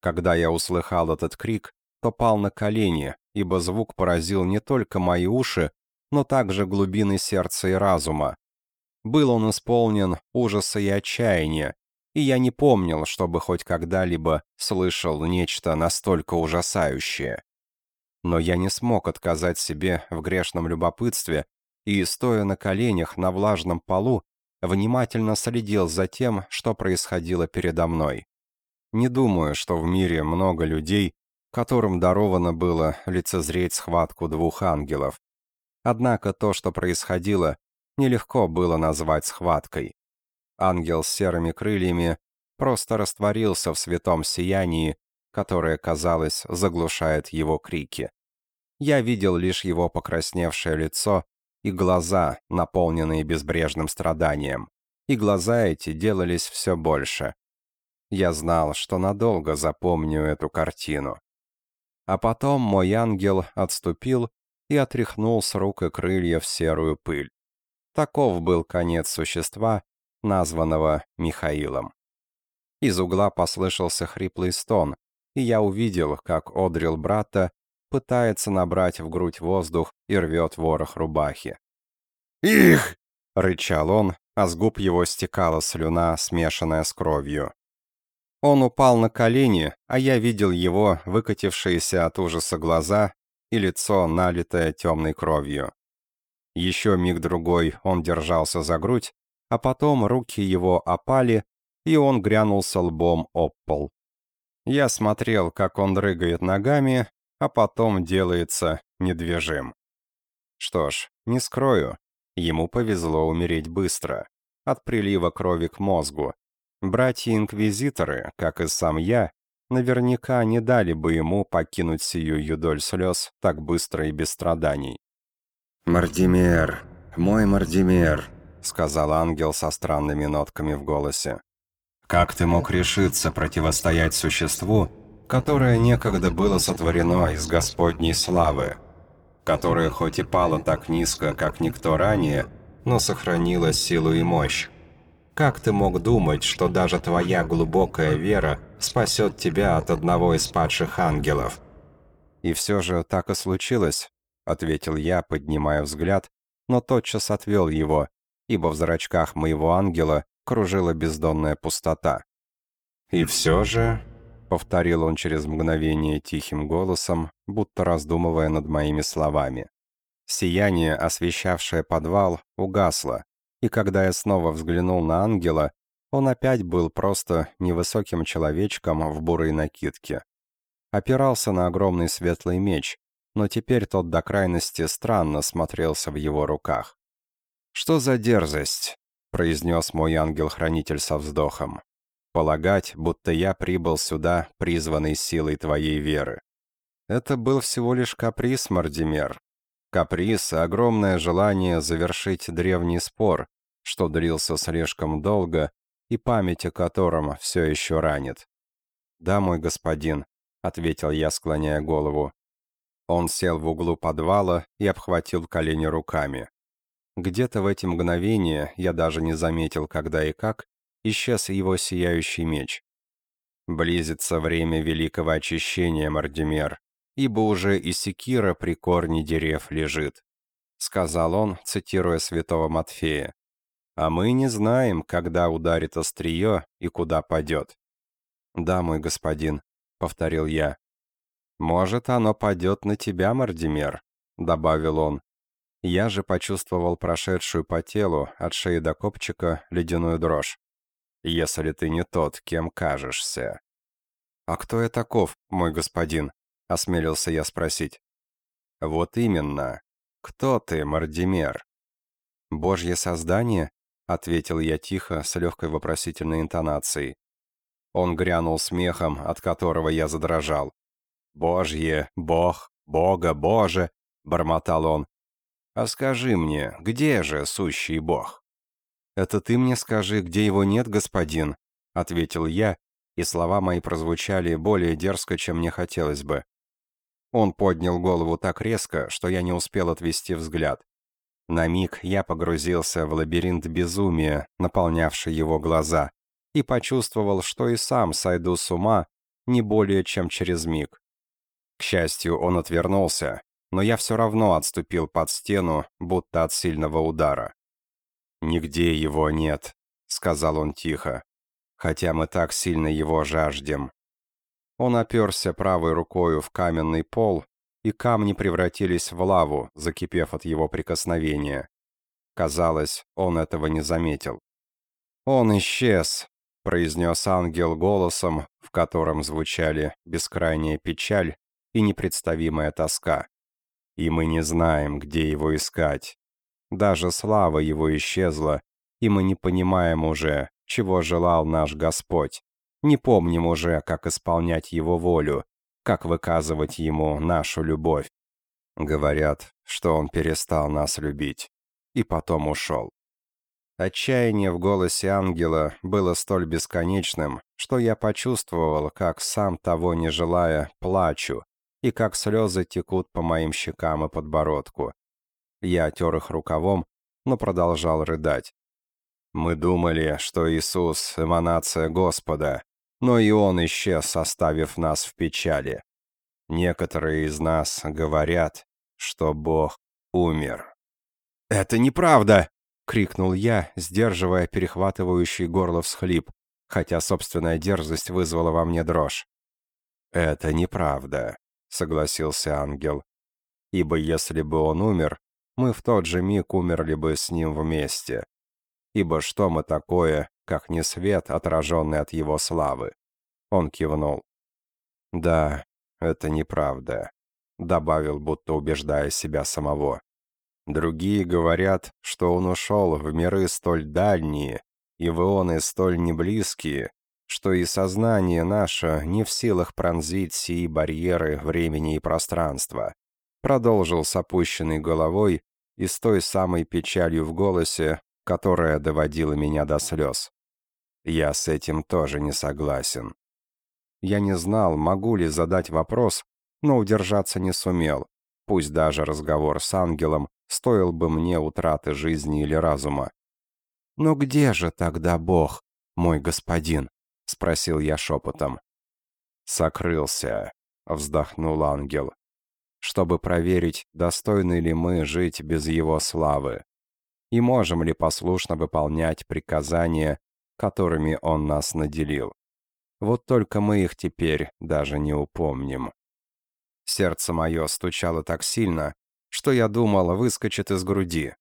Когда я услыхал этот крик, то пал на колени, ибо звук поразил не только мои уши, но также глубины сердца и разума. Был он исполнен ужаса и отчаяния, и я не помнил, чтобы хоть когда-либо слышал нечто настолько ужасающее. Но я не смог отказать себе в грешном любопытстве и, стоя на коленях на влажном полу, внимательно следил за тем, что происходило передо мной. Не думаю, что в мире много людей, которым даровано было лицезреть схватку двух ангелов. Однако то, что происходило, нелегко было назвать схваткой. Ангел с серыми крыльями просто растворился в святом сиянии, которое, казалось, заглушает его крики. Я видел лишь его покрасневшее лицо и глаза, наполненные безбрежным страданием. И глаза эти делались все больше. Я знал, что надолго запомню эту картину. А потом мой ангел отступил и отряхнул с рук и крыльев серую пыль. Таков был конец существа, названного Михаилом. Из угла послышался хриплый стон, и я увидел, как Одрил брата пытается набрать в грудь воздух и рвет ворох рубахи. «Их!» — рычал он, а с губ его стекала слюна, смешанная с кровью. Он упал на колени, а я видел его выкатившиеся от ужаса глаза и лицо, налитое темной кровью. Еще миг-другой он держался за грудь, а потом руки его опали, и он грянулся лбом об пол. Я смотрел, как он дрыгает ногами, а потом делается недвижим. Что ж, не скрою, ему повезло умереть быстро, от прилива крови к мозгу, Братья-инквизиторы, как и сам я, наверняка не дали бы ему покинуть сию юдоль слез так быстро и без страданий. «Мардимер, мой Мардимер», — сказал ангел со странными нотками в голосе. «Как ты мог решиться противостоять существу, которое некогда было сотворено из Господней славы, которое хоть и пало так низко, как никто ранее, но сохранило силу и мощь, как ты мог думать, что даже твоя глубокая вера спасет тебя от одного из падших ангелов?» «И все же так и случилось», — ответил я, поднимая взгляд, но тотчас отвел его, ибо в зрачках моего ангела кружила бездонная пустота. «И все же...» — повторил он через мгновение тихим голосом, будто раздумывая над моими словами. Сияние, освещавшее подвал, угасло, и когда я снова взглянул на ангела, он опять был просто невысоким человечком в бурой накидке. Опирался на огромный светлый меч, но теперь тот до крайности странно смотрелся в его руках. «Что за дерзость?» — произнес мой ангел-хранитель со вздохом. «Полагать, будто я прибыл сюда, призванный силой твоей веры. Это был всего лишь каприз, Мардимер. Каприз огромное желание завершить древний спор, что длился слишком долго и память о котором все еще ранит. «Да, мой господин», — ответил я, склоняя голову. Он сел в углу подвала и обхватил колени руками. Где-то в эти мгновения, я даже не заметил, когда и как, исчез его сияющий меч. Близится время великого очищения, Мардимер, ибо уже и секира при корне дерев лежит, сказал он, цитируя святого Матфея. А мы не знаем, когда ударит острие и куда падет. «Да, мой господин», — повторил я. «Может, оно падет на тебя, Мардимер», — добавил он. Я же почувствовал прошедшую по телу, от шеи до копчика, ледяную дрожь. «Если ты не тот, кем кажешься». «А кто я таков, мой господин?» — осмелился я спросить. «Вот именно. «Кто ты, Мардимер?» «Божье создание?» — ответил я тихо, с легкой вопросительной интонацией. Он грянул смехом, от которого я задрожал. «Божье, Бог, Бога, Боже!» — бормотал он. «А скажи мне, где же сущий Бог?» «Это ты мне скажи, где его нет, господин?» — ответил я, и слова мои прозвучали более дерзко, чем мне хотелось бы. Он поднял голову так резко, что я не успел отвести взгляд. На миг я погрузился в лабиринт безумия, наполнявший его глаза, и почувствовал, что и сам сойду с ума не более чем через миг. К счастью, он отвернулся, но я все равно отступил под стену, будто от сильного удара. «Нигде его нет», — сказал он тихо, «хотя мы так сильно его жаждем». Он оперся правой рукою в каменный пол, и камни превратились в лаву, закипев от его прикосновения. Казалось, он этого не заметил. «Он исчез», — произнес ангел голосом, в котором звучали бескрайняя печаль и непредставимая тоска. «И мы не знаем, где его искать. Даже слава его исчезла, и мы не понимаем уже, чего желал наш Господь. Не помним уже, как исполнять его волю, как выказывать ему нашу любовь. Говорят, что он перестал нас любить. И потом ушел. Отчаяние в голосе ангела было столь бесконечным, что я почувствовал, как сам того не желая, плачу, и как слезы текут по моим щекам и подбородку. Я отер их рукавом, но продолжал рыдать. Мы думали, что Иисус — эманация Господа, но и Он исчез, оставив нас в печали. Некоторые из нас говорят, что Бог умер. «Это неправда!» — крикнул я, сдерживая перехватывающий горло всхлип, хотя собственная дерзость вызвала во мне дрожь. «Это неправда», — согласился ангел. «Ибо если бы он умер, мы в тот же миг умерли бы с ним вместе. Ибо что мы такое, как не свет, отраженный от его славы?» Он кивнул. «Да, это неправда», — добавил, будто убеждая себя самого. «Другие говорят, что он ушел в миры столь дальние, и в ионы столь неблизкие, что и сознание наше не в силах пронзить сии барьеры времени и пространства продолжил с опущенной головой и с той самой печалью в голосе, которая доводила меня до слез. Я с этим тоже не согласен. Я не знал, могу ли задать вопрос, но удержаться не сумел. Пусть даже разговор с ангелом стоил бы мне утраты жизни или разума. «Но где же тогда Бог, мой господин?» — спросил я шепотом. «Сокрылся», — вздохнул ангел чтобы проверить, достойны ли мы жить без его славы, и можем ли послушно выполнять приказания, которыми он нас наделил. Вот только мы их теперь даже не упомним. Сердце мое стучало так сильно, что я думал, выскочит из груди.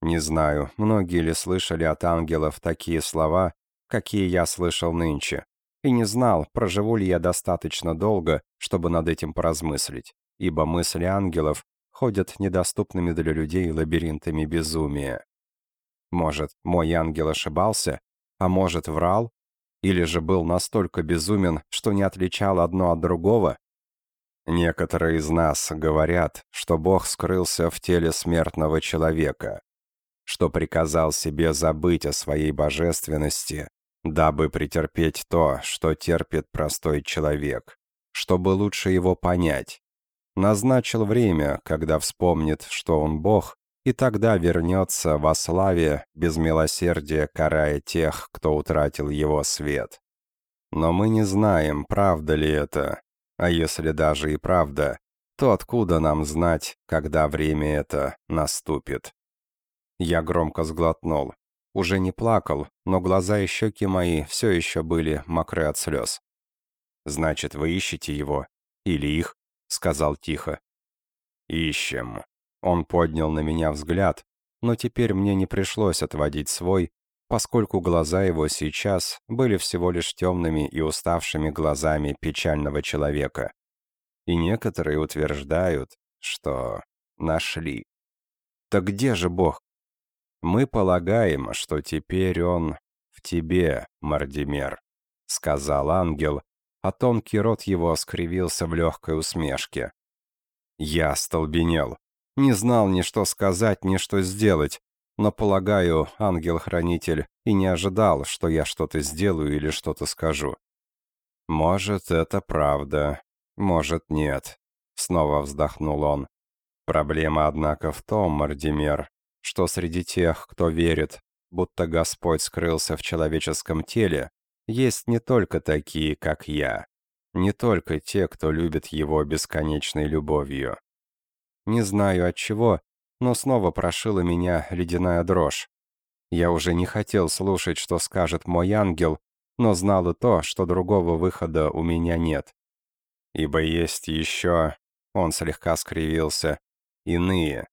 Не знаю, многие ли слышали от ангелов такие слова, какие я слышал нынче, и не знал, проживу ли я достаточно долго, чтобы над этим поразмыслить ибо мысли ангелов ходят недоступными для людей лабиринтами безумия. Может, мой ангел ошибался, а может, врал? Или же был настолько безумен, что не отличал одно от другого? Некоторые из нас говорят, что Бог скрылся в теле смертного человека, что приказал себе забыть о своей божественности, дабы претерпеть то, что терпит простой человек, чтобы лучше его понять, назначил время, когда вспомнит, что он Бог, и тогда вернется во славе, без милосердия карая тех, кто утратил его свет. Но мы не знаем, правда ли это, а если даже и правда, то откуда нам знать, когда время это наступит? Я громко сглотнул. Уже не плакал, но глаза и щеки мои все еще были мокры от слез. «Значит, вы ищете его? Или их?» — сказал тихо. «Ищем». Он поднял на меня взгляд, но теперь мне не пришлось отводить свой, поскольку глаза его сейчас были всего лишь темными и уставшими глазами печального человека. И некоторые утверждают, что нашли. Так где же Бог? Мы полагаем, что теперь он в тебе, Мардимер, сказал ангел, а тонкий рот его скривился в легкой усмешке. Я столбенел. Не знал ни что сказать, ни что сделать, но, полагаю, ангел-хранитель и не ожидал, что я что-то сделаю или что-то скажу. «Может, это правда, может, нет», — снова вздохнул он. «Проблема, однако, в том, Мардимер, что среди тех, кто верит, будто Господь скрылся в человеческом теле, есть не только такие, как я, не только те, кто любит его бесконечной любовью. Не знаю от чего, но снова прошила меня ледяная дрожь. Я уже не хотел слушать, что скажет мой ангел, но знал и то, что другого выхода у меня нет. Ибо есть еще, он слегка скривился, иные.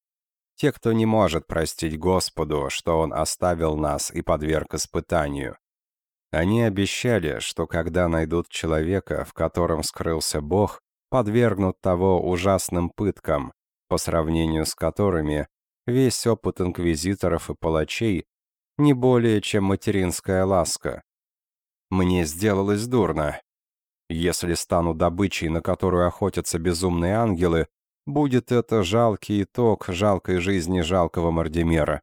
Те, кто не может простить Господу, что Он оставил нас и подверг испытанию. Они обещали, что когда найдут человека, в котором скрылся Бог, подвергнут того ужасным пыткам, по сравнению с которыми весь опыт инквизиторов и палачей не более чем материнская ласка. Мне сделалось дурно. Если стану добычей, на которую охотятся безумные ангелы, будет это жалкий итог жалкой жизни жалкого Мардимера.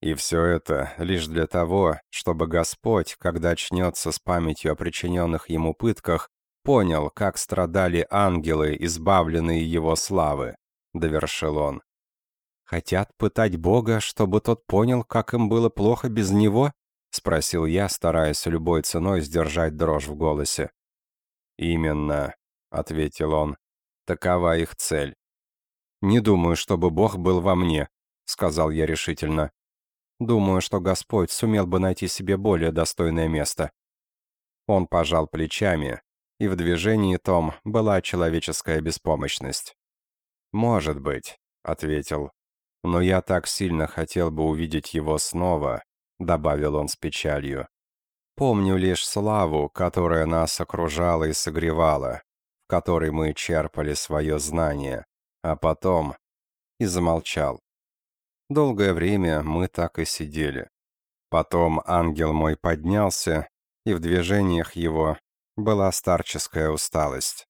И все это лишь для того, чтобы Господь, когда очнется с памятью о причиненных ему пытках, понял, как страдали ангелы, избавленные его славы довершил он. «Хотят пытать Бога, чтобы тот понял, как им было плохо без Него?» — спросил я, стараясь любой ценой сдержать дрожь в голосе. «Именно», — ответил он, — «такова их цель». «Не думаю, чтобы Бог был во мне», — сказал я решительно. «Думаю, что Господь сумел бы найти себе более достойное место». Он пожал плечами, и в движении том была человеческая беспомощность. «Может быть», — ответил. «Но я так сильно хотел бы увидеть его снова», — добавил он с печалью. «Помню лишь славу, которая нас окружала и согревала, в которой мы черпали свое знание, а потом...» И замолчал. Долгое время мы так и сидели. Потом ангел мой поднялся, и в движениях его была старческая усталость.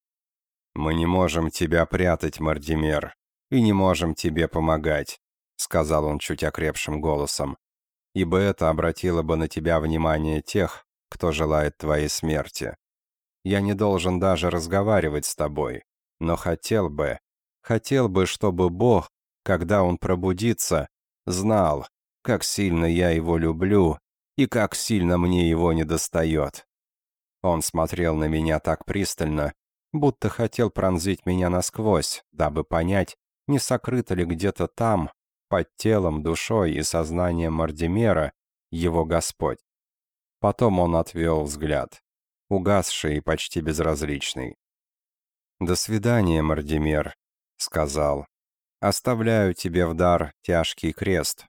«Мы не можем тебя прятать, Мардимер, и не можем тебе помогать», сказал он чуть окрепшим голосом, «ибо это обратило бы на тебя внимание тех, кто желает твоей смерти. Я не должен даже разговаривать с тобой, но хотел бы, хотел бы, чтобы Бог, когда Он пробудится, знал, как сильно я его люблю и как сильно мне его недостает». Он смотрел на меня так пристально, будто хотел пронзить меня насквозь, дабы понять, не сокрыто ли где-то там, под телом, душой и сознанием Мардимера, его Господь. Потом он отвел взгляд, угасший и почти безразличный. «До свидания, Мардимер», — сказал. «Оставляю тебе в дар тяжкий крест.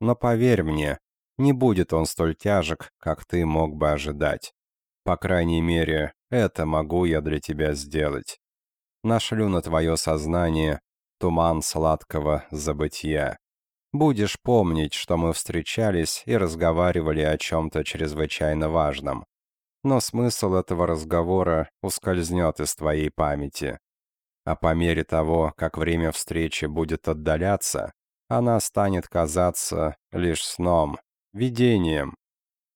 Но поверь мне, не будет он столь тяжек, как ты мог бы ожидать. По крайней мере, это могу я для тебя сделать. Нашлю на твое сознание туман сладкого забытия. Будешь помнить, что мы встречались и разговаривали о чем-то чрезвычайно важном. Но смысл этого разговора ускользнет из твоей памяти. А по мере того, как время встречи будет отдаляться, она станет казаться лишь сном, видением.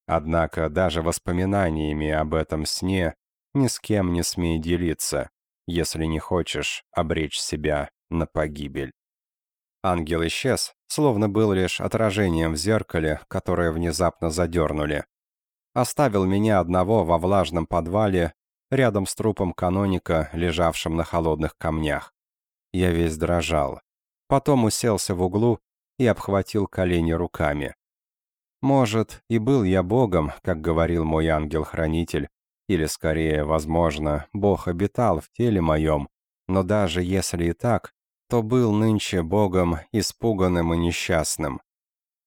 Однако даже воспоминаниями об этом сне ни с кем не смей делиться, если не хочешь обречь себя на погибель. Ангел исчез, словно был лишь отражением в зеркале, которое внезапно задернули. Оставил меня одного во влажном подвале, рядом с трупом каноника, лежавшим на холодных камнях. Я весь дрожал. Потом уселся в углу и обхватил колени руками. Может, и был я богом, как говорил мой ангел-хранитель, или скорее, возможно, Бог обитал в теле моем, но даже если и так, то был нынче Богом испуганным и несчастным.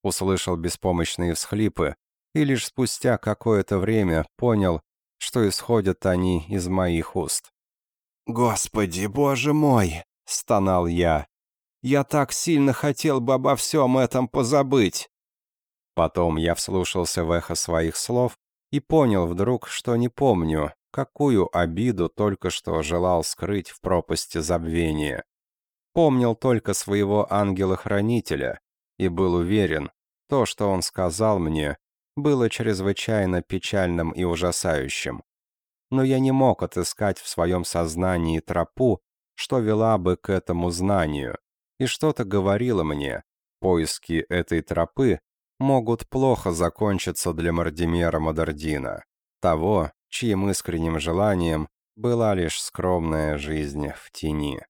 Услышал беспомощные всхлипы и лишь спустя какое-то время понял, что исходят они из моих уст. «Господи, Боже мой!» — стонал я. Я так сильно хотел бы обо всем этом позабыть. Потом я вслушался в эхо своих слов и понял вдруг, что не помню, какую обиду только что желал скрыть в пропасти забвения. Помнил только своего ангела-хранителя и был уверен, то, что он сказал мне, было чрезвычайно печальным и ужасающим. Но я не мог отыскать в своем сознании тропу, что вела бы к этому знанию, и что-то говорило мне, поиски этой тропы могут плохо закончиться для Мардимера Модердина, того, чьим искренним желанием была лишь скромная жизнь в тени.